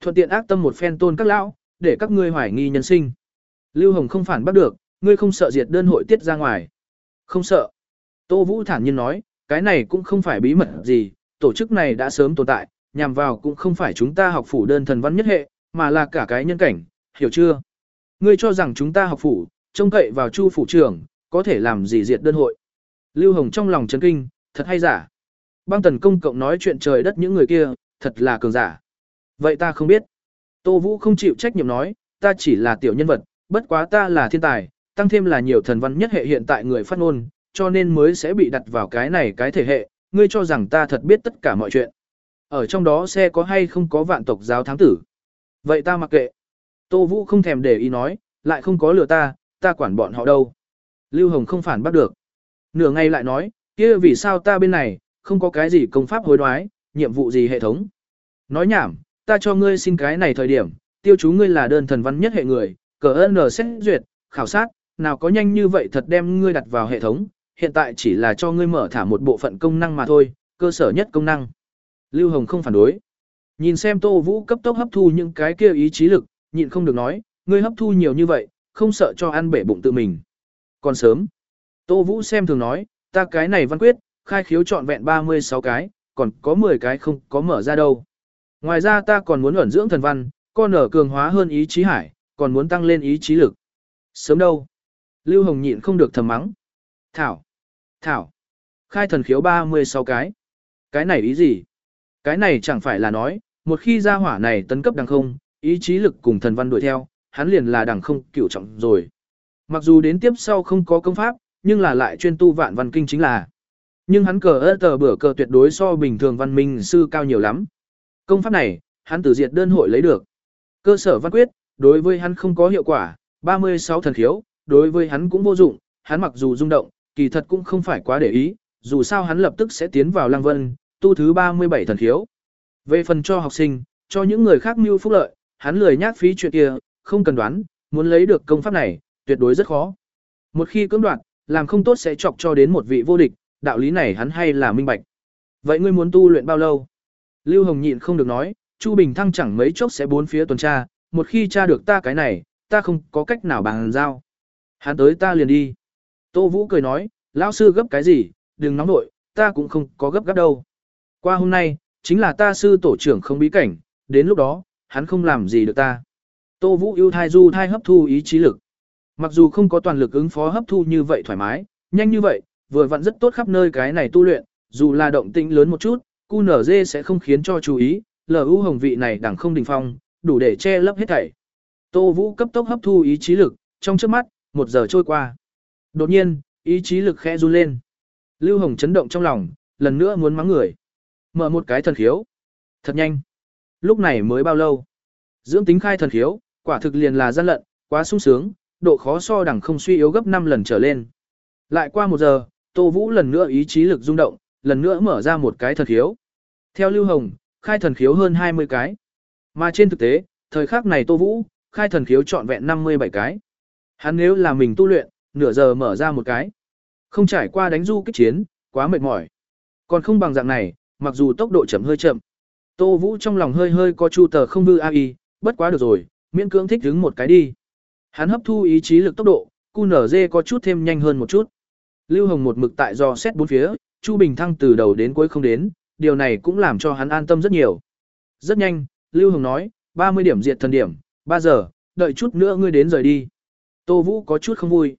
Thuận tiện ác tâm một phen tôn các lão, để các ngươi hoài nghi nhân sinh. Lưu Hồng không phản bắt được, ngươi không sợ diệt đơn hội tiết ra ngoài. Không sợ. Tô Vũ thản nhiên nói, cái này cũng không phải bí mật gì, tổ chức này đã sớm tồn tại, nhằm vào cũng không phải chúng ta học phủ đơn thần văn nhất hệ, mà là cả cái nhân cảnh, hiểu chưa? Ngươi cho rằng chúng ta học phủ, trông cậy vào chu phủ trưởng, có thể làm gì diệt đơn hội. Lưu Hồng trong lòng chấn kinh, thật hay giả. Băng tần công cộng nói chuyện trời đất những người kia, thật là cường giả. Vậy ta không biết. Tô Vũ không chịu trách nhiệm nói, ta chỉ là tiểu nhân vật, bất quá ta là thiên tài, tăng thêm là nhiều thần văn nhất hệ hiện tại người phát ngôn, cho nên mới sẽ bị đặt vào cái này cái thể hệ, ngươi cho rằng ta thật biết tất cả mọi chuyện. Ở trong đó xe có hay không có vạn tộc giáo thám tử. Vậy ta mặc kệ. Tô Vũ không thèm để ý nói, lại không có lừa ta, ta quản bọn họ đâu. Lưu Hồng không phản bắt được. Nửa ngày lại nói, kia vì sao ta bên này, không có cái gì công pháp hối đoái, nhiệm vụ gì hệ thống. Nói nhảm, ta cho ngươi xin cái này thời điểm, tiêu chú ngươi là đơn thần văn nhất hệ người, cờ ơn xét duyệt, khảo sát, nào có nhanh như vậy thật đem ngươi đặt vào hệ thống, hiện tại chỉ là cho ngươi mở thả một bộ phận công năng mà thôi, cơ sở nhất công năng. Lưu Hồng không phản đối. Nhìn xem Tô Vũ cấp tốc hấp thu những cái kia ý chí lực, nhịn không được nói, ngươi hấp thu nhiều như vậy, không sợ cho ăn bể bụng tự mình. Còn sớm. Tô Vũ xem thường nói, ta cái này văn quyết, khai khiếu trọn vẹn 36 cái, còn có 10 cái không có mở ra đâu. Ngoài ra ta còn muốn ẩn dưỡng thần văn, con nở cường hóa hơn ý chí hải, còn muốn tăng lên ý chí lực. Sớm đâu? Lưu Hồng nhịn không được thầm mắng. Thảo. Thảo. Khai thần khiếu 36 cái. Cái này ý gì? Cái này chẳng phải là nói, một khi ra hỏa này tấn cấp đằng không, ý chí lực cùng thần văn đuổi theo, hắn liền là đằng không cửu trọng rồi. Mặc dù đến tiếp sau không có công pháp, nhưng là lại chuyên tu vạn văn kinh chính là. Nhưng hắn cờ ơ tờ bửa cờ tuyệt đối so bình thường văn minh sư cao nhiều lắm. Công pháp này, hắn tử diệt đơn hội lấy được. Cơ sở văn quyết, đối với hắn không có hiệu quả, 36 thần khiếu, đối với hắn cũng vô dụng, hắn mặc dù rung động, kỳ thật cũng không phải quá để ý, dù sao hắn lập tức sẽ tiến vào lang vân, tu thứ 37 thần khiếu. Về phần cho học sinh, cho những người khác mưu phúc lợi, hắn lười nhác phí chuyện kia, không cần đoán, muốn lấy được công pháp này, tuyệt đối rất khó. Một khi cưỡng đoạt, làm không tốt sẽ chọc cho đến một vị vô địch, đạo lý này hắn hay là minh bạch. Vậy ngươi muốn tu luyện bao lâu? Lưu Hồng nhịn không được nói, Chu Bình Thăng chẳng mấy chốc sẽ bốn phía tuần tra, một khi tra được ta cái này, ta không có cách nào bằng giao. Hắn tới ta liền đi. Tô Vũ cười nói, lão sư gấp cái gì, đừng nóng nội, ta cũng không có gấp gấp đâu. Qua hôm nay, chính là ta sư tổ trưởng không bí cảnh, đến lúc đó, hắn không làm gì được ta. Tô Vũ yêu thai du thai hấp thu ý chí lực. Mặc dù không có toàn lực ứng phó hấp thu như vậy thoải mái, nhanh như vậy, vừa vặn rất tốt khắp nơi cái này tu luyện, dù là động tĩnh lớn một chút, cu nở dê sẽ không khiến cho chú ý, LU hồng vị này đẳng không đình phong, đủ để che lấp hết thảy. Tô Vũ cấp tốc hấp thu ý chí lực, trong trước mắt, một giờ trôi qua. Đột nhiên, ý chí lực khẽ run lên. Lưu Hồng chấn động trong lòng, lần nữa muốn mắng người. Mở một cái thần khiếu. Thật nhanh. Lúc này mới bao lâu? Dưỡng tính khai thần khiếu, quả thực liền là gian lận, quá sung sướng, độ khó so đẳng không suy yếu gấp 5 lần trở lên. Lại qua một giờ, Tô Vũ lần nữa ý chí lực rung động, lần nữa mở ra một cái thần khiếu. Theo Lưu Hồng, khai thần khiếu hơn 20 cái. Mà trên thực tế, thời khắc này Tô Vũ, khai thần khiếu trọn vẹn 57 cái. Hắn nếu là mình tu luyện, nửa giờ mở ra một cái. Không trải qua đánh du kích chiến, quá mệt mỏi. Còn không bằng dạng này, mặc dù tốc độ chậm hơi chậm. Tô Vũ trong lòng hơi hơi có chu tờ không vư ai, bất quá được rồi, miễn cưỡng thích đứng một cái đi. Hắn hấp thu ý chí lực tốc độ, QNZ có chút thêm nhanh hơn một chút. Lưu Hồng một mực tại do xét bốn phía, Chu Bình Thăng từ đầu đến cuối không đến, điều này cũng làm cho hắn an tâm rất nhiều. Rất nhanh, Lưu Hồng nói, 30 điểm diệt thần điểm, 3 giờ, đợi chút nữa ngươi đến rời đi. Tô Vũ có chút không vui.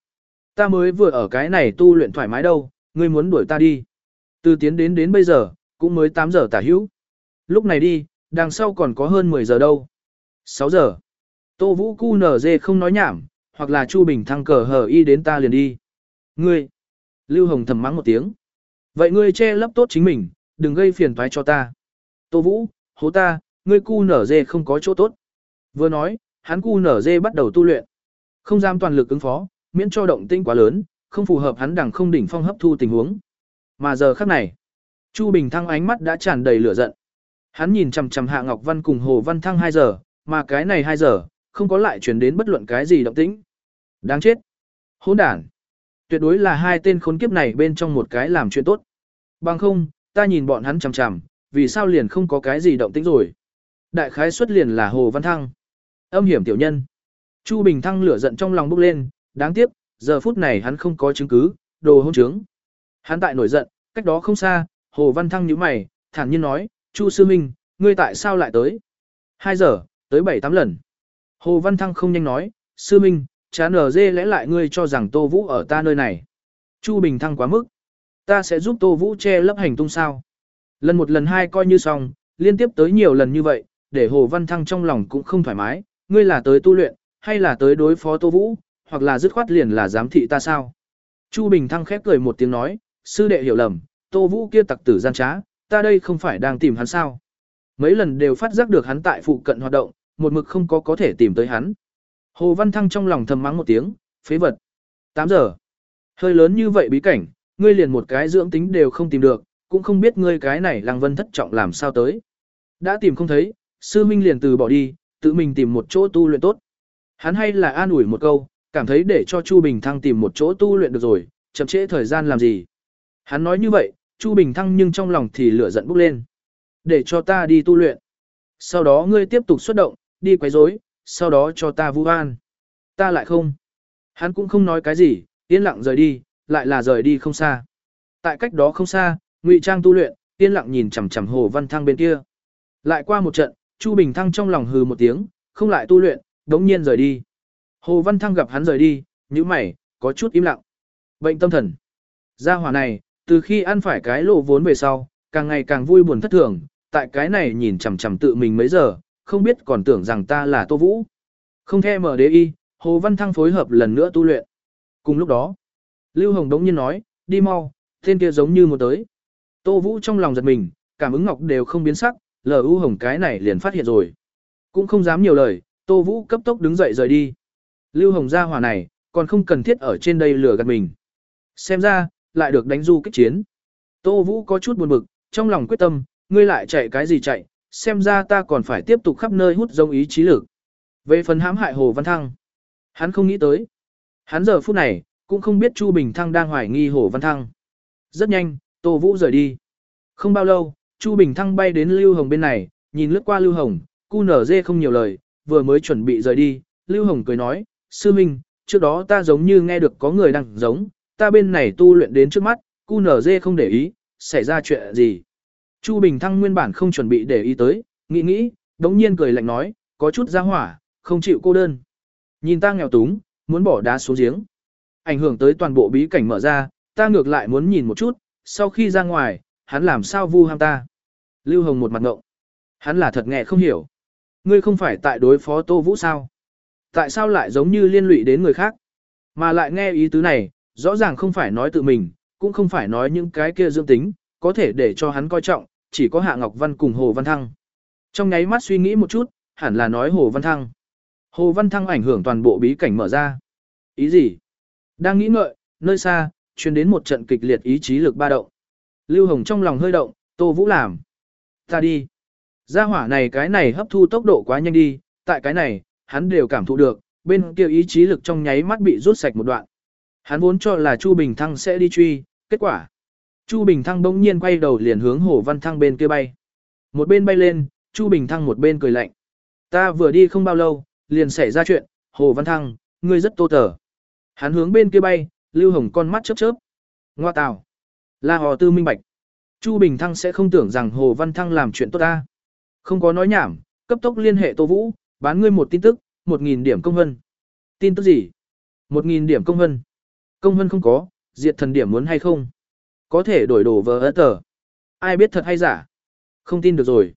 Ta mới vừa ở cái này tu luyện thoải mái đâu, ngươi muốn đuổi ta đi. Từ tiến đến đến bây giờ, cũng mới 8 giờ tả hữu. Lúc này đi, đằng sau còn có hơn 10 giờ đâu. 6 giờ. Tô Vũ cu nở dê không nói nhảm, hoặc là Chu Bình thăng cờ hờ y đến ta liền đi. Ngươi. Lưu Hồng thầm mắng một tiếng. Vậy ngươi che lấp tốt chính mình, đừng gây phiền toái cho ta. Tô Vũ, hố ta, ngươi cu nở dê không có chỗ tốt. Vừa nói, hắn cu nở dê bắt đầu tu luyện. Không dám toàn lực ứng phó, miễn cho động tĩnh quá lớn, không phù hợp hắn đẳng không đỉnh phong hấp thu tình huống. Mà giờ khắc này, Chu Bình Thăng ánh mắt đã tràn đầy lửa giận. Hắn nhìn chằm chằm Hạ Ngọc Văn cùng Hồ Văn Thăng 2 giờ, mà cái này 2 giờ, không có lại truyền đến bất luận cái gì động tĩnh. Đáng chết. Hỗn đản. Tuyệt đối là hai tên khốn kiếp này bên trong một cái làm chuyện tốt. Bằng không, ta nhìn bọn hắn chằm chằm, vì sao liền không có cái gì động tĩnh rồi. Đại khái xuất liền là Hồ Văn Thăng. Âm hiểm tiểu nhân. Chu Bình Thăng lửa giận trong lòng bốc lên, đáng tiếc, giờ phút này hắn không có chứng cứ, đồ hôn trướng. Hắn tại nổi giận, cách đó không xa, Hồ Văn Thăng nhíu mày, thản nhiên nói, Chu Sư Minh, ngươi tại sao lại tới? 2 giờ, tới 7-8 lần. Hồ Văn Thăng không nhanh nói, Sư Minh, chán ở dê lẽ lại ngươi cho rằng Tô Vũ ở ta nơi này. Chu Bình Thăng quá mức. Ta sẽ giúp Tô Vũ che lấp hành tung sao. Lần một lần hai coi như xong, liên tiếp tới nhiều lần như vậy, để Hồ Văn Thăng trong lòng cũng không thoải mái, ngươi là tới tu luyện, hay là tới đối phó Tô Vũ, hoặc là dứt khoát liền là giám thị ta sao. Chu Bình Thăng khép cười một tiếng nói, sư đệ hiểu lầm, Tô Vũ kia tặc tử gian trá, ta đây không phải đang tìm hắn sao. Mấy lần đều phát giác được hắn tại phụ cận hoạt động, một mực không có có thể tìm tới hắn. Hồ Văn Thăng trong lòng thầm mắng một tiếng, phế vật. 8 giờ. Hơi lớn như vậy bí cảnh, ngươi liền một cái dưỡng tính đều không tìm được, cũng không biết ngươi cái này lăng vân thất trọng làm sao tới. Đã tìm không thấy, sư minh liền từ bỏ đi, tự mình tìm một chỗ tu luyện tốt. Hắn hay là an ủi một câu, cảm thấy để cho Chu Bình Thăng tìm một chỗ tu luyện được rồi, chậm trễ thời gian làm gì. Hắn nói như vậy, Chu Bình Thăng nhưng trong lòng thì lửa giận bốc lên. Để cho ta đi tu luyện. Sau đó ngươi tiếp tục xuất động, đi quấy rối, sau đó cho ta vu an. Ta lại không. Hắn cũng không nói cái gì, yên lặng rời đi, lại là rời đi không xa. Tại cách đó không xa, Ngụy Trang tu luyện, yên lặng nhìn chằm chằm Hồ Văn Thăng bên kia. Lại qua một trận, Chu Bình Thăng trong lòng hừ một tiếng, không lại tu luyện, đống nhiên rời đi. Hồ Văn Thăng gặp hắn rời đi, nhíu mày, có chút im lặng. Bệnh tâm thần. Gia hỏa này, từ khi ăn phải cái lộ vốn về sau, càng ngày càng vui buồn thất thường, tại cái này nhìn chằm chằm tự mình mấy giờ, không biết còn tưởng rằng ta là Tô Vũ. Không theo mở đế y, Hồ Văn Thăng phối hợp lần nữa tu luyện. Cùng lúc đó, Lưu Hồng đống nhiên nói, đi mau, tên kia giống như một tới. Tô Vũ trong lòng giật mình, cảm ứng ngọc đều không biến sắc, lờ u hồng cái này liền phát hiện rồi. Cũng không dám nhiều lời, Tô Vũ cấp tốc đứng dậy rời đi. Lưu Hồng gia hỏa này, còn không cần thiết ở trên đây lừa gạt mình. Xem ra, lại được đánh du kích chiến. Tô Vũ có chút buồn bực, trong lòng quyết tâm, ngươi lại chạy cái gì chạy, xem ra ta còn phải tiếp tục khắp nơi hút giống ý chí lực. Về phần hãm hại Hồ Văn Thăng, hắn không nghĩ tới. Hắn giờ phút này, cũng không biết Chu Bình Thăng đang hoài nghi Hồ Văn Thăng. Rất nhanh, Tô Vũ rời đi. Không bao lâu, Chu Bình Thăng bay đến Lưu Hồng bên này, nhìn lướt qua Lưu Hồng, cu nở dê không nhiều lời, vừa mới chuẩn bị rời đi, Lưu Hồng cười nói, Sư Minh, trước đó ta giống như nghe được có người đang giống, ta bên này tu luyện đến trước mắt, cu nở dê không để ý, xảy ra chuyện gì. Chu Bình Thăng nguyên bản không chuẩn bị để ý tới, nghĩ nghĩ, đống nhiên cười lạnh nói, có chút ra hỏa, không chịu cô đơn. Nhìn ta nghèo túng, muốn bỏ đá xuống giếng. Ảnh hưởng tới toàn bộ bí cảnh mở ra, ta ngược lại muốn nhìn một chút, sau khi ra ngoài, hắn làm sao vu ham ta. Lưu Hồng một mặt ngộng. Hắn là thật nghe không hiểu. Ngươi không phải tại đối phó Tô Vũ sao? Tại sao lại giống như liên lụy đến người khác? Mà lại nghe ý tứ này, rõ ràng không phải nói tự mình, cũng không phải nói những cái kia dương tính, có thể để cho hắn coi trọng, chỉ có Hạ Ngọc Văn cùng Hồ Văn Thăng. Trong nháy mắt suy nghĩ một chút, hẳn là nói Hồ Văn Thăng. Hồ Văn Thăng ảnh hưởng toàn bộ bí cảnh mở ra. Ý gì? Đang nghĩ ngợi, nơi xa, truyền đến một trận kịch liệt ý chí lực ba động. Lưu Hồng trong lòng hơi động, Tô Vũ làm. Ta đi. Gia hỏa này cái này hấp thu tốc độ quá nhanh đi, tại cái này, hắn đều cảm thụ được, bên kia ý chí lực trong nháy mắt bị rút sạch một đoạn. Hắn vốn cho là Chu Bình Thăng sẽ đi truy, kết quả. Chu Bình Thăng bỗng nhiên quay đầu liền hướng Hồ Văn Thăng bên kia bay. Một bên bay lên, Chu Bình Thăng một bên cười lạnh. Ta vừa đi không bao lâu, liền xảy ra chuyện, Hồ Văn Thăng, ngươi rất tô tở. Hắn hướng bên kia bay, Lưu Hồng con mắt chớp chớp. Ngoa tào. La hò tư minh bạch. Chu Bình Thăng sẽ không tưởng rằng Hồ Văn Thăng làm chuyện tốt ta. Không có nói nhảm, cấp tốc liên hệ Tô Vũ, bán ngươi một tin tức, một nghìn điểm công văn. Tin tức gì? Một nghìn điểm công văn. Công văn không có, diệt thần điểm muốn hay không? Có thể đổi đồ vờ ớt tờ. Ai biết thật hay giả? Không tin được rồi.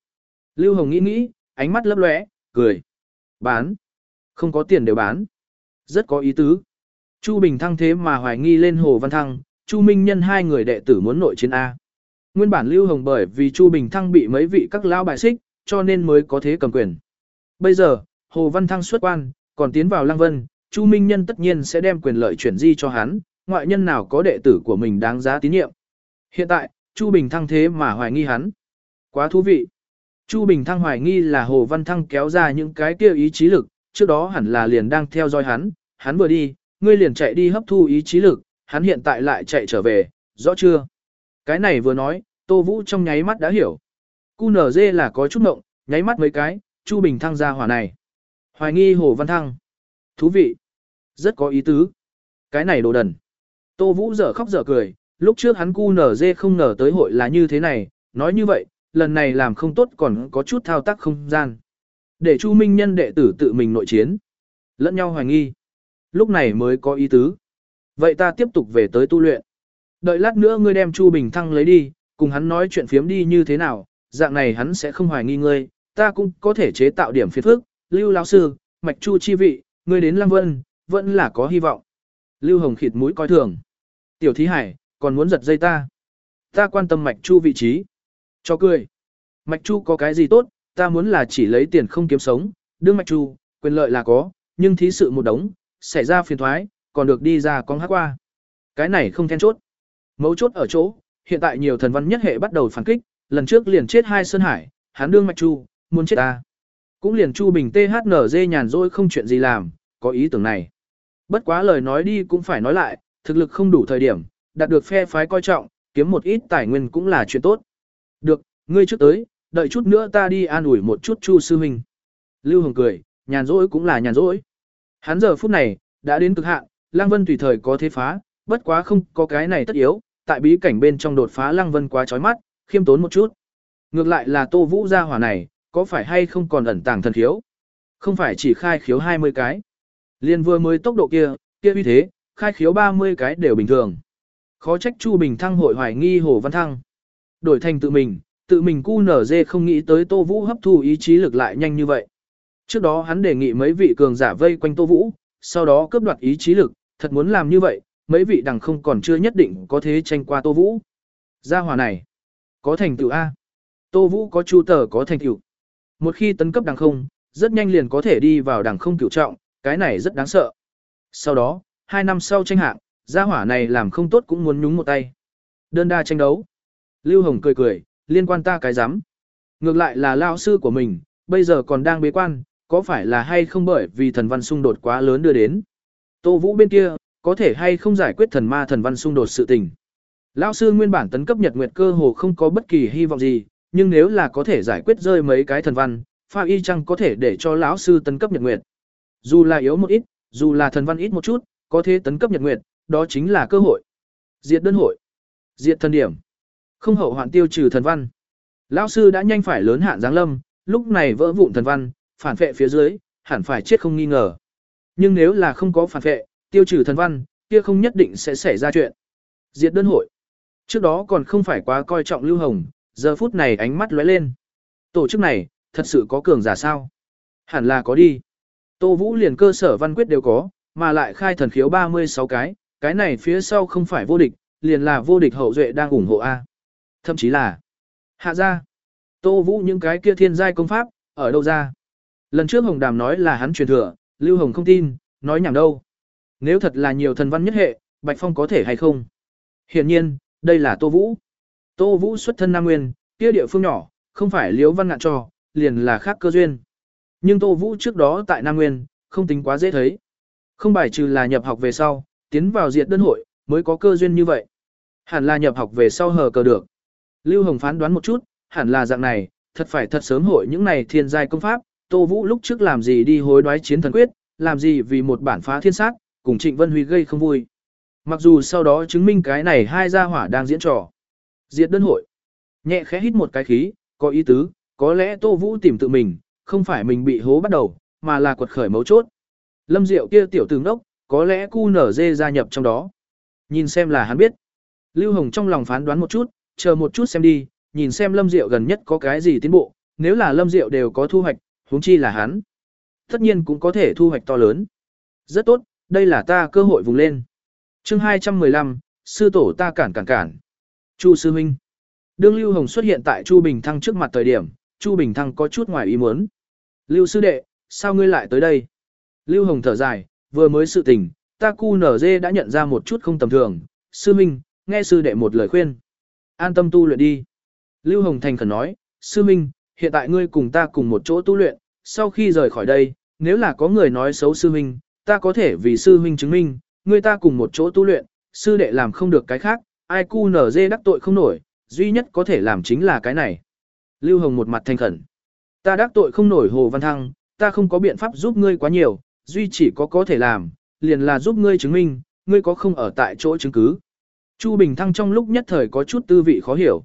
Lưu Hồng nghĩ nghĩ, ánh mắt lấp lóe, cười. Bán. Không có tiền đều bán. Rất có ý tứ. Chu Bình Thăng thế mà hoài nghi lên Hồ Văn Thăng, Chu Minh Nhân hai người đệ tử muốn nội chiến A. Nguyên bản Lưu Hồng bởi vì Chu Bình Thăng bị mấy vị các lao bài xích, cho nên mới có thế cầm quyền. Bây giờ, Hồ Văn Thăng xuất quan, còn tiến vào Lăng Vân, Chu Minh Nhân tất nhiên sẽ đem quyền lợi chuyển di cho hắn, ngoại nhân nào có đệ tử của mình đáng giá tín nhiệm. Hiện tại, Chu Bình Thăng thế mà hoài nghi hắn. Quá thú vị. Chu Bình Thăng hoài nghi là Hồ Văn Thăng kéo ra những cái kia ý chí lực, trước đó hẳn là liền đang theo dõi hắn, hắn vừa đi, ngươi liền chạy đi hấp thu ý chí lực, hắn hiện tại lại chạy trở về, rõ chưa? Cái này vừa nói, Tô Vũ trong nháy mắt đã hiểu. Cu nở dê là có chút ngộng, nháy mắt mấy cái, Chu Bình Thăng ra hỏa này. Hoài nghi Hồ Văn Thăng. Thú vị. Rất có ý tứ. Cái này đồ đần. Tô Vũ dở khóc dở cười, lúc trước hắn cu nở dê không ngờ tới hội là như thế này, nói như vậy, lần này làm không tốt còn có chút thao tác không gian. Để Chu Minh Nhân đệ tử tự mình nội chiến. Lẫn nhau hoài nghi. Lúc này mới có ý tứ. Vậy ta tiếp tục về tới tu luyện. Đợi lát nữa ngươi đem Chu Bình Thăng lấy đi, cùng hắn nói chuyện phiếm đi như thế nào, dạng này hắn sẽ không hoài nghi ngươi, ta cũng có thể chế tạo điểm phiền phức, Lưu lão sư, Mạch Chu chi vị, ngươi đến Lăng Vân, vẫn là có hy vọng. Lưu Hồng khịt mũi coi thường. Tiểu Thí Hải, còn muốn giật dây ta. Ta quan tâm Mạch Chu vị trí. Cho cười. Mạch Chu có cái gì tốt, ta muốn là chỉ lấy tiền không kiếm sống, đương Mạch Chu, quyền lợi là có, nhưng thí sự một đống, xảy ra phiền thoái, còn được đi ra con hát qua. Cái này không then chốt. Mấu chốt ở chỗ, hiện tại nhiều thần văn nhất hệ bắt đầu phản kích, lần trước liền chết hai Sơn Hải, hắn đương Mạch Chu, muốn chết ta. Cũng liền Chu Bình THNZ nhàn rỗi không chuyện gì làm, có ý tưởng này. Bất quá lời nói đi cũng phải nói lại, thực lực không đủ thời điểm, đạt được phe phái coi trọng, kiếm một ít tài nguyên cũng là chuyện tốt. Được, ngươi trước tới, đợi chút nữa ta đi an ủi một chút Chu sư huynh. Lưu Hồng cười, nhàn rỗi cũng là nhàn rỗi. Hắn giờ phút này, đã đến cực hạn, Lăng Vân tùy thời có thế phá, bất quá không có cái này tất yếu, tại bí cảnh bên trong đột phá Lăng Vân quá chói mắt, khiêm tốn một chút. Ngược lại là Tô Vũ gia hỏa này, có phải hay không còn ẩn tàng thần khiếu? Không phải chỉ khai khiếu 20 cái. Liên vừa mới tốc độ kia, kia uy thế, khai khiếu 30 cái đều bình thường. Khó trách Chu Bình Thăng hội hoài nghi Hồ Văn Thăng. Đổi thành tự mình, tự mình cu nở dê không nghĩ tới Tô Vũ hấp thu ý chí lực lại nhanh như vậy. Trước đó hắn đề nghị mấy vị cường giả vây quanh Tô Vũ, sau đó cướp đoạt ý chí lực, thật muốn làm như vậy, mấy vị đằng không còn chưa nhất định có thế tranh qua Tô Vũ. Gia hòa này, có thành tựu A. Tô Vũ có chu tờ có thành tựu. Một khi tấn cấp đằng không, rất nhanh liền có thể đi vào đằng không cửu trọng, cái này rất đáng sợ. Sau đó, hai năm sau tranh hạng, gia hỏa này làm không tốt cũng muốn nhúng một tay. Đơn đa tranh đấu. Lưu Hồng cười cười, liên quan ta cái giám. Ngược lại là lao sư của mình, bây giờ còn đang bế quan, có phải là hay không bởi vì thần văn xung đột quá lớn đưa đến. Tô Vũ bên kia, có thể hay không giải quyết thần ma thần văn xung đột sự tình. Lão sư nguyên bản tấn cấp nhật nguyệt cơ hồ không có bất kỳ hy vọng gì, nhưng nếu là có thể giải quyết rơi mấy cái thần văn, pha y chăng có thể để cho lão sư tấn cấp nhật nguyệt. Dù là yếu một ít, dù là thần văn ít một chút, có thể tấn cấp nhật nguyệt, đó chính là cơ hội. Diệt đơn hội, diệt thần điểm, không hậu hoạn tiêu trừ thần văn. Lão sư đã nhanh phải lớn hạn giáng lâm, lúc này vỡ vụn thần văn, phản vệ phía dưới, hẳn phải chết không nghi ngờ. Nhưng nếu là không có phản vệ, tiêu trừ thần văn, kia không nhất định sẽ xảy ra chuyện. Diệt đơn hội. Trước đó còn không phải quá coi trọng Lưu Hồng, giờ phút này ánh mắt lóe lên. Tổ chức này, thật sự có cường giả sao? Hẳn là có đi. Tô Vũ liền cơ sở văn quyết đều có, mà lại khai thần khiếu 36 cái, cái này phía sau không phải vô địch, liền là vô địch hậu duệ đang ủng hộ A. Thậm chí là hạ ra. Tô Vũ những cái kia thiên giai công pháp, ở đâu ra? Lần trước Hồng Đàm nói là hắn truyền thừa, Lưu Hồng không tin, nói nhảm đâu. Nếu thật là nhiều thần văn nhất hệ, Bạch Phong có thể hay không? Hiển nhiên, đây là Tô Vũ. Tô Vũ xuất thân Nam Nguyên, kia địa phương nhỏ, không phải Liễu Văn ngạn trò, liền là khác cơ duyên. Nhưng Tô Vũ trước đó tại Nam Nguyên, không tính quá dễ thấy. Không bài trừ là nhập học về sau, tiến vào diệt đơn hội, mới có cơ duyên như vậy. Hẳn là nhập học về sau hờ cờ được. Lưu Hồng phán đoán một chút, hẳn là dạng này, thật phải thật sớm hội những này thiên giai công pháp, Tô Vũ lúc trước làm gì đi hối đoái chiến thần quyết, làm gì vì một bản phá thiên sát, cùng Trịnh Vân Huy gây không vui. Mặc dù sau đó chứng minh cái này hai gia hỏa đang diễn trò. Diệt đơn hội. Nhẹ khẽ hít một cái khí, có ý tứ, có lẽ Tô Vũ tìm tự mình, không phải mình bị hố bắt đầu, mà là quật khởi mấu chốt. Lâm Diệu kia tiểu tử đốc, có lẽ cu nở dê gia nhập trong đó. Nhìn xem là hắn biết. Lưu Hồng trong lòng phán đoán một chút, chờ một chút xem đi, nhìn xem Lâm Diệu gần nhất có cái gì tiến bộ, nếu là Lâm Diệu đều có thu hoạch, huống chi là hắn. Tất nhiên cũng có thể thu hoạch to lớn. Rất tốt, đây là ta cơ hội vùng lên. chương 215, sư tổ ta cản cản cản. Chu sư huynh. Đương Lưu Hồng xuất hiện tại Chu Bình Thăng trước mặt thời điểm, Chu Bình Thăng có chút ngoài ý muốn. Lưu sư đệ, sao ngươi lại tới đây? Lưu Hồng thở dài, vừa mới sự tình, ta cu nở dê đã nhận ra một chút không tầm thường. Sư Minh, nghe sư đệ một lời khuyên. An tâm tu luyện đi. Lưu Hồng thành khẩn nói, sư Minh, hiện tại ngươi cùng ta cùng một chỗ tu luyện, sau khi rời khỏi đây, nếu là có người nói xấu sư Minh, ta có thể vì sư Minh chứng minh, ngươi ta cùng một chỗ tu luyện, sư đệ làm không được cái khác, ai cu nở dê đắc tội không nổi, duy nhất có thể làm chính là cái này. Lưu Hồng một mặt thành khẩn. Ta đắc tội không nổi Hồ Văn Thăng, ta không có biện pháp giúp ngươi quá nhiều, duy chỉ có có thể làm, liền là giúp ngươi chứng minh, ngươi có không ở tại chỗ chứng cứ. Chu Bình Thăng trong lúc nhất thời có chút tư vị khó hiểu.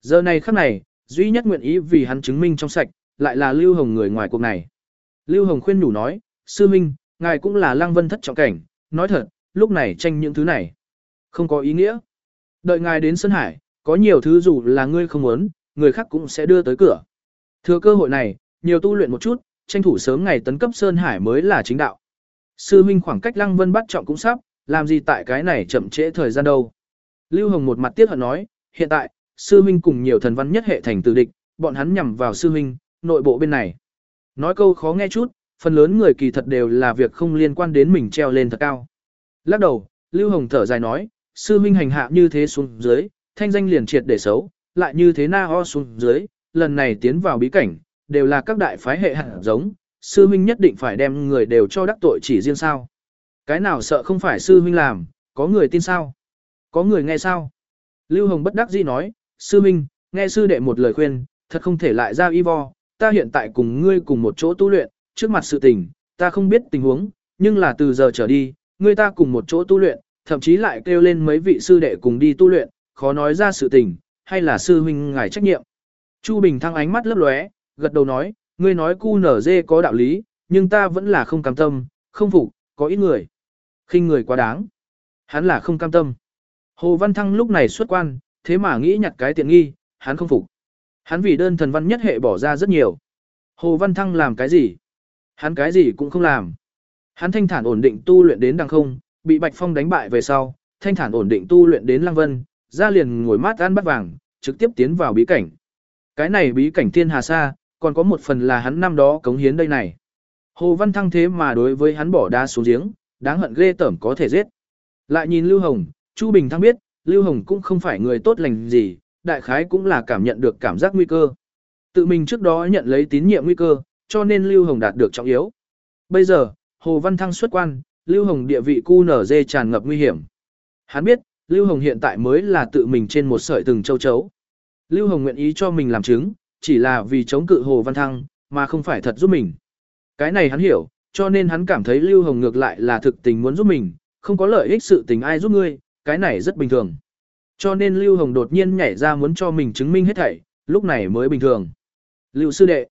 Giờ này khắc này, duy nhất nguyện ý vì hắn chứng minh trong sạch, lại là Lưu Hồng người ngoài cuộc này. Lưu Hồng khuyên nhủ nói, sư minh, ngài cũng là Lang vân thất trọng cảnh, nói thật, lúc này tranh những thứ này. Không có ý nghĩa. Đợi ngài đến Sơn Hải, có nhiều thứ dù là ngươi không muốn, người khác cũng sẽ đưa tới cửa. Thừa cơ hội này, nhiều tu luyện một chút, tranh thủ sớm ngày tấn cấp Sơn Hải mới là chính đạo. Sư huynh khoảng cách Lăng Vân bắt trọng cũng sắp, làm gì tại cái này chậm trễ thời gian đâu. Lưu Hồng một mặt tiếc hận nói, hiện tại, sư huynh cùng nhiều thần văn nhất hệ thành tử địch, bọn hắn nhằm vào sư huynh, nội bộ bên này. Nói câu khó nghe chút, phần lớn người kỳ thật đều là việc không liên quan đến mình treo lên thật cao. Lắc đầu, Lưu Hồng thở dài nói, sư huynh hành hạ như thế xuống dưới, thanh danh liền triệt để xấu, lại như thế na ho xuống dưới, lần này tiến vào bí cảnh, đều là các đại phái hệ hạt giống, sư huynh nhất định phải đem người đều cho đắc tội chỉ riêng sao. Cái nào sợ không phải sư huynh làm, có người tin sao? Có người nghe sao? Lưu Hồng bất đắc dĩ nói, sư huynh, nghe sư đệ một lời khuyên, thật không thể lại ra y vo, ta hiện tại cùng ngươi cùng một chỗ tu luyện, trước mặt sự tình, ta không biết tình huống, nhưng là từ giờ trở đi, ngươi ta cùng một chỗ tu luyện, thậm chí lại kêu lên mấy vị sư đệ cùng đi tu luyện, khó nói ra sự tình, hay là sư huynh ngài trách nhiệm. Chu Bình thăng ánh mắt lấp lóe, gật đầu nói, ngươi nói cu nở dê có đạo lý, nhưng ta vẫn là không cam tâm, không phục, có ít người. khinh người quá đáng. Hắn là không cam tâm. Hồ Văn Thăng lúc này xuất quan, thế mà nghĩ nhặt cái tiện nghi, hắn không phục. Hắn vì đơn thần văn nhất hệ bỏ ra rất nhiều. Hồ Văn Thăng làm cái gì? Hắn cái gì cũng không làm. Hắn thanh thản ổn định tu luyện đến đằng không, bị Bạch Phong đánh bại về sau, thanh thản ổn định tu luyện đến Lăng Vân, ra liền ngồi mát ăn bắt vàng, trực tiếp tiến vào bí cảnh. Cái này bí cảnh thiên hà sa, còn có một phần là hắn năm đó cống hiến đây này. Hồ Văn Thăng thế mà đối với hắn bỏ đá xuống giếng, đáng hận ghê tởm có thể giết. Lại nhìn Lưu Hồng, Chu Bình Thăng biết, Lưu Hồng cũng không phải người tốt lành gì, đại khái cũng là cảm nhận được cảm giác nguy cơ. Tự mình trước đó nhận lấy tín nhiệm nguy cơ, cho nên Lưu Hồng đạt được trọng yếu. Bây giờ, Hồ Văn Thăng xuất quan, Lưu Hồng địa vị cu nở dê tràn ngập nguy hiểm. Hắn biết, Lưu Hồng hiện tại mới là tự mình trên một sợi từng châu chấu. Lưu Hồng nguyện ý cho mình làm chứng, chỉ là vì chống cự Hồ Văn Thăng, mà không phải thật giúp mình. Cái này hắn hiểu, cho nên hắn cảm thấy Lưu Hồng ngược lại là thực tình muốn giúp mình, không có lợi ích sự tình ai giúp ngươi, cái này rất bình thường. Cho nên Lưu Hồng đột nhiên nhảy ra muốn cho mình chứng minh hết thảy, lúc này mới bình thường. Lưu sư đệ.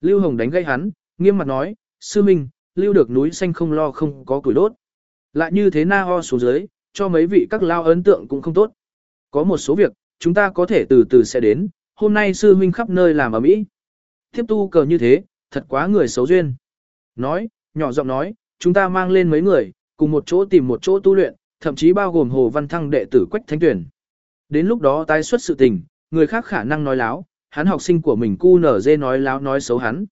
Lưu Hồng đánh gây hắn, nghiêm mặt nói, sư minh, lưu được núi xanh không lo không có củi đốt. Lại như thế na ho xuống dưới, cho mấy vị các lao ấn tượng cũng không tốt. Có một số việc, chúng ta có thể từ từ sẽ đến, hôm nay sư huynh khắp nơi làm ở mỹ. Tiếp tu cờ như thế, thật quá người xấu duyên. Nói, nhỏ giọng nói, chúng ta mang lên mấy người, cùng một chỗ tìm một chỗ tu luyện, thậm chí bao gồm Hồ Văn Thăng đệ tử Quách Thánh Tuyển. Đến lúc đó tái xuất sự tình, người khác khả năng nói láo, hắn học sinh của mình cu nở dê nói láo nói xấu hắn.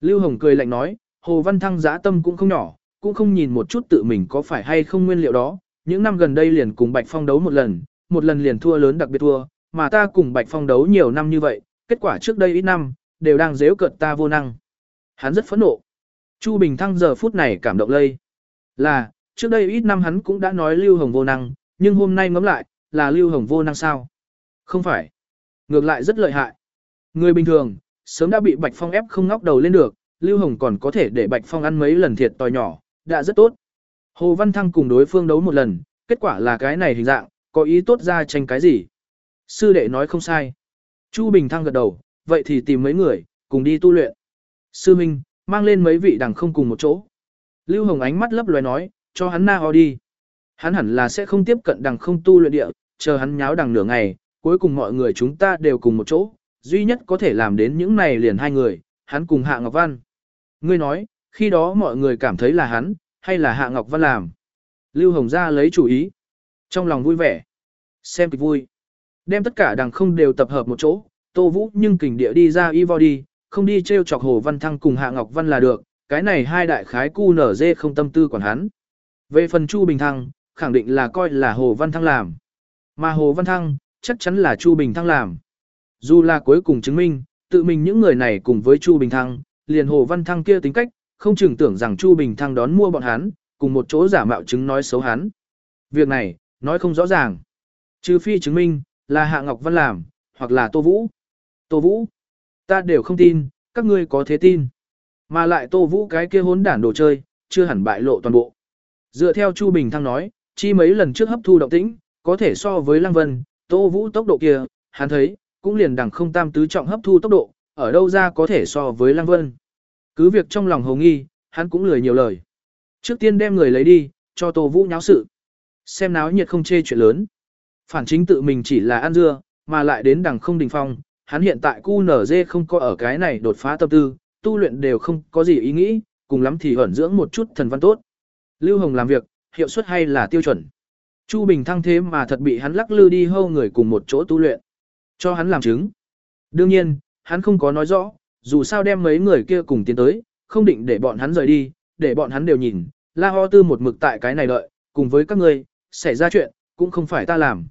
Lưu Hồng cười lạnh nói, Hồ Văn Thăng giã tâm cũng không nhỏ, cũng không nhìn một chút tự mình có phải hay không nguyên liệu đó. Những năm gần đây liền cùng Bạch Phong đấu một lần, một lần liền thua lớn đặc biệt thua, mà ta cùng Bạch Phong đấu nhiều năm như vậy, kết quả trước đây ít năm, đều đang dễ cợt ta vô năng. Hắn rất phẫn nộ. Chu Bình Thăng giờ phút này cảm động lây. Là, trước đây ít năm hắn cũng đã nói Lưu Hồng vô năng, nhưng hôm nay ngẫm lại, là Lưu Hồng vô năng sao? Không phải. Ngược lại rất lợi hại. Người bình thường, sớm đã bị Bạch Phong ép không ngóc đầu lên được, Lưu Hồng còn có thể để Bạch Phong ăn mấy lần thiệt tòi nhỏ, đã rất tốt. Hồ Văn Thăng cùng đối phương đấu một lần, kết quả là cái này hình dạng, có ý tốt ra tranh cái gì. Sư đệ nói không sai. Chu Bình Thăng gật đầu, vậy thì tìm mấy người, cùng đi tu luyện. Sư Minh, mang lên mấy vị đằng không cùng một chỗ. Lưu Hồng ánh mắt lấp loé nói, cho hắn na ho đi. Hắn hẳn là sẽ không tiếp cận đằng không tu luyện địa, chờ hắn nháo đằng nửa ngày, cuối cùng mọi người chúng ta đều cùng một chỗ, duy nhất có thể làm đến những này liền hai người, hắn cùng Hạ Ngọc Văn. Ngươi nói, khi đó mọi người cảm thấy là hắn, hay là Hạ Ngọc Văn làm. Lưu Hồng ra lấy chủ ý. Trong lòng vui vẻ. Xem kịch vui. Đem tất cả đằng không đều tập hợp một chỗ, Tô Vũ nhưng kình địa đi ra y vo đi, không đi treo chọc Hồ Văn Thăng cùng Hạ Ngọc Văn là được, cái này hai đại khái cu nở dê không tâm tư quản hắn. Về phần Chu Bình Thăng, khẳng định là coi là Hồ Văn Thăng làm. Mà Hồ Văn Thăng, chắc chắn là Chu Bình Thăng làm. Dù là cuối cùng chứng minh, tự mình những người này cùng với Chu Bình Thăng, liền Hồ Văn Thăng kia tính cách, không chừng tưởng rằng Chu Bình Thăng đón mua bọn hắn, cùng một chỗ giả mạo chứng nói xấu hắn. Việc này, nói không rõ ràng. Trừ phi chứng minh, là Hạ Ngọc Văn làm, hoặc là Tô Vũ. Tô Vũ, ta đều không tin, các ngươi có thế tin. Mà lại Tô Vũ cái kia hốn đản đồ chơi, chưa hẳn bại lộ toàn bộ. Dựa theo Chu Bình Thăng nói, chi mấy lần trước hấp thu động tĩnh, có thể so với Lăng Vân, Tô Vũ tốc độ kia, hắn thấy, cũng liền đẳng không tam tứ trọng hấp thu tốc độ, ở đâu ra có thể so với Lăng Vân. Cứ việc trong lòng hồ nghi, hắn cũng lười nhiều lời. Trước tiên đem người lấy đi, cho Tô Vũ nháo sự. Xem náo nhiệt không chê chuyện lớn. Phản chính tự mình chỉ là ăn dưa, mà lại đến đằng không đình phong, hắn hiện tại QNZ không có ở cái này đột phá tâm tư, tu luyện đều không có gì ý nghĩ, cùng lắm thì ẩn dưỡng một chút thần văn tốt. Lưu Hồng làm việc, hiệu suất hay là tiêu chuẩn. Chu Bình thăng thế mà thật bị hắn lắc lư đi hâu người cùng một chỗ tu luyện. Cho hắn làm chứng. Đương nhiên, hắn không có nói rõ, dù sao đem mấy người kia cùng tiến tới, không định để bọn hắn rời đi, để bọn hắn đều nhìn, La Ho Tư một mực tại cái này đợi, cùng với các ngươi, xảy ra chuyện, cũng không phải ta làm.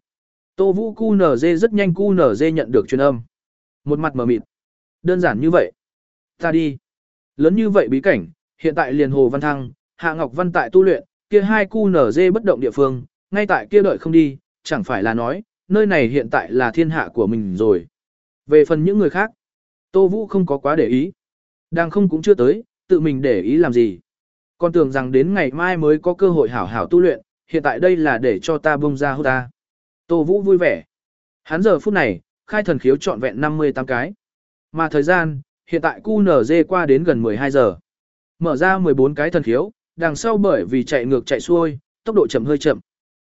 Tô Vũ Cu QNZ rất nhanh Cu QNZ nhận được truyền âm. Một mặt mở mịt. Đơn giản như vậy. Ta đi. Lớn như vậy bí cảnh, hiện tại liền Hồ Văn Thăng, Hạ Ngọc Văn tại tu luyện, kia hai cu nở dê bất động địa phương, ngay tại kia đợi không đi, chẳng phải là nói, nơi này hiện tại là thiên hạ của mình rồi. Về phần những người khác, Tô Vũ không có quá để ý. Đang không cũng chưa tới, tự mình để ý làm gì. Con tưởng rằng đến ngày mai mới có cơ hội hảo hảo tu luyện, hiện tại đây là để cho ta bông ra hô ta. Tô Vũ vui vẻ. Hắn giờ phút này, khai thần khiếu trọn vẹn 58 cái. Mà thời gian, hiện tại QNZ qua đến gần 12 giờ. Mở ra 14 cái thần khiếu, đằng sau bởi vì chạy ngược chạy xuôi, tốc độ chậm hơi chậm.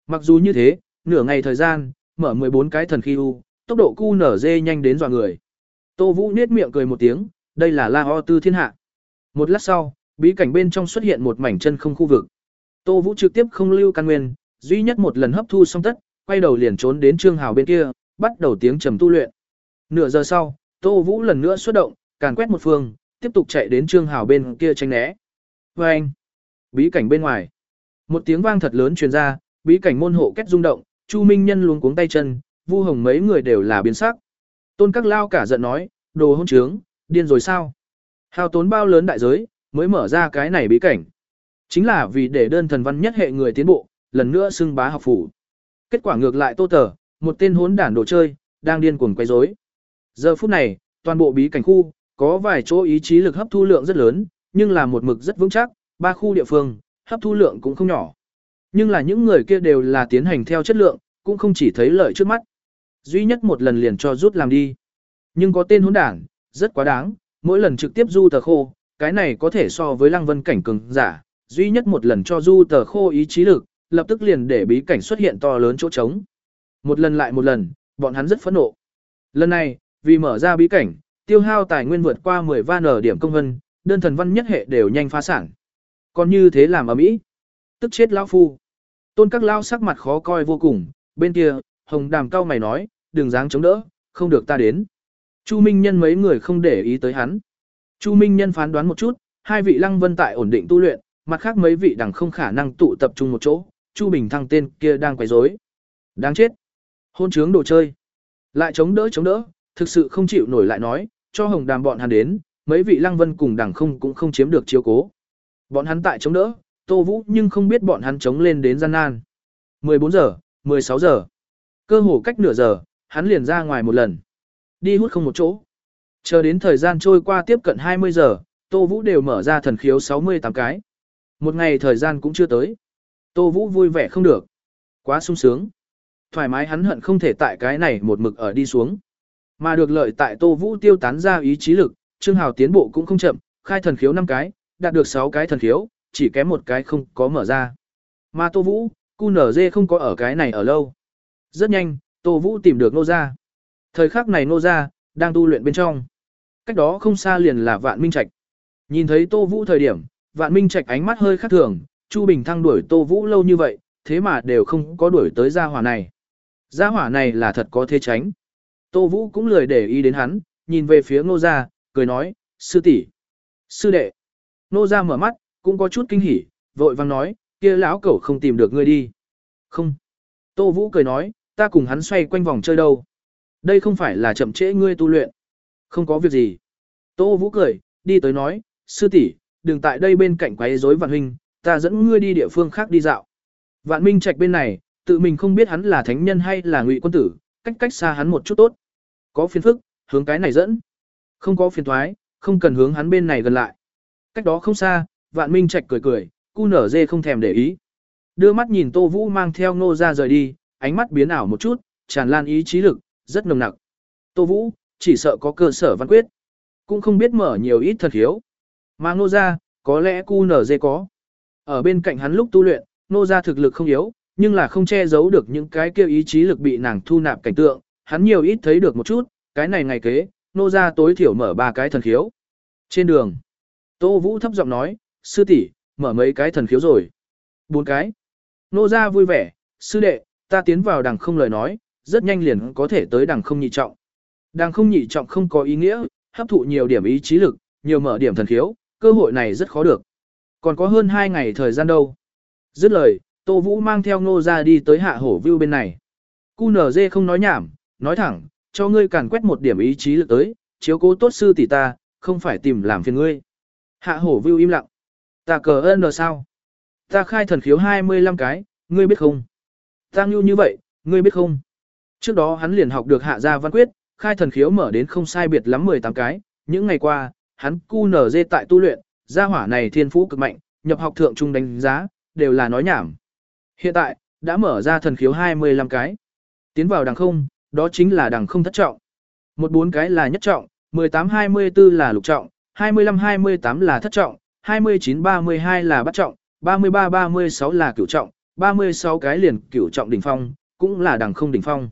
Mặc dù như thế, nửa ngày thời gian, mở 14 cái thần khiu, tốc độ QNZ nhanh đến dọa người. Tô Vũ niết miệng cười một tiếng, đây là La Ho Tư Thiên Hạ. Một lát sau, bí cảnh bên trong xuất hiện một mảnh chân không khu vực. Tô Vũ trực tiếp không lưu căn nguyên, duy nhất một lần hấp thu xong tất, quay đầu liền trốn đến Trương Hào bên kia, bắt đầu tiếng trầm tu luyện. Nửa giờ sau, Tô Vũ lần nữa xuất động, càn quét một phương, tiếp tục chạy đến Trương Hào bên kia tránh né. Oeng! anh, bí cảnh bên ngoài, một tiếng vang thật lớn truyền ra, bí cảnh môn hộ kết rung động, Chu Minh Nhân luống cuống tay chân, Vu Hồng mấy người đều là biến sắc. Tôn Các Lao cả giận nói, đồ hôn trướng, điên rồi sao? Hao tốn bao lớn đại giới, mới mở ra cái này bí cảnh. Chính là vì để đơn thần văn nhất hệ người tiến bộ, lần nữa xưng bá học phủ. Kết quả ngược lại tô tờ, một tên hốn đản đồ chơi, đang điên cuồng quay rối. Giờ phút này, toàn bộ bí cảnh khu, có vài chỗ ý chí lực hấp thu lượng rất lớn, nhưng là một mực rất vững chắc, ba khu địa phương, hấp thu lượng cũng không nhỏ. Nhưng là những người kia đều là tiến hành theo chất lượng, cũng không chỉ thấy lợi trước mắt. Duy nhất một lần liền cho rút làm đi. Nhưng có tên hỗn đảng, rất quá đáng, mỗi lần trực tiếp du tờ khô, cái này có thể so với lăng vân cảnh cường giả, duy nhất một lần cho du tờ khô ý chí lực, lập tức liền để bí cảnh xuất hiện to lớn chỗ trống. Một lần lại một lần, bọn hắn rất phẫn nộ. Lần này, vì mở ra bí cảnh, tiêu hao tài nguyên vượt qua 10 van ở điểm công vân, đơn thần văn nhất hệ đều nhanh phá sản. Còn như thế làm ở Mỹ, tức chết lão phu. Tôn các lao sắc mặt khó coi vô cùng, bên kia, hồng đàm cao mày nói, đừng dáng chống đỡ, không được ta đến. Chu Minh Nhân mấy người không để ý tới hắn. Chu Minh Nhân phán đoán một chút, hai vị lăng vân tại ổn định tu luyện, mặt khác mấy vị đẳng không khả năng tụ tập trung một chỗ, Chu Bình Thăng tên kia đang quấy rối. Đáng chết. Hôn trướng đồ chơi. Lại chống đỡ chống đỡ, thực sự không chịu nổi lại nói, cho hồng đàm bọn hắn đến, mấy vị lăng vân cùng đẳng không cũng không chiếm được chiếu cố. Bọn hắn tại chống đỡ, Tô Vũ nhưng không biết bọn hắn chống lên đến gian nan. 14 giờ, 16 giờ. Cơ hồ cách nửa giờ, hắn liền ra ngoài một lần. Đi hút không một chỗ. Chờ đến thời gian trôi qua tiếp cận 20 giờ, Tô Vũ đều mở ra thần khiếu 68 cái. Một ngày thời gian cũng chưa tới. Tô Vũ vui vẻ không được. Quá sung sướng. Thoải mái hắn hận không thể tại cái này một mực ở đi xuống. Mà được lợi tại Tô Vũ tiêu tán ra ý chí lực, Trương Hào tiến bộ cũng không chậm, khai thần khiếu 5 cái, đạt được 6 cái thần khiếu, chỉ kém một cái không có mở ra. Mà Tô Vũ, cu nở dê không có ở cái này ở lâu. Rất nhanh, Tô Vũ tìm được nô gia. Thời khắc này nô gia, đang tu luyện bên trong. Cách đó không xa liền là vạn minh trạch. Nhìn thấy Tô Vũ thời điểm, vạn minh trạch ánh mắt hơi khác thường, Chu Bình Thăng đuổi Tô Vũ lâu như vậy, thế mà đều không có đuổi tới gia hỏa này. Gia hỏa này là thật có thế tránh. Tô Vũ cũng lười để ý đến hắn, nhìn về phía Ngô Gia, cười nói, sư tỷ, sư đệ. Ngô Gia mở mắt, cũng có chút kinh hỉ, vội vang nói, kia lão cẩu không tìm được ngươi đi. Không. Tô Vũ cười nói, ta cùng hắn xoay quanh vòng chơi đâu. Đây không phải là chậm trễ ngươi tu luyện. Không có việc gì. Tô Vũ cười, đi tới nói, sư tỷ, đừng tại đây bên cạnh quấy rối vạn huynh, ta dẫn ngươi đi địa phương khác đi dạo. Vạn Minh Trạch bên này, tự mình không biết hắn là thánh nhân hay là ngụy quân tử, cách cách xa hắn một chút tốt. Có phiền phức, hướng cái này dẫn. Không có phiền thoái, không cần hướng hắn bên này gần lại. Cách đó không xa, Vạn Minh Trạch cười cười, cu nở dê không thèm để ý. Đưa mắt nhìn Tô Vũ mang theo Ngô ra rời đi, ánh mắt biến ảo một chút, tràn lan ý chí lực, rất nồng nặc. Tô Vũ, chỉ sợ có cơ sở văn quyết. Cũng không biết mở nhiều ít thật hiếu. Mà Ngô Gia, có lẽ cu nở dê có. Ở bên cạnh hắn lúc tu luyện, Ngô Gia thực lực không yếu, nhưng là không che giấu được những cái kêu ý chí lực bị nàng thu nạp cảnh tượng, hắn nhiều ít thấy được một chút, cái này ngày kế, nô Gia tối thiểu mở ba cái thần khiếu. Trên đường, Tô Vũ thấp giọng nói, sư tỷ mở mấy cái thần khiếu rồi. Bốn cái. Nô Gia vui vẻ, sư đệ, ta tiến vào đằng không lời nói, rất nhanh liền có thể tới đằng không nhị trọng. Đằng không nhị trọng không có ý nghĩa, hấp thụ nhiều điểm ý chí lực, nhiều mở điểm thần khiếu, cơ hội này rất khó được. Còn có hơn 2 ngày thời gian đâu. Dứt lời, Tô Vũ mang theo ngô ra đi tới hạ hổ view bên này. Cu nở dê không nói nhảm, nói thẳng, cho ngươi càn quét một điểm ý chí lực tới, chiếu cố tốt sư tỷ ta, không phải tìm làm phiền ngươi. Hạ hổ view im lặng. Ta cờ ơn sao? Ta khai thần khiếu 25 cái, ngươi biết không? Ta nhu như vậy, ngươi biết không? Trước đó hắn liền học được hạ gia văn quyết, khai thần khiếu mở đến không sai biệt lắm 18 cái, những ngày qua, hắn cu nở dê tại tu luyện, gia hỏa này thiên phú cực mạnh, nhập học thượng trung đánh giá, đều là nói nhảm. Hiện tại, đã mở ra thần khiếu 25 cái. Tiến vào đằng không, đó chính là đằng không thất trọng. Một bốn cái là nhất trọng, 18-24 là lục trọng, 25-28 là thất trọng, 29-32 là bắt trọng, 33-36 là cửu trọng, 36 cái liền cửu trọng đỉnh phong, cũng là đằng không đỉnh phong.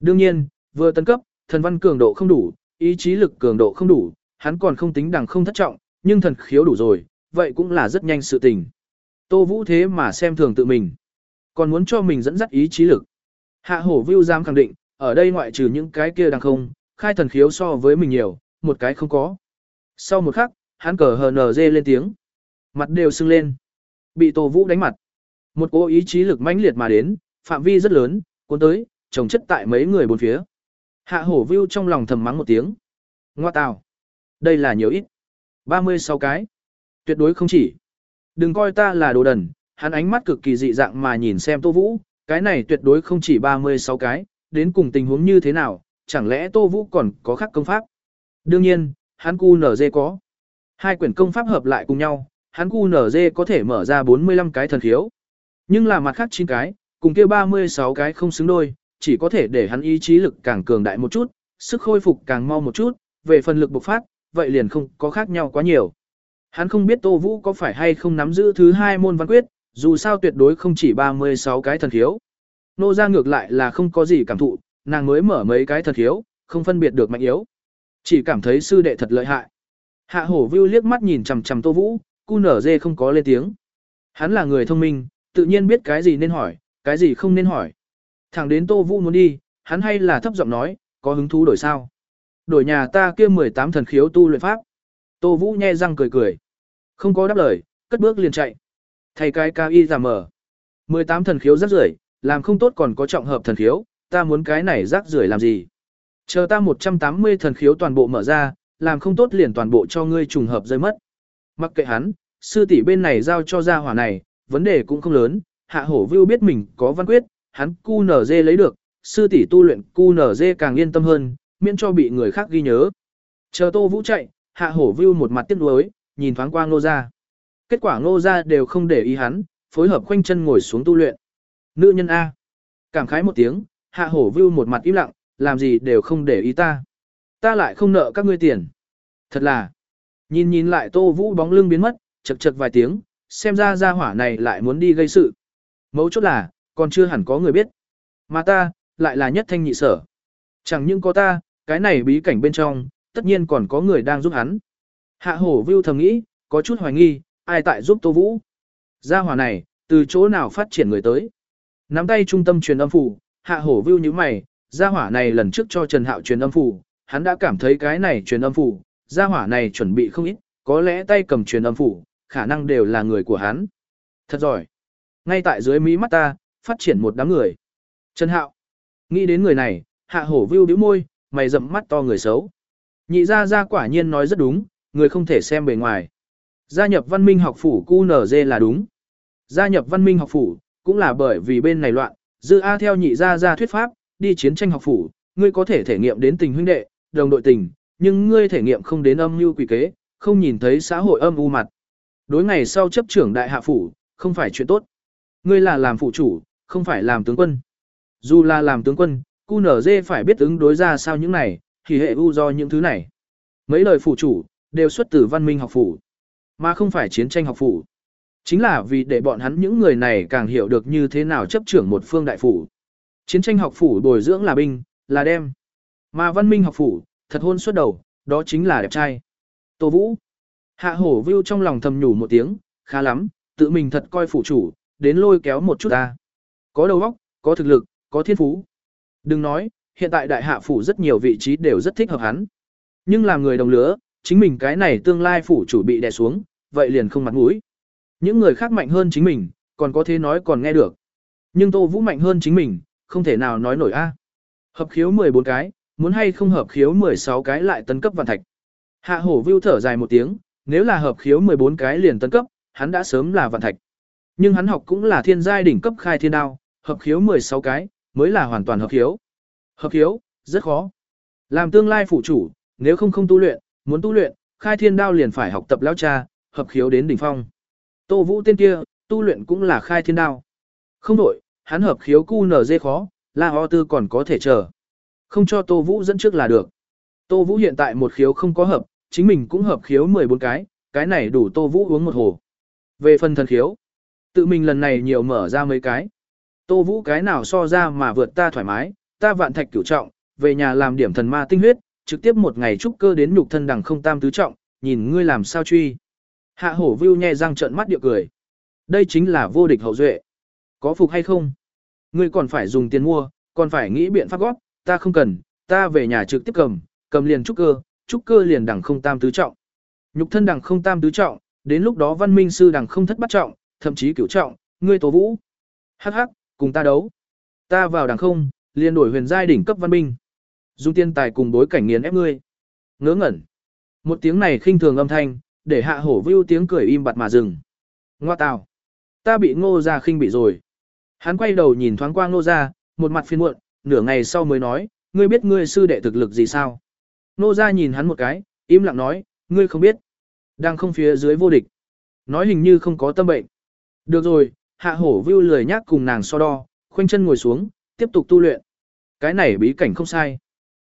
Đương nhiên, vừa tấn cấp, thần văn cường độ không đủ, ý chí lực cường độ không đủ, hắn còn không tính đằng không thất trọng, nhưng thần khiếu đủ rồi, vậy cũng là rất nhanh sự tình. Tô Vũ thế mà xem thường tự mình, còn muốn cho mình dẫn dắt ý chí lực. Hạ hổ view giam khẳng định, ở đây ngoại trừ những cái kia đằng không, khai thần khiếu so với mình nhiều, một cái không có. Sau một khắc, hắn cờ hờ nở dê lên tiếng. Mặt đều sưng lên. Bị Tô Vũ đánh mặt. Một cố ý chí lực mãnh liệt mà đến, phạm vi rất lớn, cuốn tới, trồng chất tại mấy người bốn phía. Hạ hổ view trong lòng thầm mắng một tiếng. Ngoa tào. Đây là nhiều ít. 36 cái. Tuyệt đối không chỉ. Đừng coi ta là đồ đần, hắn ánh mắt cực kỳ dị dạng mà nhìn xem Tô Vũ, cái này tuyệt đối không chỉ 36 cái, đến cùng tình huống như thế nào, chẳng lẽ Tô Vũ còn có khác công pháp? Đương nhiên, hắn cu nở dê có. Hai quyển công pháp hợp lại cùng nhau, hắn cu nở dê có thể mở ra 45 cái thần khiếu. Nhưng là mặt khác 9 cái, cùng kia 36 cái không xứng đôi, chỉ có thể để hắn ý chí lực càng cường đại một chút, sức khôi phục càng mau một chút, về phần lực bộc phát, vậy liền không có khác nhau quá nhiều. Hắn không biết Tô Vũ có phải hay không nắm giữ thứ hai môn văn quyết, dù sao tuyệt đối không chỉ 36 cái thần khiếu. Nô ra ngược lại là không có gì cảm thụ, nàng mới mở mấy cái thần khiếu, không phân biệt được mạnh yếu. Chỉ cảm thấy sư đệ thật lợi hại. Hạ hổ view liếc mắt nhìn chằm chằm Tô Vũ, cu nở dê không có lên tiếng. Hắn là người thông minh, tự nhiên biết cái gì nên hỏi, cái gì không nên hỏi. Thẳng đến Tô Vũ muốn đi, hắn hay là thấp giọng nói, có hứng thú đổi sao. Đổi nhà ta kia 18 thần khiếu tu luyện pháp. Tô Vũ nhe răng cười cười. Không có đáp lời, cất bước liền chạy. Thầy cái cao y giả mở. 18 thần khiếu rác rưởi, làm không tốt còn có trọng hợp thần khiếu, ta muốn cái này rác rưởi làm gì? Chờ ta 180 thần khiếu toàn bộ mở ra, làm không tốt liền toàn bộ cho ngươi trùng hợp rơi mất. Mặc kệ hắn, sư tỷ bên này giao cho gia hỏa này, vấn đề cũng không lớn, hạ hổ view biết mình có văn quyết, hắn cu nở dê lấy được, sư tỷ tu luyện cu nở dê càng yên tâm hơn, miễn cho bị người khác ghi nhớ. Chờ tô vũ chạy, hạ hổ Vưu một mặt tiếc nuối, nhìn thoáng qua ngô gia. Kết quả ngô gia đều không để ý hắn, phối hợp khoanh chân ngồi xuống tu luyện. Nữ nhân A. Cảm khái một tiếng, hạ hổ Vưu một mặt im lặng, làm gì đều không để ý ta. Ta lại không nợ các ngươi tiền. Thật là, nhìn nhìn lại tô vũ bóng lưng biến mất, chật chật vài tiếng, xem ra gia hỏa này lại muốn đi gây sự. Mấu chốt là, còn chưa hẳn có người biết. Mà ta, lại là nhất thanh nhị sở. Chẳng những có ta, cái này bí cảnh bên trong, tất nhiên còn có người đang giúp hắn. Hạ hổ view thầm nghĩ, có chút hoài nghi, ai tại giúp Tô Vũ. Gia hỏa này, từ chỗ nào phát triển người tới. Nắm tay trung tâm truyền âm phủ, hạ hổ view như mày, gia hỏa này lần trước cho Trần Hạo truyền âm phủ, hắn đã cảm thấy cái này truyền âm phủ, gia hỏa này chuẩn bị không ít, có lẽ tay cầm truyền âm phủ, khả năng đều là người của hắn. Thật giỏi. Ngay tại dưới mí mắt ta, phát triển một đám người. Trần Hạo. Nghĩ đến người này, hạ hổ view bĩu môi, mày rậm mắt to người xấu. Nhị gia gia quả nhiên nói rất đúng, người không thể xem bề ngoài. Gia nhập văn minh học phủ QNZ là đúng. Gia nhập văn minh học phủ, cũng là bởi vì bên này loạn, dư A theo nhị gia gia thuyết pháp, đi chiến tranh học phủ, ngươi có thể thể nghiệm đến tình huynh đệ, đồng đội tình, nhưng ngươi thể nghiệm không đến âm mưu quỷ kế, không nhìn thấy xã hội âm u mặt. Đối ngày sau chấp trưởng đại hạ phủ, không phải chuyện tốt. Ngươi là làm phụ chủ, không phải làm tướng quân. Dù là làm tướng quân, Cú nở dê phải biết ứng đối ra sao những này, thì hệ u do những thứ này. Mấy lời phủ chủ, đều xuất từ văn minh học phủ, mà không phải chiến tranh học phủ. Chính là vì để bọn hắn những người này càng hiểu được như thế nào chấp trưởng một phương đại phủ. Chiến tranh học phủ bồi dưỡng là binh, là đem. Mà văn minh học phủ, thật hôn suốt đầu, đó chính là đẹp trai. Tô Vũ. Hạ hổ view trong lòng thầm nhủ một tiếng, khá lắm, tự mình thật coi phủ chủ, đến lôi kéo một chút ta. Có đầu óc, có thực lực, có thiên phú. Đừng nói, hiện tại đại hạ phủ rất nhiều vị trí đều rất thích hợp hắn. Nhưng làm người đồng lứa, chính mình cái này tương lai phủ chủ bị đè xuống, vậy liền không mặt mũi. Những người khác mạnh hơn chính mình, còn có thế nói còn nghe được. Nhưng Tô Vũ mạnh hơn chính mình, không thể nào nói nổi a. Hợp khiếu 14 cái, muốn hay không hợp khiếu 16 cái lại tấn cấp vạn thạch. Hạ hổ vưu thở dài một tiếng, nếu là hợp khiếu 14 cái liền tấn cấp, hắn đã sớm là vạn thạch. Nhưng hắn học cũng là thiên giai đỉnh cấp khai thiên đao, hợp khiếu 16 cái, mới là hoàn toàn hợp khiếu. Hợp khiếu, rất khó. Làm tương lai phụ chủ, nếu không không tu luyện, muốn tu luyện, khai thiên đao liền phải học tập lão cha, hợp khiếu đến đỉnh phong. Tô Vũ tên kia, tu luyện cũng là khai thiên đao. Không đổi, hắn hợp khiếu cu nở dê khó, La Ho Tư còn có thể chờ. Không cho Tô Vũ dẫn trước là được. Tô Vũ hiện tại một khiếu không có hợp, chính mình cũng hợp khiếu 14 cái, cái này đủ Tô Vũ uống một hồ. Về phần thần khiếu, tự mình lần này nhiều mở ra mấy cái. Tô Vũ cái nào so ra mà vượt ta thoải mái, ta vạn thạch cửu trọng, về nhà làm điểm thần ma tinh huyết, trực tiếp một ngày trúc cơ đến nhục thân đằng không tam tứ trọng, nhìn ngươi làm sao truy. Hạ hổ view nhẹ răng trợn mắt điệu cười. Đây chính là vô địch hậu duệ. Có phục hay không? Ngươi còn phải dùng tiền mua, còn phải nghĩ biện pháp góp, ta không cần, ta về nhà trực tiếp cầm, cầm liền trúc cơ, trúc cơ liền đằng không tam tứ trọng. Nhục thân đằng không tam tứ trọng, đến lúc đó văn minh sư đằng không thất bắt trọng, thậm chí cửu trọng, ngươi tố vũ. Hắc hắc, cùng ta đấu. Ta vào đằng không, liền đổi huyền giai đỉnh cấp văn minh. Dung tiên tài cùng bối cảnh nghiền ép ngươi. Ngớ ngẩn. Một tiếng này khinh thường âm thanh, để hạ hổ vưu tiếng cười im bặt mà dừng. Ngoa tào. Ta bị ngô ra khinh bị rồi. Hắn quay đầu nhìn thoáng qua ngô ra, một mặt phiền muộn, nửa ngày sau mới nói, ngươi biết ngươi sư đệ thực lực gì sao? Ngô ra nhìn hắn một cái, im lặng nói, ngươi không biết. Đang không phía dưới vô địch. Nói hình như không có tâm bệnh. Được rồi, hạ hổ vưu lười nhác cùng nàng so đo, khoanh chân ngồi xuống, tiếp tục tu luyện. Cái này bí cảnh không sai.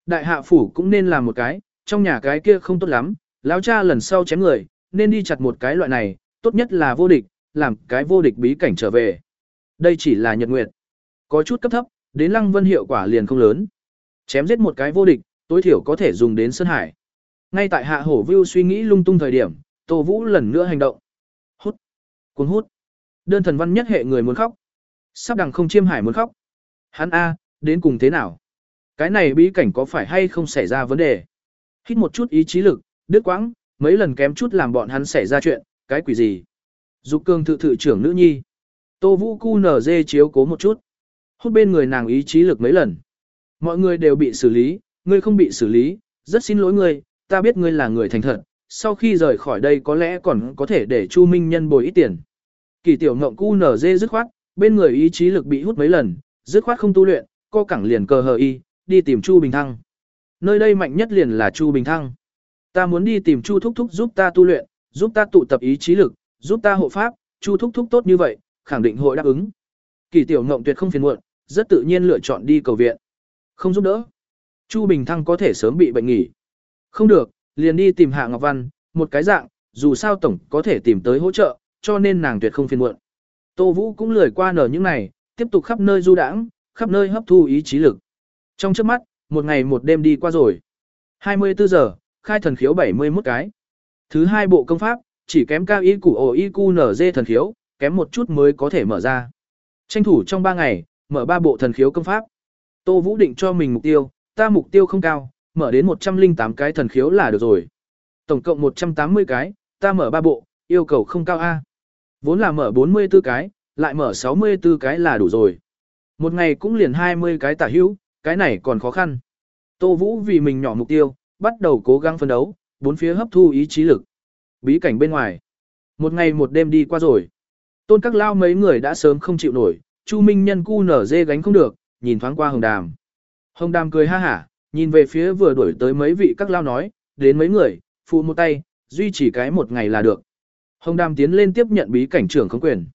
Đại hạ phủ cũng nên làm một cái, trong nhà cái kia không tốt lắm, lão cha lần sau chém người, nên đi chặt một cái loại này, tốt nhất là vô địch, làm cái vô địch bí cảnh trở về. Đây chỉ là nhật nguyệt. Có chút cấp thấp, đến lăng vân hiệu quả liền không lớn. Chém giết một cái vô địch, tối thiểu có thể dùng đến Sơn Hải. Ngay tại hạ hổ view suy nghĩ lung tung thời điểm, Tô Vũ lần nữa hành động. Hút. Cuốn hút. Đơn thần văn nhất hệ người muốn khóc. Sắp đằng không chiêm hải muốn khóc. Hắn A, đến cùng thế nào? Cái này bí cảnh có phải hay không xảy ra vấn đề? Hít một chút ý chí lực, đứt quãng, mấy lần kém chút làm bọn hắn xảy ra chuyện, cái quỷ gì? Dục cương thự thự trưởng nữ nhi. Tô Vũ cu nở dê chiếu cố một chút. Hút bên người nàng ý chí lực mấy lần. Mọi người đều bị xử lý, ngươi không bị xử lý, rất xin lỗi ngươi, ta biết ngươi là người thành thật, sau khi rời khỏi đây có lẽ còn có thể để Chu Minh Nhân bồi ít tiền. Kỳ tiểu ngộng cu nở dê dứt khoát, bên người ý chí lực bị hút mấy lần, dứt khoát không tu luyện, co cẳng liền cờ hờ y, đi tìm Chu Bình Thăng. Nơi đây mạnh nhất liền là Chu Bình Thăng. Ta muốn đi tìm Chu Thúc Thúc giúp ta tu luyện, giúp ta tụ tập ý chí lực, giúp ta hộ pháp, Chu Thúc Thúc tốt như vậy, khẳng định hội đáp ứng. Kỳ tiểu ngộng tuyệt không phiền muộn, rất tự nhiên lựa chọn đi cầu viện. Không giúp đỡ. Chu Bình Thăng có thể sớm bị bệnh nghỉ. Không được, liền đi tìm Hạ Ngọc Văn, một cái dạng, dù sao tổng có thể tìm tới hỗ trợ, cho nên nàng tuyệt không phiền muộn. Tô Vũ cũng lười qua nở những này, tiếp tục khắp nơi du đãng, khắp nơi hấp thu ý chí lực. Trong trước mắt, một ngày một đêm đi qua rồi. 24 giờ, khai thần khiếu 71 cái. Thứ hai bộ công pháp, chỉ kém cao ý củ ổ y cu nở dê thần khiếu, kém một chút mới có thể mở ra. Tranh thủ trong 3 ngày, mở 3 bộ thần khiếu công pháp. Tô Vũ định cho mình mục tiêu, ta mục tiêu không cao, mở đến 108 cái thần khiếu là được rồi. Tổng cộng 180 cái, ta mở 3 bộ, yêu cầu không cao A. Vốn là mở 44 cái, lại mở 64 cái là đủ rồi. Một ngày cũng liền 20 cái tả hữu, cái này còn khó khăn. Tô Vũ vì mình nhỏ mục tiêu, bắt đầu cố gắng phân đấu, bốn phía hấp thu ý chí lực. Bí cảnh bên ngoài. Một ngày một đêm đi qua rồi. Tôn các lao mấy người đã sớm không chịu nổi, Chu Minh Nhân cu nở dê gánh không được, nhìn thoáng qua Hồng Đàm. Hồng Đàm cười ha hả, nhìn về phía vừa đuổi tới mấy vị các lao nói, đến mấy người, phụ một tay, duy trì cái một ngày là được. Hồng Đàm tiến lên tiếp nhận bí cảnh trưởng không quyền.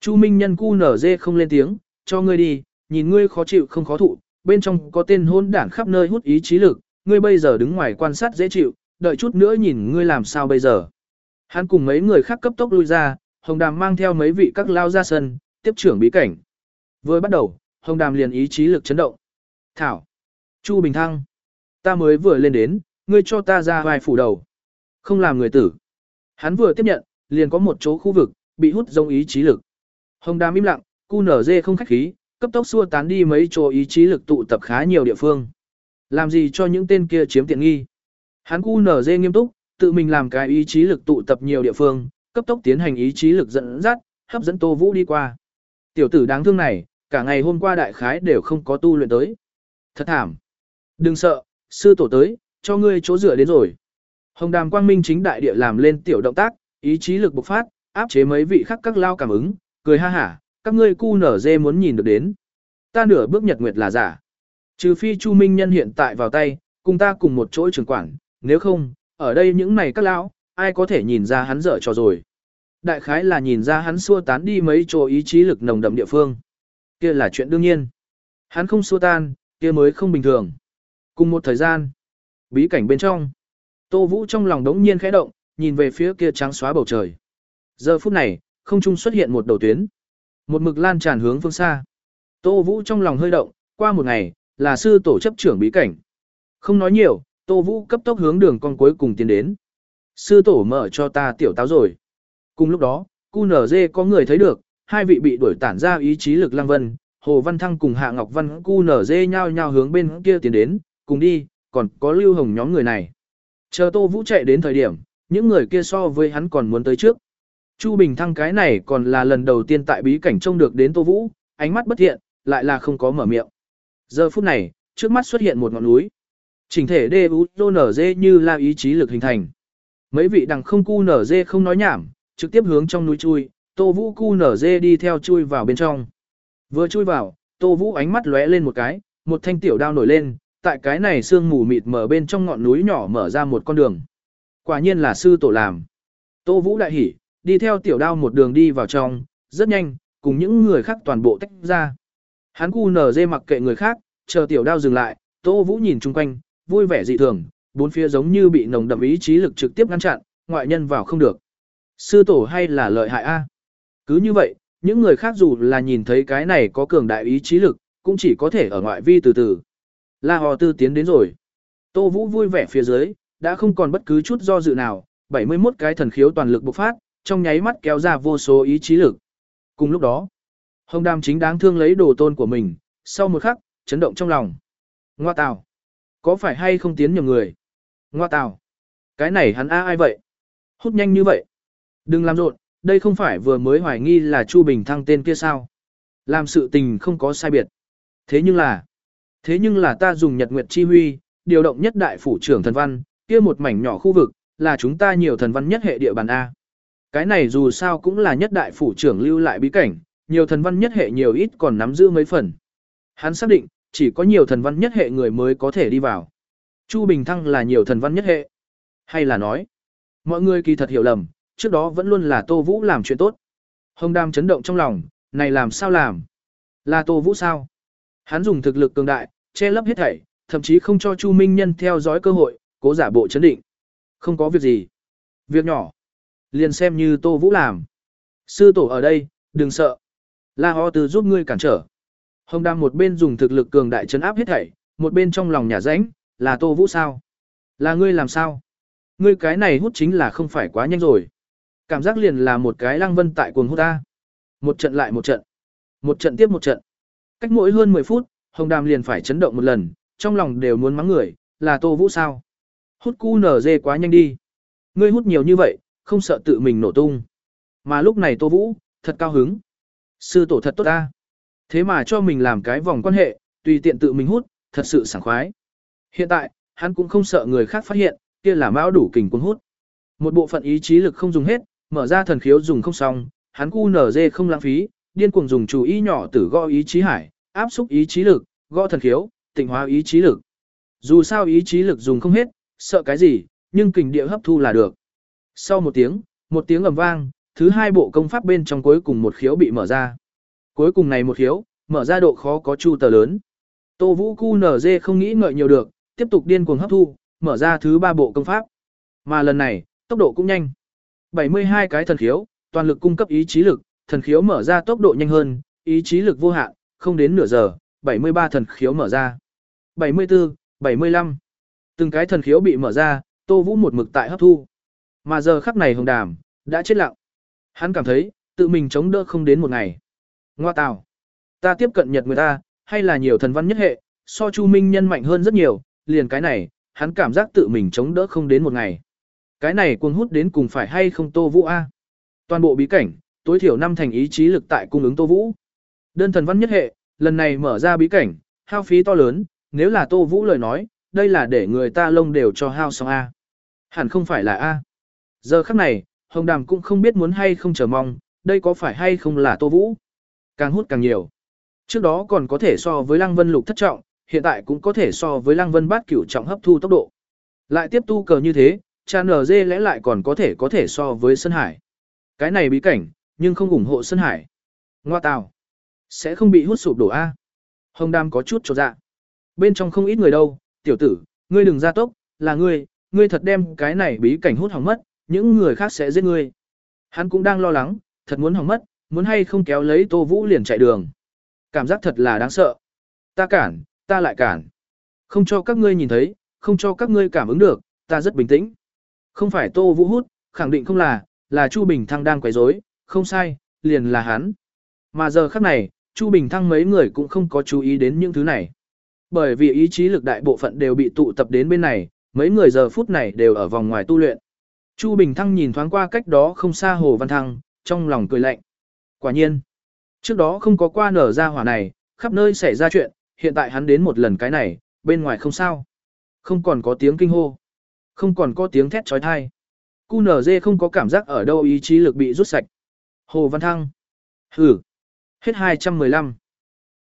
Chu Minh Nhân cu nở dê không lên tiếng, cho ngươi đi, nhìn ngươi khó chịu không khó thụ, bên trong có tên hôn đản khắp nơi hút ý chí lực, ngươi bây giờ đứng ngoài quan sát dễ chịu, đợi chút nữa nhìn ngươi làm sao bây giờ. Hắn cùng mấy người khác cấp tốc lui ra, Hồng Đàm mang theo mấy vị các lao ra sân, tiếp trưởng bí cảnh. Vừa bắt đầu, Hồng Đàm liền ý chí lực chấn động. Thảo. Chu Bình Thăng. Ta mới vừa lên đến, ngươi cho ta ra vài phủ đầu. Không làm người tử. Hắn vừa tiếp nhận, liền có một chỗ khu vực, bị hút giống ý chí lực. Hồng Đàm im lặng, cu nở dê không khách khí, cấp tốc xua tán đi mấy chỗ ý chí lực tụ tập khá nhiều địa phương. Làm gì cho những tên kia chiếm tiện nghi. Hắn cu nở dê nghiêm túc, tự mình làm cái ý chí lực tụ tập nhiều địa phương, cấp tốc tiến hành ý chí lực dẫn dắt, hấp dẫn Tô Vũ đi qua. Tiểu tử đáng thương này, cả ngày hôm qua đại khái đều không có tu luyện tới. Thật thảm. Đừng sợ, sư tổ tới, cho ngươi chỗ rửa đến rồi. Hồng Đàm Quang Minh chính đại địa làm lên tiểu động tác, ý chí lực bộc phát, áp chế mấy vị khác các lao cảm ứng, cười ha hả, các ngươi cu nở dê muốn nhìn được đến. Ta nửa bước nhật nguyệt là giả. Trừ phi Chu Minh Nhân hiện tại vào tay, cùng ta cùng một chỗ trường quản, nếu không, ở đây những này các lão, ai có thể nhìn ra hắn dở trò rồi. Đại khái là nhìn ra hắn xua tán đi mấy chỗ ý chí lực nồng đậm địa phương. kia là chuyện đương nhiên. Hắn không xua tan, kia mới không bình thường. Cùng một thời gian, bí cảnh bên trong, Tô Vũ trong lòng đống nhiên khẽ động, nhìn về phía kia trắng xóa bầu trời. Giờ phút này, không trung xuất hiện một đầu tuyến. Một mực lan tràn hướng phương xa. Tô Vũ trong lòng hơi động, qua một ngày, là sư tổ chấp trưởng bí cảnh. Không nói nhiều, Tô Vũ cấp tốc hướng đường con cuối cùng tiến đến. Sư tổ mở cho ta tiểu táo rồi. Cùng lúc đó, cu có người thấy được, hai vị bị đuổi tản ra ý chí lực lăng vân, Hồ Văn Thăng cùng Hạ Ngọc Văn cu nhau nhau hướng bên kia tiến đến, cùng đi, còn có lưu hồng nhóm người này. Chờ Tô Vũ chạy đến thời điểm, những người kia so với hắn còn muốn tới trước. Chu Bình Thăng cái này còn là lần đầu tiên tại bí cảnh trông được đến Tô Vũ, ánh mắt bất thiện, lại là không có mở miệng. Giờ phút này, trước mắt xuất hiện một ngọn núi. Chỉnh thể đê ú nở dê như là ý chí lực hình thành. Mấy vị đằng không cu nở dê không nói nhảm, trực tiếp hướng trong núi chui, Tô Vũ cu nở dê đi theo chui vào bên trong. Vừa chui vào, Tô Vũ ánh mắt lóe lên một cái, một thanh tiểu đao nổi lên, tại cái này sương mù mịt mở bên trong ngọn núi nhỏ mở ra một con đường. Quả nhiên là sư tổ làm. Tô Vũ đại hỉ, đi theo tiểu đao một đường đi vào trong, rất nhanh, cùng những người khác toàn bộ tách ra. Hắn cu nở dê mặc kệ người khác, chờ tiểu đao dừng lại, Tô Vũ nhìn chung quanh, vui vẻ dị thường, bốn phía giống như bị nồng đậm ý chí lực trực tiếp ngăn chặn, ngoại nhân vào không được. Sư tổ hay là lợi hại a? Cứ như vậy, những người khác dù là nhìn thấy cái này có cường đại ý chí lực, cũng chỉ có thể ở ngoại vi từ từ. La Hò Tư tiến đến rồi. Tô Vũ vui vẻ phía dưới, đã không còn bất cứ chút do dự nào, 71 cái thần khiếu toàn lực bộc phát, trong nháy mắt kéo ra vô số ý chí lực. Cùng lúc đó, Hồng Đàm chính đáng thương lấy đồ tôn của mình, sau một khắc, chấn động trong lòng. Ngoa tào, có phải hay không tiến nhầm người? Ngoa tào, cái này hắn a ai vậy? Hút nhanh như vậy. Đừng làm rộn, đây không phải vừa mới hoài nghi là Chu Bình Thăng tên kia sao. Làm sự tình không có sai biệt. Thế nhưng là, thế nhưng là ta dùng nhật nguyệt chi huy, điều động nhất đại phủ trưởng thần văn, kia một mảnh nhỏ khu vực, là chúng ta nhiều thần văn nhất hệ địa bàn A. Cái này dù sao cũng là nhất đại phủ trưởng lưu lại bí cảnh, nhiều thần văn nhất hệ nhiều ít còn nắm giữ mấy phần. Hắn xác định, chỉ có nhiều thần văn nhất hệ người mới có thể đi vào. Chu Bình Thăng là nhiều thần văn nhất hệ. Hay là nói, mọi người kỳ thật hiểu lầm, trước đó vẫn luôn là Tô Vũ làm chuyện tốt. Hồng Đam chấn động trong lòng, này làm sao làm? Là Tô Vũ sao? Hắn dùng thực lực cường đại, che lấp hết thảy, thậm chí không cho Chu Minh Nhân theo dõi cơ hội, cố giả bộ chấn định. Không có việc gì. Việc nhỏ. Liền xem như Tô Vũ làm. Sư tổ ở đây, đừng sợ. La Ho Từ giúp ngươi cản trở. Hồng Đam một bên dùng thực lực cường đại chấn áp hết thảy, một bên trong lòng nhà rãnh, là Tô Vũ sao? Là ngươi làm sao? Ngươi cái này hút chính là không phải quá nhanh rồi. Cảm giác liền là một cái lăng vân tại cuồng hút ta. Một trận lại một trận. Một trận tiếp một trận. Cách mỗi hơn 10 phút, Hồng Đàm liền phải chấn động một lần, trong lòng đều muốn mắng người, là Tô Vũ sao? Hút cu nở dê quá nhanh đi. Ngươi hút nhiều như vậy, không sợ tự mình nổ tung. Mà lúc này Tô Vũ, thật cao hứng. Sư tổ thật tốt ta. Thế mà cho mình làm cái vòng quan hệ, tùy tiện tự mình hút, thật sự sảng khoái. Hiện tại, hắn cũng không sợ người khác phát hiện, kia là mão đủ kình cuốn hút. Một bộ phận ý chí lực không dùng hết, mở ra thần khiếu dùng không xong, hắn cu nở dê không lãng phí, điên cuồng dùng chủ ý nhỏ tử gõ ý chí hải, áp xúc ý chí lực, gõ thần khiếu, tịnh hóa ý chí lực. Dù sao ý chí lực dùng không hết, sợ cái gì, nhưng kình địa hấp thu là được. Sau một tiếng, một tiếng ầm vang, thứ hai bộ công pháp bên trong cuối cùng một khiếu bị mở ra. Cuối cùng này một khiếu, mở ra độ khó có chu tờ lớn. Tô Vũ Cu NG không nghĩ ngợi nhiều được, tiếp tục điên cuồng hấp thu, mở ra thứ ba bộ công pháp. Mà lần này, tốc độ cũng nhanh. 72 cái thần khiếu, toàn lực cung cấp ý chí lực, thần khiếu mở ra tốc độ nhanh hơn, ý chí lực vô hạn, không đến nửa giờ, 73 thần khiếu mở ra. 74, 75. Từng cái thần khiếu bị mở ra, Tô Vũ một mực tại hấp thu. Mà giờ khắc này hồng đàm, đã chết lặng. Hắn cảm thấy, tự mình chống đỡ không đến một ngày. Ngoa tào. Ta tiếp cận nhật người ta, hay là nhiều thần văn nhất hệ, so Chu Minh nhân mạnh hơn rất nhiều, liền cái này, hắn cảm giác tự mình chống đỡ không đến một ngày. Cái này cuồng hút đến cùng phải hay không Tô Vũ A. Toàn bộ bí cảnh, tối thiểu năm thành ý chí lực tại cung ứng Tô Vũ. Đơn thần văn nhất hệ, lần này mở ra bí cảnh, hao phí to lớn, nếu là Tô Vũ lời nói, đây là để người ta lông đều cho hao xong A. Hẳn không phải là A. Giờ khắc này, Hồng Đàm cũng không biết muốn hay không chờ mong, đây có phải hay không là Tô Vũ. Càng hút càng nhiều. Trước đó còn có thể so với Lăng Vân Lục thất trọng, hiện tại cũng có thể so với Lăng Vân bát cửu trọng hấp thu tốc độ. Lại tiếp tu cờ như thế, cha nở dê lẽ lại còn có thể có thể so với Sơn Hải. Cái này bí cảnh, nhưng không ủng hộ Sơn Hải. Ngoa tào. Sẽ không bị hút sụp đổ A. Hồng Đàm có chút trột dạ. Bên trong không ít người đâu, tiểu tử, ngươi đừng ra tốc, là ngươi, ngươi thật đem cái này bí cảnh hút hỏng mất, những người khác sẽ giết ngươi. Hắn cũng đang lo lắng, thật muốn hỏng mất, muốn hay không kéo lấy Tô Vũ liền chạy đường. Cảm giác thật là đáng sợ. Ta cản, ta lại cản. Không cho các ngươi nhìn thấy, không cho các ngươi cảm ứng được, ta rất bình tĩnh. Không phải Tô Vũ hút, khẳng định không là, là Chu Bình Thăng đang quấy rối, không sai, liền là hắn. Mà giờ khắc này, Chu Bình Thăng mấy người cũng không có chú ý đến những thứ này. Bởi vì ý chí lực đại bộ phận đều bị tụ tập đến bên này, mấy người giờ phút này đều ở vòng ngoài tu luyện. Chu Bình Thăng nhìn thoáng qua cách đó không xa Hồ Văn Thăng, trong lòng cười lạnh. Quả nhiên, trước đó không có qua nở ra hỏa này, khắp nơi xảy ra chuyện, hiện tại hắn đến một lần cái này, bên ngoài không sao. Không còn có tiếng kinh hô, không còn có tiếng thét trói thai. Cu nở dê không có cảm giác ở đâu ý chí lực bị rút sạch. Hồ Văn Thăng. Hử. Hết 215.